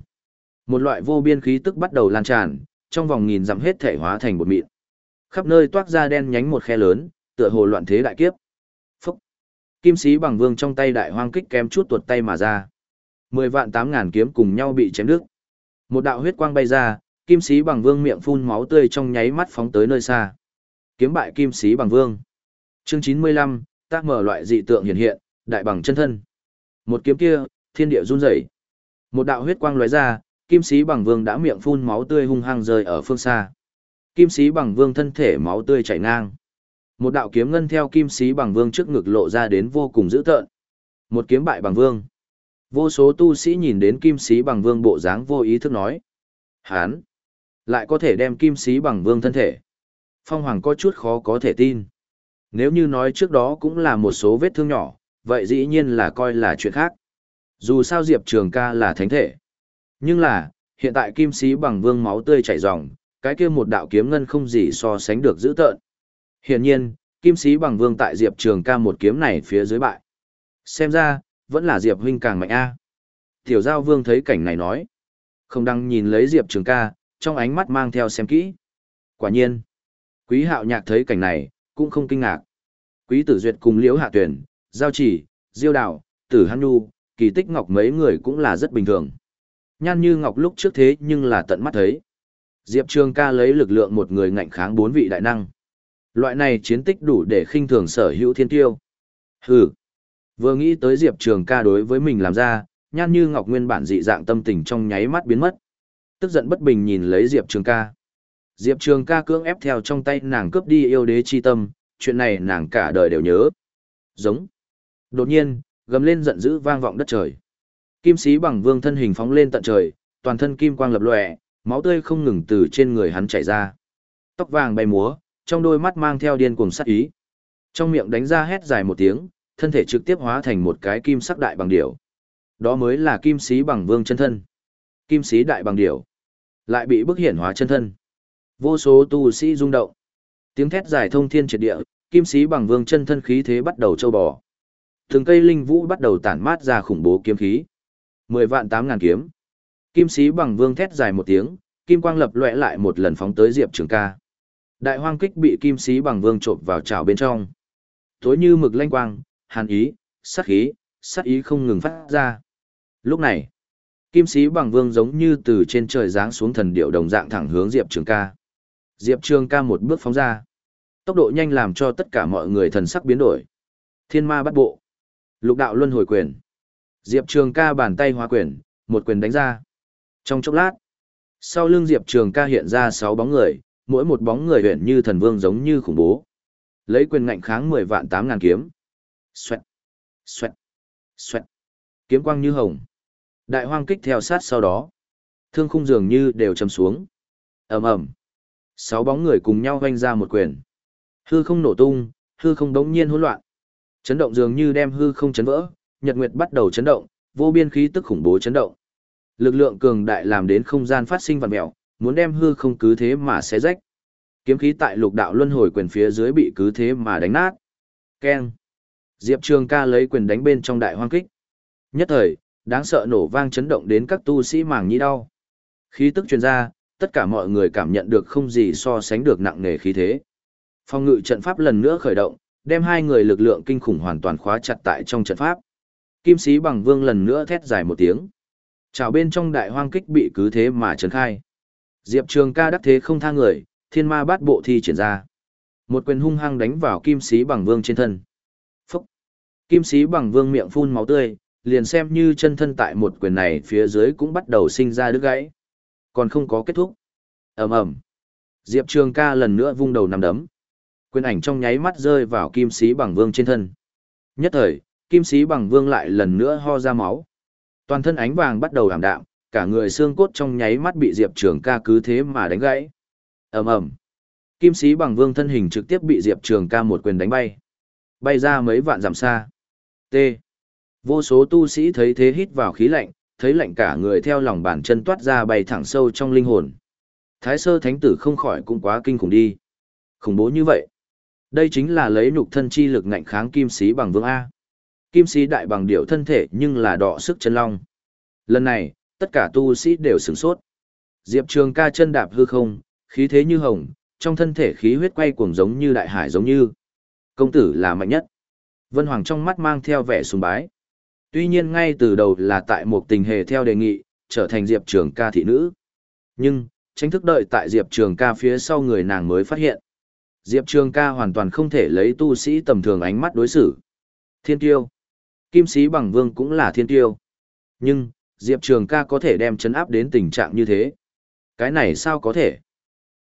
Một loại vô biên khí tức bắt đầu lan tràn, trong vòng nghìn dặm hết thể hóa thành một mịn. Khắp nơi toát ra đen nhánh một khe lớn, tựa hồ loạn thế đại kiếp. Phúc! Kim sĩ bằng vương trong tay đại hoang kích kém chút tuột tay mà ra. Mười vạn tám ngàn kiếm cùng nhau bị chém đứt. Một đạo huyết quang bay ra, kim sĩ bằng vương miệng phun máu tươi trong nháy mắt phóng tới nơi xa. Kiếm bại kim sĩ bằng vương. Chương chín mươi lăm, tác mở loại dị tượng hiện hiện, đại bằng chân thân. Một kiếm kia, thiên địa run rẩy. Một đạo huyết quang lóe ra, kim sĩ bằng vương đã miệng phun máu tươi hung hăng rơi ở phương xa. Kim sĩ bằng vương thân thể máu tươi chảy ngang. Một đạo kiếm ngân theo kim sĩ bằng vương trước ngực lộ ra đến vô cùng dữ tợn. Một kiếm bại bằng vương. Vô số tu sĩ nhìn đến kim sĩ bằng vương bộ dáng vô ý thức nói. Hán! Lại có thể đem kim sĩ bằng vương thân thể. Phong Hoàng có chút khó có thể tin. Nếu như nói trước đó cũng là một số vết thương nhỏ, vậy dĩ nhiên là coi là chuyện khác. Dù sao Diệp Trường ca là thánh thể. Nhưng là, hiện tại kim sĩ bằng vương máu tươi chảy ròng, cái kia một đạo kiếm ngân không gì so sánh được giữ tợn. Hiển nhiên, kim sĩ bằng vương tại Diệp Trường ca một kiếm này phía dưới bại. Xem ra, vẫn là Diệp huynh càng mạnh a. Tiểu giao vương thấy cảnh này nói. Không đăng nhìn lấy Diệp Trường ca, trong ánh mắt mang theo xem kỹ. Quả nhiên, quý hạo nhạc thấy cảnh này, cũng không kinh ngạc. Quý tử duyệt cùng liễu hạ tuyển, giao chỉ, diêu đạo, tử hăn nhu, kỳ tích ngọc mấy người cũng là rất bình thường. Nhan như ngọc lúc trước thế nhưng là tận mắt thấy. Diệp Trường ca lấy lực lượng một người ngạnh kháng bốn vị đại năng. Loại này chiến tích đủ để khinh thường sở hữu thiên tiêu. Hừ. Vừa nghĩ tới Diệp Trường ca đối với mình làm ra, nhan như ngọc nguyên bản dị dạng tâm tình trong nháy mắt biến mất. Tức giận bất bình nhìn lấy Diệp Trường ca. Diệp Trường ca cưỡng ép theo trong tay nàng cướp đi yêu đế chi tâm, chuyện này nàng cả đời đều nhớ. Giống. Đột nhiên, gầm lên giận dữ vang vọng đất trời. Kim sĩ bằng vương thân hình phóng lên tận trời, toàn thân kim quang lập lòe, máu tươi không ngừng từ trên người hắn chảy ra. Tóc vàng bay múa, trong đôi mắt mang theo điên cuồng sát ý. Trong miệng đánh ra hét dài một tiếng, thân thể trực tiếp hóa thành một cái kim sắc đại bằng điểu. Đó mới là kim sĩ bằng vương chân thân. Kim sĩ đại bằng điểu. Lại bị bức hiển hóa chân thân. Vô số tu sĩ rung động. Tiếng thét dài thông thiên triệt địa, kim sĩ bằng vương chân thân khí thế bắt đầu châu bò. Từng cây linh vũ bắt đầu tản mát ra khủng bố kiếm khí. Mười vạn tám ngàn kiếm. Kim sĩ bằng vương thét dài một tiếng, kim quang lập loẹ lại một lần phóng tới Diệp Trường ca. Đại hoang kích bị kim sĩ bằng vương trộm vào chảo bên trong. Tối như mực lanh quang, hàn ý, sát khí, sát ý không ngừng phát ra. Lúc này, kim sĩ bằng vương giống như từ trên trời giáng xuống thần điệu đồng dạng thẳng hướng Diệp Trường ca. Diệp Trường ca một bước phóng ra. Tốc độ nhanh làm cho tất cả mọi người thần sắc biến đổi. Thiên ma bắt bộ. Lục đạo luân hồi quyền. Diệp Trường ca bàn tay hóa quyền, một quyền đánh ra. Trong chốc lát, sau lưng Diệp Trường ca hiện ra sáu bóng người, mỗi một bóng người huyện như thần vương giống như khủng bố. Lấy quyền ngạnh kháng mười vạn tám ngàn kiếm. Xoẹt, xoẹt, xoẹt. Kiếm quang như hồng. Đại hoang kích theo sát sau đó. Thương khung dường như đều chầm xuống. ầm ầm Sáu bóng người cùng nhau hoanh ra một quyền. Hư không nổ tung, hư không đống nhiên hỗn loạn. Chấn động dường như đem hư không chấn vỡ, nhật nguyệt bắt đầu chấn động, vô biên khí tức khủng bố chấn động. Lực lượng cường đại làm đến không gian phát sinh vặn mèo, muốn đem hư không cứ thế mà xé rách. Kiếm khí tại lục đạo luân hồi quyền phía dưới bị cứ thế mà đánh nát. Keng. Diệp Trường ca lấy quyền đánh bên trong đại hoang kích. Nhất thời, đáng sợ nổ vang chấn động đến các tu sĩ màng nhĩ đau. Khí tức truyền ra, tất cả mọi người cảm nhận được không gì so sánh được nặng nề khí thế. Phong ngự trận pháp lần nữa khởi động, đem hai người lực lượng kinh khủng hoàn toàn khóa chặt tại trong trận pháp. Kim sĩ bằng vương lần nữa thét dài một tiếng. Chào bên trong đại hoang kích bị cứ thế mà trấn khai. Diệp Trường ca đắc thế không tha người, thiên ma bát bộ thi triển ra. Một quyền hung hăng đánh vào kim sĩ bằng vương trên thân. Phúc! Kim sĩ bằng vương miệng phun máu tươi, liền xem như chân thân tại một quyền này phía dưới cũng bắt đầu sinh ra đứt gãy. Còn không có kết thúc. ầm ầm Diệp Trường ca lần nữa vung đầu nằm đấm. Quyền ảnh trong nháy mắt rơi vào kim sĩ bằng vương trên thân. Nhất thời, kim sĩ bằng vương lại lần nữa ho ra máu. Toàn thân ánh vàng bắt đầu ảm đạm, cả người xương cốt trong nháy mắt bị Diệp Trường ca cứ thế mà đánh gãy. ầm ầm Kim sĩ bằng vương thân hình trực tiếp bị Diệp Trường ca một quyền đánh bay. Bay ra mấy vạn dặm xa. T. Vô số tu sĩ thấy thế hít vào khí lạnh, thấy lạnh cả người theo lòng bàn chân toát ra bay thẳng sâu trong linh hồn. Thái sơ thánh tử không khỏi cũng quá kinh khủng đi. Khủng bố như vậy. Đây chính là lấy nhục thân chi lực ngạnh kháng kim sĩ bằng vương A. Kim sĩ đại bằng điệu thân thể nhưng là đọ sức chân long. Lần này, tất cả tu sĩ đều sửng sốt. Diệp Trường ca chân đạp hư không, khí thế như hồng, trong thân thể khí huyết quay cuồng giống như đại hải giống như. Công tử là mạnh nhất. Vân Hoàng trong mắt mang theo vẻ sùng bái. Tuy nhiên ngay từ đầu là tại một tình hề theo đề nghị, trở thành Diệp Trường ca thị nữ. Nhưng, tránh thức đợi tại Diệp Trường ca phía sau người nàng mới phát hiện. Diệp Trường ca hoàn toàn không thể lấy tu sĩ tầm thường ánh mắt đối xử. Thiên tiêu. Kim sĩ bằng vương cũng là thiên tiêu. Nhưng, Diệp Trường ca có thể đem chấn áp đến tình trạng như thế. Cái này sao có thể?